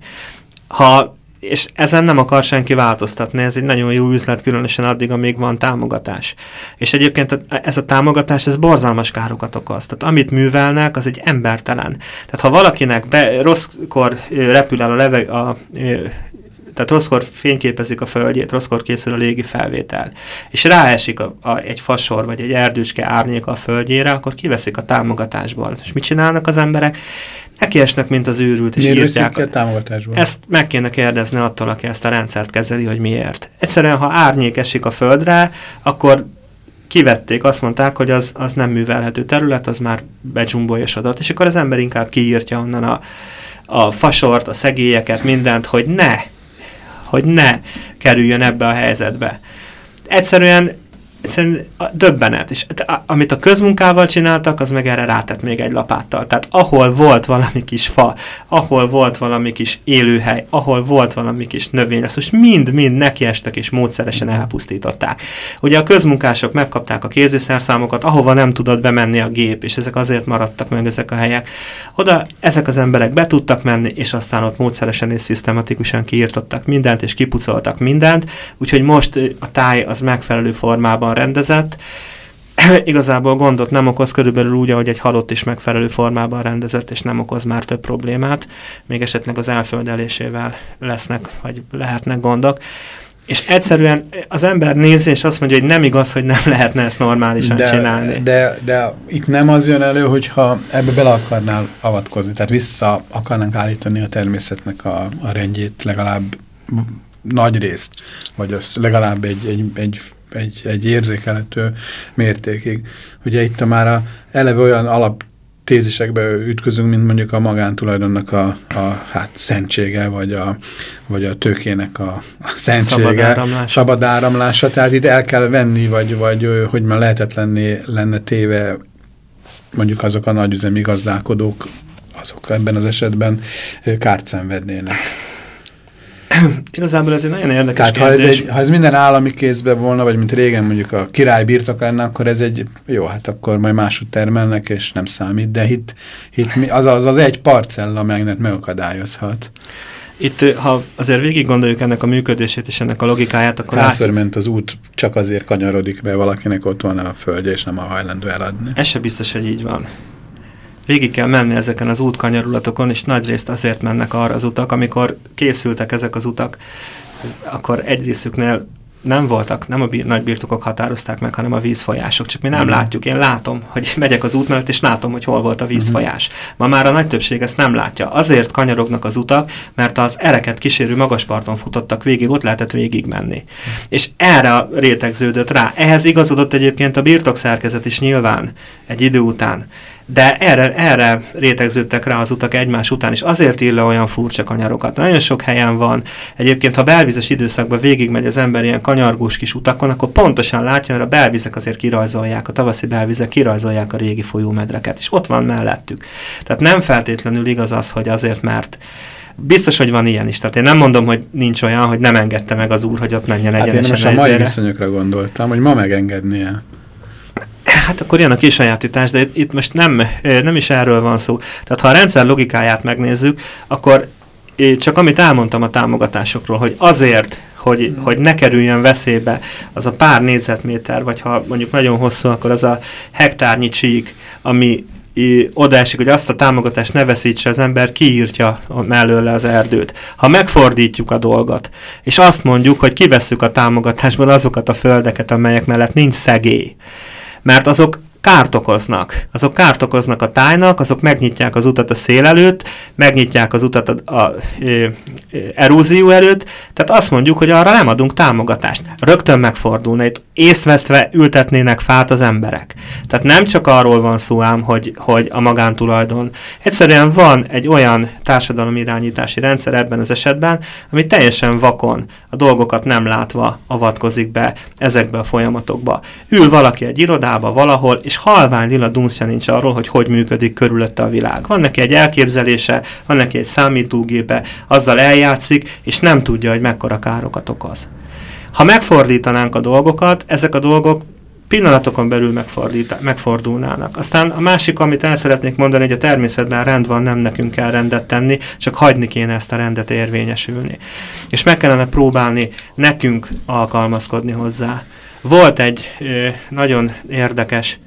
C: Ha és ezen nem akar senki változtatni, ez egy nagyon jó üzlet, különösen addig, amíg van támogatás. És egyébként ez a támogatás, ez borzalmas károkat okoz. Tehát amit művelnek, az egy embertelen. Tehát ha valakinek be, rosszkor repül el a, leveg, a, a tehát rosszkor fényképezik a földjét, rosszkor készül a légi felvétel, és ráesik a, a, egy fasor vagy egy erdőske árnyéka a földjére, akkor kiveszik a támogatásból. És mit csinálnak az emberek? nekiesnek, mint az őrült, és
A: miért írják. A támogatásban?
C: Ezt meg kéne kérdezni attól, aki ezt a rendszert kezeli, hogy miért. Egyszerűen, ha árnyék esik a földre, akkor kivették, azt mondták, hogy az, az nem művelhető terület, az már bedzsumbolyosodott, és akkor az ember inkább kiírtja onnan a, a fasort, a szegélyeket, mindent, hogy ne, hogy ne kerüljön ebbe a helyzetbe. Egyszerűen egyszerűen döbbenet. És amit a közmunkával csináltak, az meg erre rátett még egy lapáttal. Tehát ahol volt valami kis fa, ahol volt valami kis élőhely, ahol volt valami kis növény, ezt most mind-mind nekiestek és módszeresen elpusztították. Ugye a közmunkások megkapták a kéziszerszámokat, ahova nem tudott bemenni a gép, és ezek azért maradtak meg ezek a helyek. Oda ezek az emberek be tudtak menni, és aztán ott módszeresen és szisztematikusan kiírtottak mindent, és kipucoltak mindent, úgyhogy most a táj az megfelelő formában rendezett, igazából gondot nem okoz, körülbelül úgy, ahogy egy halott is megfelelő formában rendezett, és nem okoz már több problémát, még esetleg az elföldelésével lesznek, vagy lehetnek gondok. És egyszerűen az ember nézi, és azt mondja, hogy nem igaz, hogy nem lehetne ezt normálisan
A: de,
C: csinálni.
A: De, de itt nem az jön elő, hogyha ebbe bele akarnál avatkozni, tehát vissza akarnánk állítani a természetnek a, a rendjét legalább nagy részt, vagy az legalább egy, egy, egy egy, egy érzékelhető mértékig. Ugye itt a már a, eleve olyan alap tézisekbe ütközünk, mint mondjuk a magántulajdonnak a, a hát szentsége, vagy a, vagy a tőkének a, a szentsége, szabad áramlása. szabad áramlása. Tehát itt el kell venni, vagy, vagy hogy már lehetetlenné lenne téve mondjuk azok a nagyüzemi gazdálkodók, azok ebben az esetben kárt szenvednének.
C: Igazából ez egy nagyon érdekes
A: Tehát kérdés. Ha ez, egy, ha ez minden állami kézben volna, vagy mint régen mondjuk a király birtok lenne, akkor ez egy, jó, hát akkor majd máshogy termelnek, és nem számít, de itt, itt az, az az egy parcella megnet megakadályozhat.
C: Itt, ha azért végig gondoljuk ennek a működését és ennek a logikáját, akkor
A: Hányszor ment az út, csak azért kanyarodik, mert valakinek ott van a földje, és nem a hajlandó eladni.
C: Ez se biztos, hogy így van végig kell menni ezeken az útkanyarulatokon, és nagy részt azért mennek arra az utak, amikor készültek ezek az utak, akkor egy részüknél nem voltak, nem a nagy birtokok határozták meg, hanem a vízfolyások. Csak mi nem mm. látjuk. Én látom, hogy megyek az út mellett, és látom, hogy hol volt a vízfolyás. Mm. Ma már a nagy többség ezt nem látja. Azért kanyarognak az utak, mert az ereket kísérő magasparton futottak végig, ott lehetett végig menni. Mm. És erre rétegződött rá. Ehhez igazodott egyébként a birtokszerkezet is nyilván egy idő után de erre, erre rétegződtek rá az utak egymás után, és azért ír le olyan furcsa kanyarokat. Nagyon sok helyen van. Egyébként, ha belvizes időszakban végigmegy az ember ilyen kanyargós kis utakon, akkor pontosan látja, hogy a belvizek azért kirajzolják, a tavaszi belvizek kirajzolják a régi folyómedreket, és ott van mellettük. Tehát nem feltétlenül igaz az, hogy azért, mert Biztos, hogy van ilyen is. Tehát én nem mondom, hogy nincs olyan, hogy nem engedte meg az úr, hogy ott menjen egyenesen.
A: Hát én most a mai viszonyokra gondoltam, hogy ma megengednie.
C: Hát akkor jön a kisajátítás, de itt, most nem, nem is erről van szó. Tehát ha a rendszer logikáját megnézzük, akkor csak amit elmondtam a támogatásokról, hogy azért, hogy, hogy ne kerüljön veszélybe az a pár négyzetméter, vagy ha mondjuk nagyon hosszú, akkor az a hektárnyi csík, ami odaesik, hogy azt a támogatást ne veszítse az ember, kiírtja mellőle az erdőt. Ha megfordítjuk a dolgot, és azt mondjuk, hogy kivesszük a támogatásból azokat a földeket, amelyek mellett nincs szegély, mert azok kárt okoznak. Azok kárt okoznak a tájnak, azok megnyitják az utat a szél előtt, megnyitják az utat a, a, a, erózió előtt, tehát azt mondjuk, hogy arra nem adunk támogatást. Rögtön megfordulna, itt észvesztve ültetnének fát az emberek. Tehát nem csak arról van szó ám, hogy, hogy a magántulajdon. Egyszerűen van egy olyan irányítási rendszer ebben az esetben, ami teljesen vakon, a dolgokat nem látva avatkozik be ezekbe a folyamatokba. Ül valaki egy irodába valahol, és halvány lila dunszja nincs arról, hogy hogy működik körülötte a világ. Van neki egy elképzelése, van neki egy számítógépe, azzal eljátszik, és nem tudja, hogy mekkora károkat okoz. Ha megfordítanánk a dolgokat, ezek a dolgok pillanatokon belül megfordulnának. Aztán a másik, amit el szeretnék mondani, hogy a természetben rend van, nem nekünk kell rendet tenni, csak hagyni kéne ezt a rendet érvényesülni. És meg kellene próbálni nekünk alkalmazkodni hozzá. Volt egy ö, nagyon érdekes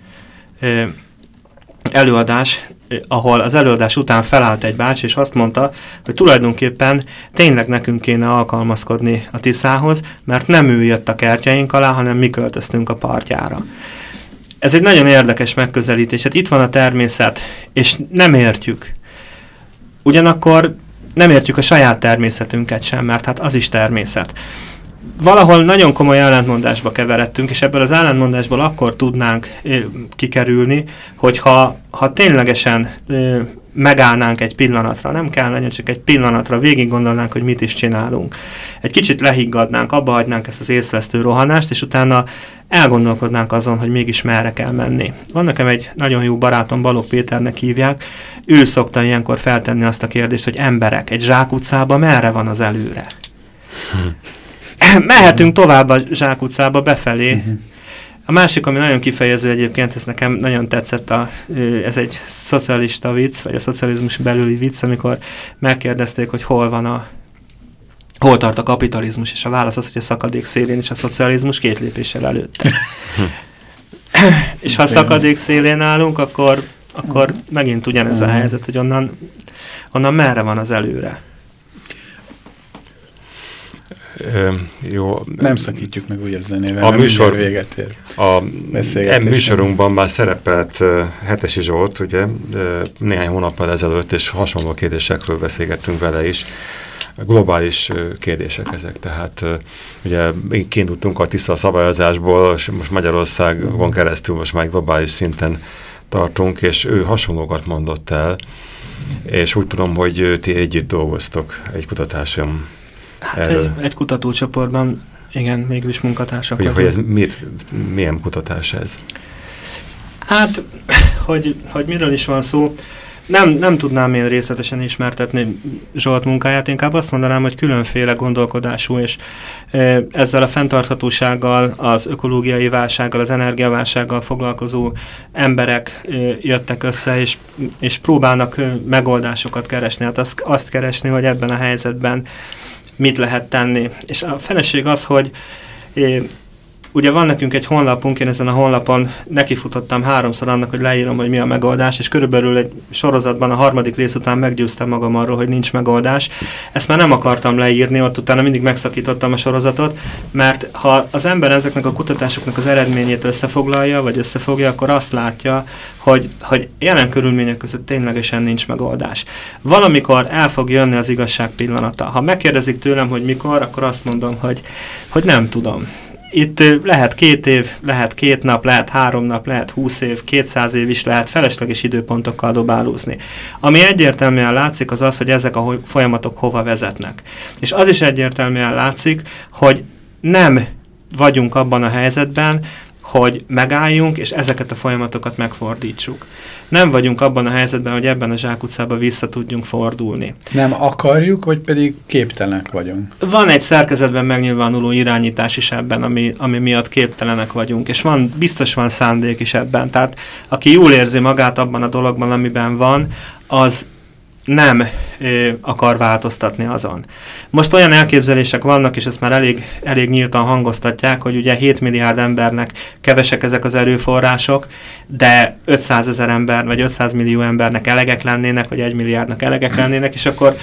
C: előadás, ahol az előadás után felállt egy bácsi, és azt mondta, hogy tulajdonképpen tényleg nekünk kéne alkalmazkodni a Tiszához, mert nem ő jött a kertjeink alá, hanem mi költöztünk a partjára. Ez egy nagyon érdekes megközelítés. Hát itt van a természet, és nem értjük. Ugyanakkor nem értjük a saját természetünket sem, mert hát az is természet valahol nagyon komoly ellentmondásba keveredtünk, és ebből az ellentmondásból akkor tudnánk kikerülni, hogyha ha ténylegesen megállnánk egy pillanatra, nem kell nagyon csak egy pillanatra, végig gondolnánk, hogy mit is csinálunk. Egy kicsit lehiggadnánk, abba hagynánk ezt az észvesztő rohanást, és utána elgondolkodnánk azon, hogy mégis merre kell menni. Van nekem egy nagyon jó barátom, Balog Péternek hívják, ő szokta ilyenkor feltenni azt a kérdést, hogy emberek, egy zsákutcába merre van az előre? Hm. Mehetünk tovább a zsákutcába befelé. Uh-huh. A másik, ami nagyon kifejező egyébként, ez nekem nagyon tetszett, a, ez egy szocialista vicc, vagy a szocializmus belüli vicc, amikor megkérdezték, hogy hol van a hol tart a kapitalizmus, és a válasz az, hogy a szakadék szélén is a szocializmus két lépéssel előtt. és ha a szakadék szélén állunk, akkor, akkor megint ugyanez a helyzet, hogy onnan, onnan merre van az előre.
A: Ö, jó. Nem szakítjuk meg úgy a zenével,
B: a műsor, véget ér. A e műsorunkban már szerepelt Hetesi Zsolt, ugye, néhány hónappal ezelőtt, és hasonló kérdésekről beszélgettünk vele is. Globális kérdések ezek, tehát ugye kiindultunk a tiszta szabályozásból, és most Magyarországon keresztül most már globális szinten tartunk, és ő hasonlókat mondott el, és úgy tudom, hogy ti együtt dolgoztok egy kutatáson.
C: Hát egy, egy kutatócsoportban, igen, mégis munkatársak.
B: Hogy, hogy ez miért, milyen kutatás ez?
C: Hát, hogy, hogy miről is van szó, nem, nem tudnám én részletesen ismertetni Zsolt munkáját, inkább azt mondanám, hogy különféle gondolkodású, és e, ezzel a fenntarthatósággal, az ökológiai válsággal, az energiaválsággal foglalkozó emberek e, jöttek össze, és, és próbálnak e, megoldásokat keresni. Hát azt, azt keresni, hogy ebben a helyzetben mit lehet tenni. És a feleség az, hogy ugye van nekünk egy honlapunk, én ezen a honlapon nekifutottam háromszor annak, hogy leírom, hogy mi a megoldás, és körülbelül egy sorozatban a harmadik rész után meggyőztem magam arról, hogy nincs megoldás. Ezt már nem akartam leírni, ott utána mindig megszakítottam a sorozatot, mert ha az ember ezeknek a kutatásoknak az eredményét összefoglalja, vagy összefogja, akkor azt látja, hogy, hogy jelen körülmények között ténylegesen nincs megoldás. Valamikor el fog jönni az igazság pillanata. Ha megkérdezik tőlem, hogy mikor, akkor azt mondom, hogy, hogy nem tudom itt lehet két év, lehet két nap, lehet három nap, lehet húsz év, kétszáz év is lehet felesleges időpontokkal dobálózni. Ami egyértelműen látszik, az az, hogy ezek a folyamatok hova vezetnek. És az is egyértelműen látszik, hogy nem vagyunk abban a helyzetben, hogy megálljunk, és ezeket a folyamatokat megfordítsuk. Nem vagyunk abban a helyzetben, hogy ebben a zsákutcába vissza tudjunk fordulni.
A: Nem akarjuk, vagy pedig képtelenek vagyunk?
C: Van egy szerkezetben megnyilvánuló irányítás is ebben, ami, ami miatt képtelenek vagyunk, és van, biztos van szándék is ebben. Tehát aki jól érzi magát abban a dologban, amiben van, az nem ö, akar változtatni azon. Most olyan elképzelések vannak, és ezt már elég, elég nyíltan hangoztatják, hogy ugye 7 milliárd embernek kevesek ezek az erőforrások, de 500 ezer ember, vagy 500 millió embernek elegek lennének, vagy 1 milliárdnak elegek lennének, és akkor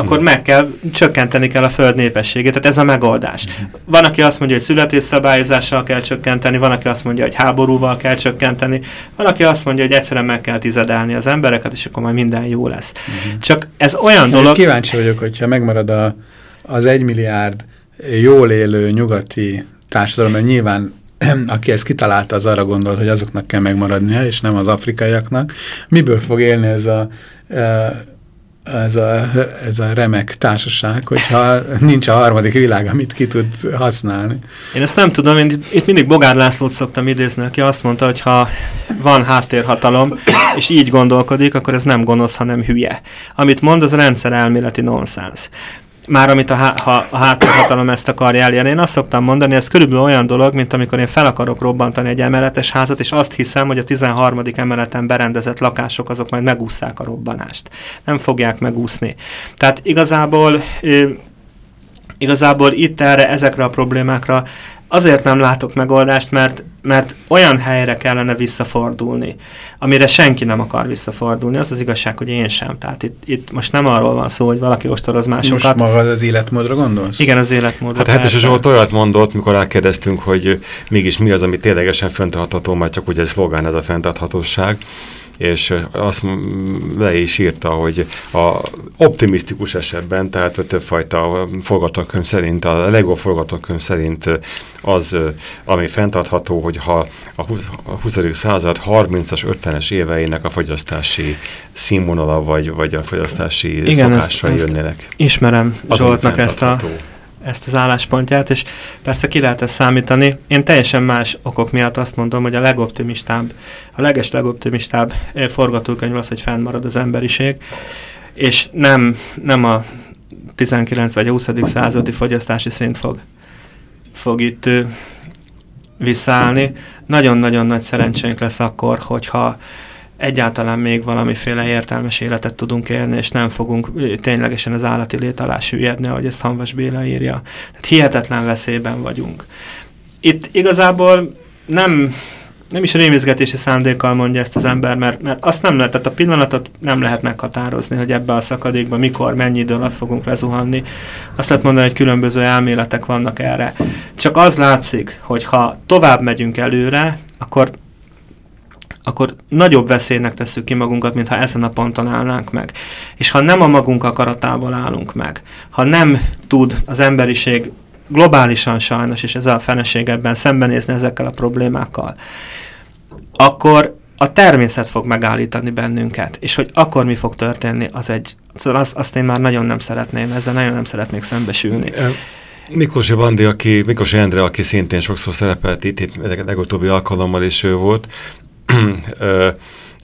C: akkor meg kell, csökkenteni kell a föld népességét, tehát ez a megoldás. Van, aki azt mondja, hogy születésszabályozással kell csökkenteni, van, aki azt mondja, hogy háborúval kell csökkenteni, van, aki azt mondja, hogy egyszerűen meg kell tizedelni az embereket, és akkor majd minden jó lesz. Uh-huh. Csak ez olyan dolog...
A: Kíváncsi vagyok, hogyha megmarad a, az egymilliárd jól élő nyugati társadalom, mert nyilván aki ezt kitalálta, az arra gondolt, hogy azoknak kell megmaradnia, és nem az afrikaiaknak. Miből fog élni ez a e, ez a, ez a remek társaság, hogyha nincs a harmadik világ, amit ki tud használni.
C: Én ezt nem tudom, én itt mindig Bogár Lászlót szoktam idézni, aki azt mondta, hogy ha van háttérhatalom, és így gondolkodik, akkor ez nem gonosz, hanem hülye. Amit mond, az rendszer elméleti nonsens már amit a, ha, a háttérhatalom ezt akarja elérni. Én azt szoktam mondani, ez körülbelül olyan dolog, mint amikor én fel akarok robbantani egy emeletes házat, és azt hiszem, hogy a 13. emeleten berendezett lakások azok majd megúszszák a robbanást. Nem fogják megúszni. Tehát igazából, igazából itt erre, ezekre a problémákra azért nem látok megoldást, mert, mert olyan helyre kellene visszafordulni, amire senki nem akar visszafordulni. Az az igazság, hogy én sem. Tehát itt, itt most nem arról van szó, hogy valaki ostoroz másokat.
A: Most maga az életmódra gondolsz?
C: Igen, az életmódra.
B: Hát a hetes Zsolt olyat mondott, mikor elkérdeztünk, hogy mégis mi az, ami ténylegesen fenntartható, mert csak ugye szlogán ez a fenntarthatóság és azt le is írta, hogy a optimisztikus esetben, tehát a többfajta forgatókönyv szerint, a LEGO forgatókönyv szerint az, ami fenntartható, hogy ha a 20. század 30-as, 50-es éveinek a fogyasztási színvonala, vagy, vagy a fogyasztási Igen, szokásra ezt, jönnének.
C: Ismerem Zsoltnak ezt a ezt az álláspontját, és persze ki lehet ezt számítani. Én teljesen más okok miatt azt mondom, hogy a legoptimistább, a leges legoptimistább eh, forgatókönyv az, hogy fennmarad az emberiség, és nem, nem a 19 vagy a 20. századi fogyasztási szint fog, fog itt visszaállni. Nagyon-nagyon nagy szerencsénk lesz akkor, hogyha egyáltalán még valamiféle értelmes életet tudunk élni, és nem fogunk ténylegesen az állati lét alá süllyedni, ahogy ezt Hanvas Béla írja. Tehát hihetetlen veszélyben vagyunk. Itt igazából nem, nem is rémizgetési szándékkal mondja ezt az ember, mert, mert azt nem lehet, tehát a pillanatot nem lehet meghatározni, hogy ebbe a szakadékba mikor, mennyi idő alatt fogunk lezuhanni. Azt lehet mondani, hogy különböző elméletek vannak erre. Csak az látszik, hogy ha tovább megyünk előre, akkor akkor nagyobb veszélynek tesszük ki magunkat, mintha ezen a ponton állnánk meg. És ha nem a magunk akaratából állunk meg, ha nem tud az emberiség globálisan sajnos, és ez a fenesség ebben szembenézni ezekkel a problémákkal, akkor a természet fog megállítani bennünket, és hogy akkor mi fog történni, az egy, szóval azt, azt én már nagyon nem szeretném, ezzel nagyon nem szeretnék szembesülni.
B: Miklós Bandi, aki, Miklós Endre, aki szintén sokszor szerepelt itt, itt legutóbbi alkalommal is ő volt,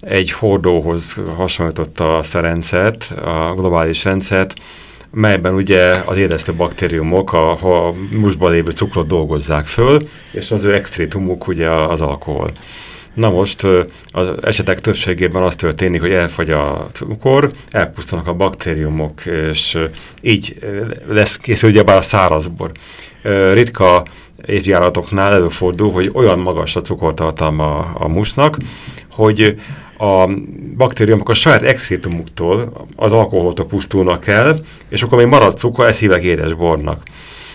B: egy hordóhoz hasonlította azt a rendszert, a globális rendszert, melyben ugye az édesztő baktériumok a, a musban lévő cukrot dolgozzák föl, és az ő extrétumuk ugye az alkohol. Na most az esetek többségében az történik, hogy elfogy a cukor, elpusztanak a baktériumok, és így lesz készül ugyebár a szárazbor. Ritka évjáratoknál előfordul, hogy olyan magas a cukortartalma a musnak, hogy a baktériumok a saját exétumuktól, az alkoholtól pusztulnak el, és akkor még marad cukor, ezt hívják édes bornak.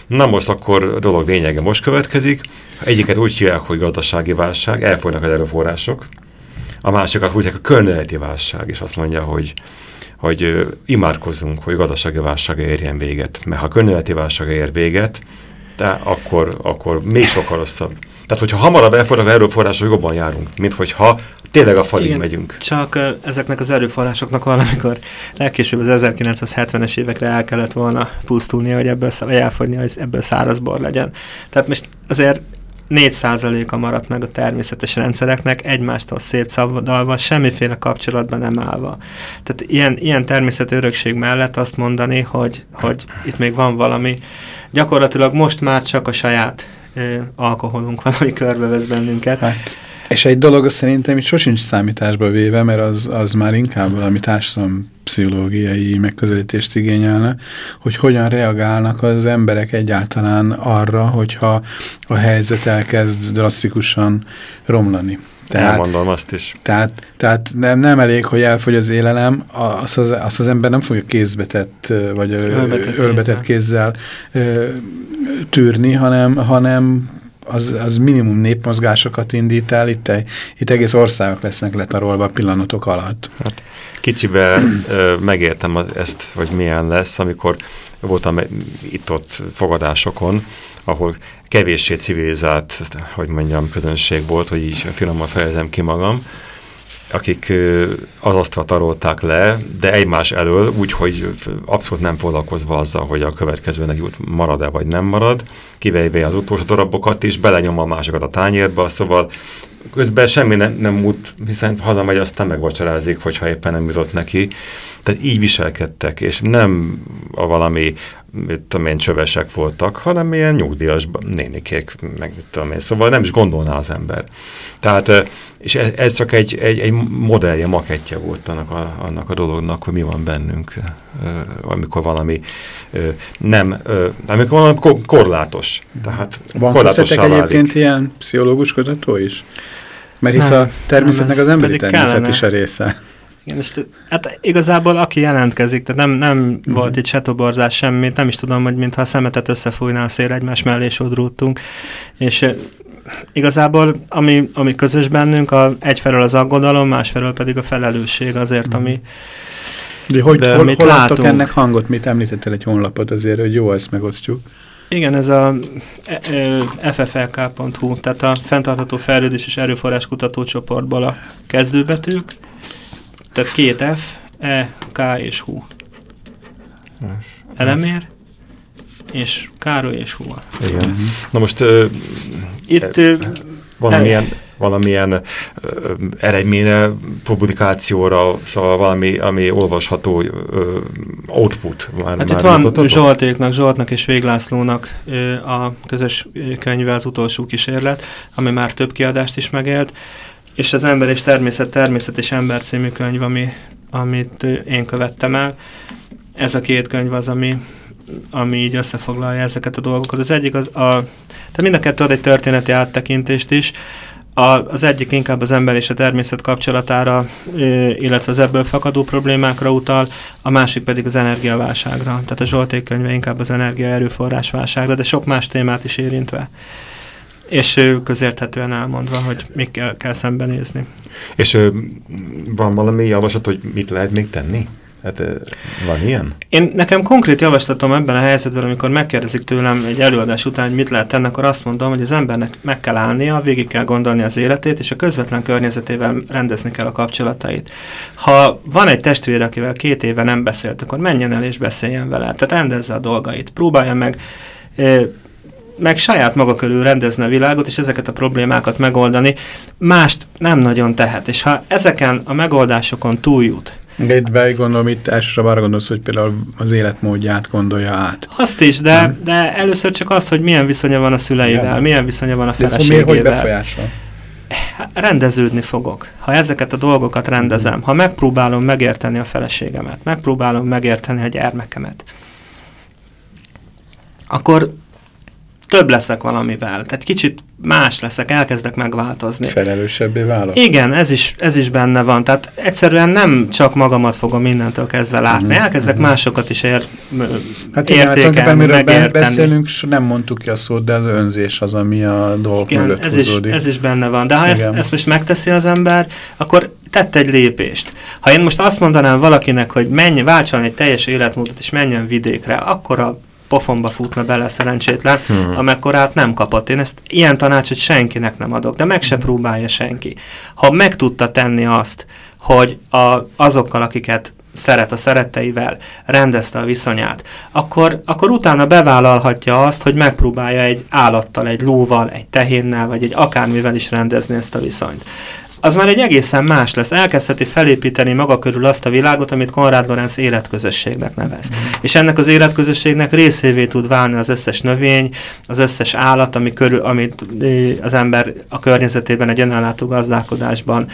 B: Na most akkor a dolog lényege most következik. Egyiket úgy hívják, hogy gazdasági válság, elfogynak az erőforrások. A másikat úgy hívják, a környezeti válság, és azt mondja, hogy hogy imádkozunk, hogy gazdasági válság érjen véget. Mert ha a környezeti válság ér véget, de akkor, akkor még sokkal rosszabb. Tehát, hogyha hamarabb elfordulnak az erőforrások, jobban járunk, mint hogyha tényleg a falig Igen, megyünk.
C: Csak ezeknek az erőforrásoknak valamikor legkésőbb az 1970-es évekre el kellett volna pusztulnia, hogy ebből, vagy elfogyni, hogy ebből szárazbor legyen. Tehát most azért 4%-a maradt meg a természetes rendszereknek egymástól szétszabadalva, semmiféle kapcsolatban nem állva. Tehát ilyen, ilyen természeti örökség mellett azt mondani, hogy, hogy itt még van valami, gyakorlatilag most már csak a saját ö, alkoholunk van, ami körbevesz bennünket.
A: Hát. És egy dolog szerintem itt sosincs számításba véve, mert az, az már inkább valami társadalom pszichológiai megközelítést igényelne, hogy hogyan reagálnak az emberek egyáltalán arra, hogyha a helyzet elkezd drasztikusan romlani.
B: Tehát, Elmondom azt is.
A: Tehát, tehát nem, nem elég, hogy elfogy az élelem, azt az, azt az ember nem fogja kézbetett, vagy ölbetett, ölbetett kézzel, kézzel tűrni, hanem, hanem az, az minimum népmozgásokat indít el, itt, itt egész országok lesznek letarolva pillanatok alatt. Hát,
B: kicsibe megértem ezt, hogy milyen lesz, amikor voltam itt-ott fogadásokon, ahol kevéssé civilizált, hogy mondjam, közönség volt, hogy így finoman fejezem ki magam, akik az asztalt tarolták le, de egymás elől, úgyhogy abszolút nem foglalkozva azzal, hogy a következőnek jut marad-e vagy nem marad, kivéve az utolsó darabokat is, belenyom a másokat a tányérba, szóval közben semmi nem, nem múlt, hiszen hazamegy, aztán megvacsorázik, hogyha éppen nem jutott neki. Tehát így viselkedtek, és nem a valami, mit tudom én, csövesek voltak, hanem ilyen nyugdíjas nénikék, meg mit tudom én. Szóval nem is gondolná az ember. Tehát, és ez, ez csak egy, egy, egy modellje, makettje volt annak a, annak a dolognak, hogy mi van bennünk, amikor valami nem, amikor valami korlátos. Tehát
A: van korlátos egyébként ilyen pszichológus kutató is? Mert hisz nem, a természetnek nem, az emberi természet kellene. is a része.
C: Igen, és hát igazából aki jelentkezik, tehát nem, nem uh mhm. -huh. volt itt setoborzás semmit, nem is tudom, hogy mintha a szemetet összefújná a szél egymás mellé sodródtunk, és igazából ami, ami közös bennünk, a, egyfelől az aggodalom, másfelől pedig a felelősség azért, uh -huh. ami
A: de hogy, de, hol, hol látunk ennek hangot? Mit említettél egy honlapot azért, hogy jó, ezt megosztjuk.
C: Igen, ez a fflk.hu, tehát a Fentartató Fejlődés és Erőforrás Kutatócsoportból a kezdőbetűk, tehát két F, E, K és Hu. Elemér, és Károly és Hu.
B: Igen. Na most uh, itt uh, valamilyen, valamilyen uh, eredményre, publikációra, szóval valami, ami olvasható uh, output.
C: Már, hát már itt van mutatott? Zsoltéknak, Zsoltnak és Véglászlónak uh, a közös könyve az utolsó kísérlet, ami már több kiadást is megélt, és az Ember és Természet, Természet és Ember című könyv, ami, amit én követtem el. Ez a két könyv az, ami, ami így összefoglalja ezeket a dolgokat. Az egyik, az, a, tehát mind a kettő ad egy történeti áttekintést is, a, az egyik inkább az ember és a természet kapcsolatára, illetve az ebből fakadó problémákra utal, a másik pedig az energiaválságra. Tehát a Zsolték könyve inkább az energia erőforrás válságra, de sok más témát is érintve. És közérthetően elmondva, hogy mikkel kell szembenézni.
B: És van valami javaslat, hogy mit lehet még tenni? Hát van ilyen?
C: Én, nekem konkrét javaslatom ebben a helyzetben, amikor megkérdezik tőlem egy előadás után, hogy mit lehet tenni, akkor azt mondom, hogy az embernek meg kell állnia, végig kell gondolni az életét, és a közvetlen környezetével rendezni kell a kapcsolatait. Ha van egy testvér, akivel két éve nem beszélt, akkor menjen el és beszéljen vele. Tehát rendezze a dolgait. Próbálja meg meg saját maga körül rendezne a világot, és ezeket a problémákat megoldani, mást nem nagyon tehet. És ha ezeken a megoldásokon túljut,
A: de itt begondolom, itt elsősorban arra gondolsz, hogy például az életmódját gondolja át.
C: Azt is, de, de először csak azt, hogy milyen viszonya van a szüleivel, Igen. milyen viszonya van a feleségével. De hogy befolyásol? Rendeződni fogok. Ha ezeket a dolgokat rendezem, ha megpróbálom megérteni a feleségemet, megpróbálom megérteni a gyermekemet, akkor több leszek valamivel. Tehát kicsit más leszek, elkezdek megváltozni.
A: Felelősebbé válok?
C: Igen, ez is, ez is benne van. Tehát egyszerűen nem csak magamat fogom mindentől kezdve látni. Mm. Elkezdek mm. másokat is ér,
A: hát értékelni, igen, megérteni. beszélünk, nem mondtuk ki a szót, de az önzés az, ami a dolgok igen, mögött
C: ez húzódik. Is, ez is benne van. De ha ezt, ezt most megteszi az ember, akkor tett egy lépést. Ha én most azt mondanám valakinek, hogy menj, váltson egy teljes életmódot és menjen vidékre, akkor a pofonba futna bele szerencsétlen, hmm. amekkorát nem kapott. Én ezt ilyen tanácsot senkinek nem adok, de meg se hmm. próbálja senki. Ha meg tudta tenni azt, hogy a, azokkal, akiket szeret a szeretteivel, rendezte a viszonyát, akkor, akkor utána bevállalhatja azt, hogy megpróbálja egy állattal, egy lóval, egy tehénnel, vagy egy akármivel is rendezni ezt a viszonyt az már egy egészen más lesz. Elkezdheti felépíteni maga körül azt a világot, amit Konrad Lorenz életközösségnek nevez. Mm. És ennek az életközösségnek részévé tud válni az összes növény, az összes állat, ami körül, amit az ember a környezetében egy önellátó gazdálkodásban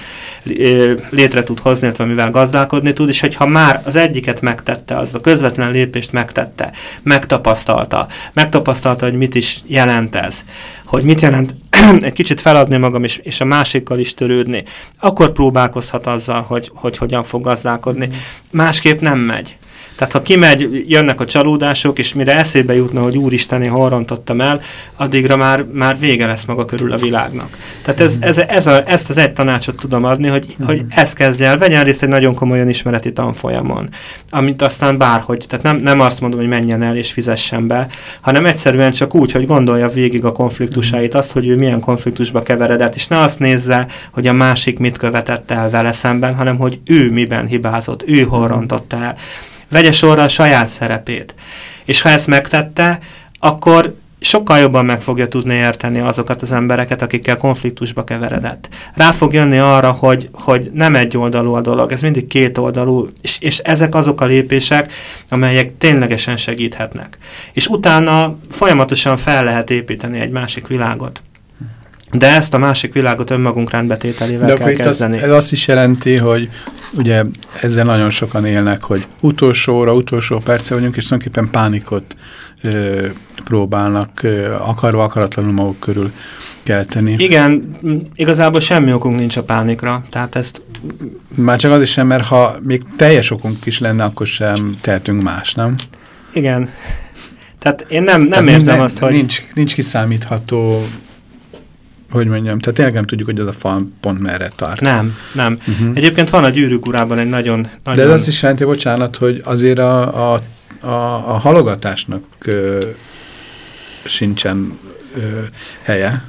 C: létre tud hozni, illetve mivel gazdálkodni tud, és hogyha már az egyiket megtette, az a közvetlen lépést megtette, megtapasztalta, megtapasztalta, hogy mit is jelent ez, hogy mit jelent egy kicsit feladni magam és, és a másikkal is törődni, akkor próbálkozhat azzal, hogy, hogy hogyan fog gazdálkodni. Másképp nem megy. Tehát ha kimegy, jönnek a csalódások, és mire eszébe jutna, hogy úristen, én rontottam el, addigra már, már vége lesz maga körül a világnak. Tehát ez, ez, ez a, ezt az egy tanácsot tudom adni, hogy, mm. hogy ezt kezdje el, vegyen részt egy nagyon komolyan ismereti tanfolyamon, amit aztán bárhogy, tehát nem, nem azt mondom, hogy menjen el és fizessen be, hanem egyszerűen csak úgy, hogy gondolja végig a konfliktusait, azt, hogy ő milyen konfliktusba keveredett, és ne azt nézze, hogy a másik mit követett el vele szemben, hanem hogy ő miben hibázott, ő hol rontotta el vegye sorra a saját szerepét. És ha ezt megtette, akkor sokkal jobban meg fogja tudni érteni azokat az embereket, akikkel konfliktusba keveredett. Rá fog jönni arra, hogy, hogy nem egy oldalú a dolog, ez mindig két oldalú, és, és ezek azok a lépések, amelyek ténylegesen segíthetnek. És utána folyamatosan fel lehet építeni egy másik világot. De ezt a másik világot önmagunk rendbetételével De kell kezdeni.
A: Az, ez azt is jelenti, hogy ugye ezzel nagyon sokan élnek, hogy utolsó óra, utolsó perce vagyunk, és tulajdonképpen pánikot ö, próbálnak ö, akarva akaratlanul maguk körül kelteni.
C: Igen, igazából semmi okunk nincs a pánikra, tehát ezt...
A: Már csak az is sem, mert ha még teljes okunk is lenne, akkor sem tehetünk más, nem?
C: Igen. Tehát én nem, nem tehát érzem azt, hogy...
A: Nincs, nincs kiszámítható hogy mondjam, tehát tényleg nem tudjuk, hogy ez a fal pont merre tart.
C: Nem, nem. Uh mhm. -huh. Egyébként van a gyűrűk urában egy nagyon... nagyon...
A: De ez azt is jelenti, bocsánat, hogy azért a, a, a, a halogatásnak ö, sincsen ö, helye.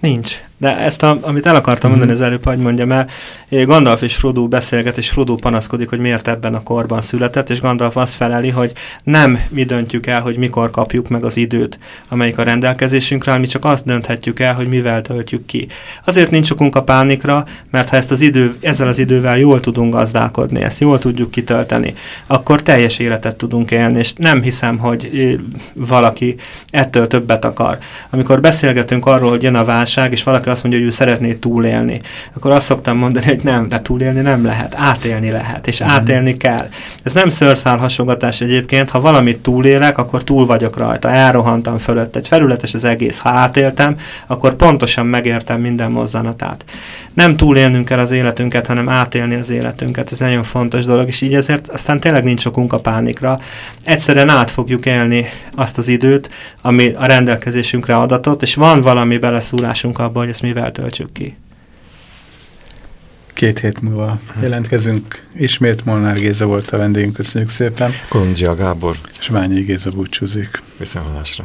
C: Nincs. De ezt, a, amit el akartam mondani az előbb, hogy mondjam el, Gandalf és Frodo beszélget, és Frodo panaszkodik, hogy miért ebben a korban született, és Gandalf azt feleli, hogy nem mi döntjük el, hogy mikor kapjuk meg az időt, amelyik a rendelkezésünkre mi csak azt dönthetjük el, hogy mivel töltjük ki. Azért nincs okunk a pánikra, mert ha ezt az idő, ezzel az idővel jól tudunk gazdálkodni, ezt jól tudjuk kitölteni, akkor teljes életet tudunk élni, és nem hiszem, hogy valaki ettől többet akar. Amikor beszélgetünk arról, hogy jön a válság, és valaki azt mondja, hogy ő szeretné túlélni, akkor azt szoktam mondani, hogy nem, de túlélni nem lehet, átélni lehet, és mm. átélni kell. Ez nem szőrszálhasogatás egyébként, ha valamit túlélek, akkor túl vagyok rajta, elrohantam fölött, egy felületes az egész. Ha átéltem, akkor pontosan megértem minden mozzanatát. Nem túlélnünk kell az életünket, hanem átélni az életünket, ez nagyon fontos dolog, és így ezért aztán tényleg nincs okunk a pánikra. Egyszerűen át fogjuk élni azt az időt, ami a rendelkezésünkre adatot, és van valami beleszúrásunk abban, hogy ezt mivel töltsük ki
A: két hét múlva jelentkezünk. Ismét Molnár Géza volt a vendégünk, köszönjük szépen.
B: Kolondzsia Gábor.
A: És Ványi Géza búcsúzik.
B: Viszontlátásra.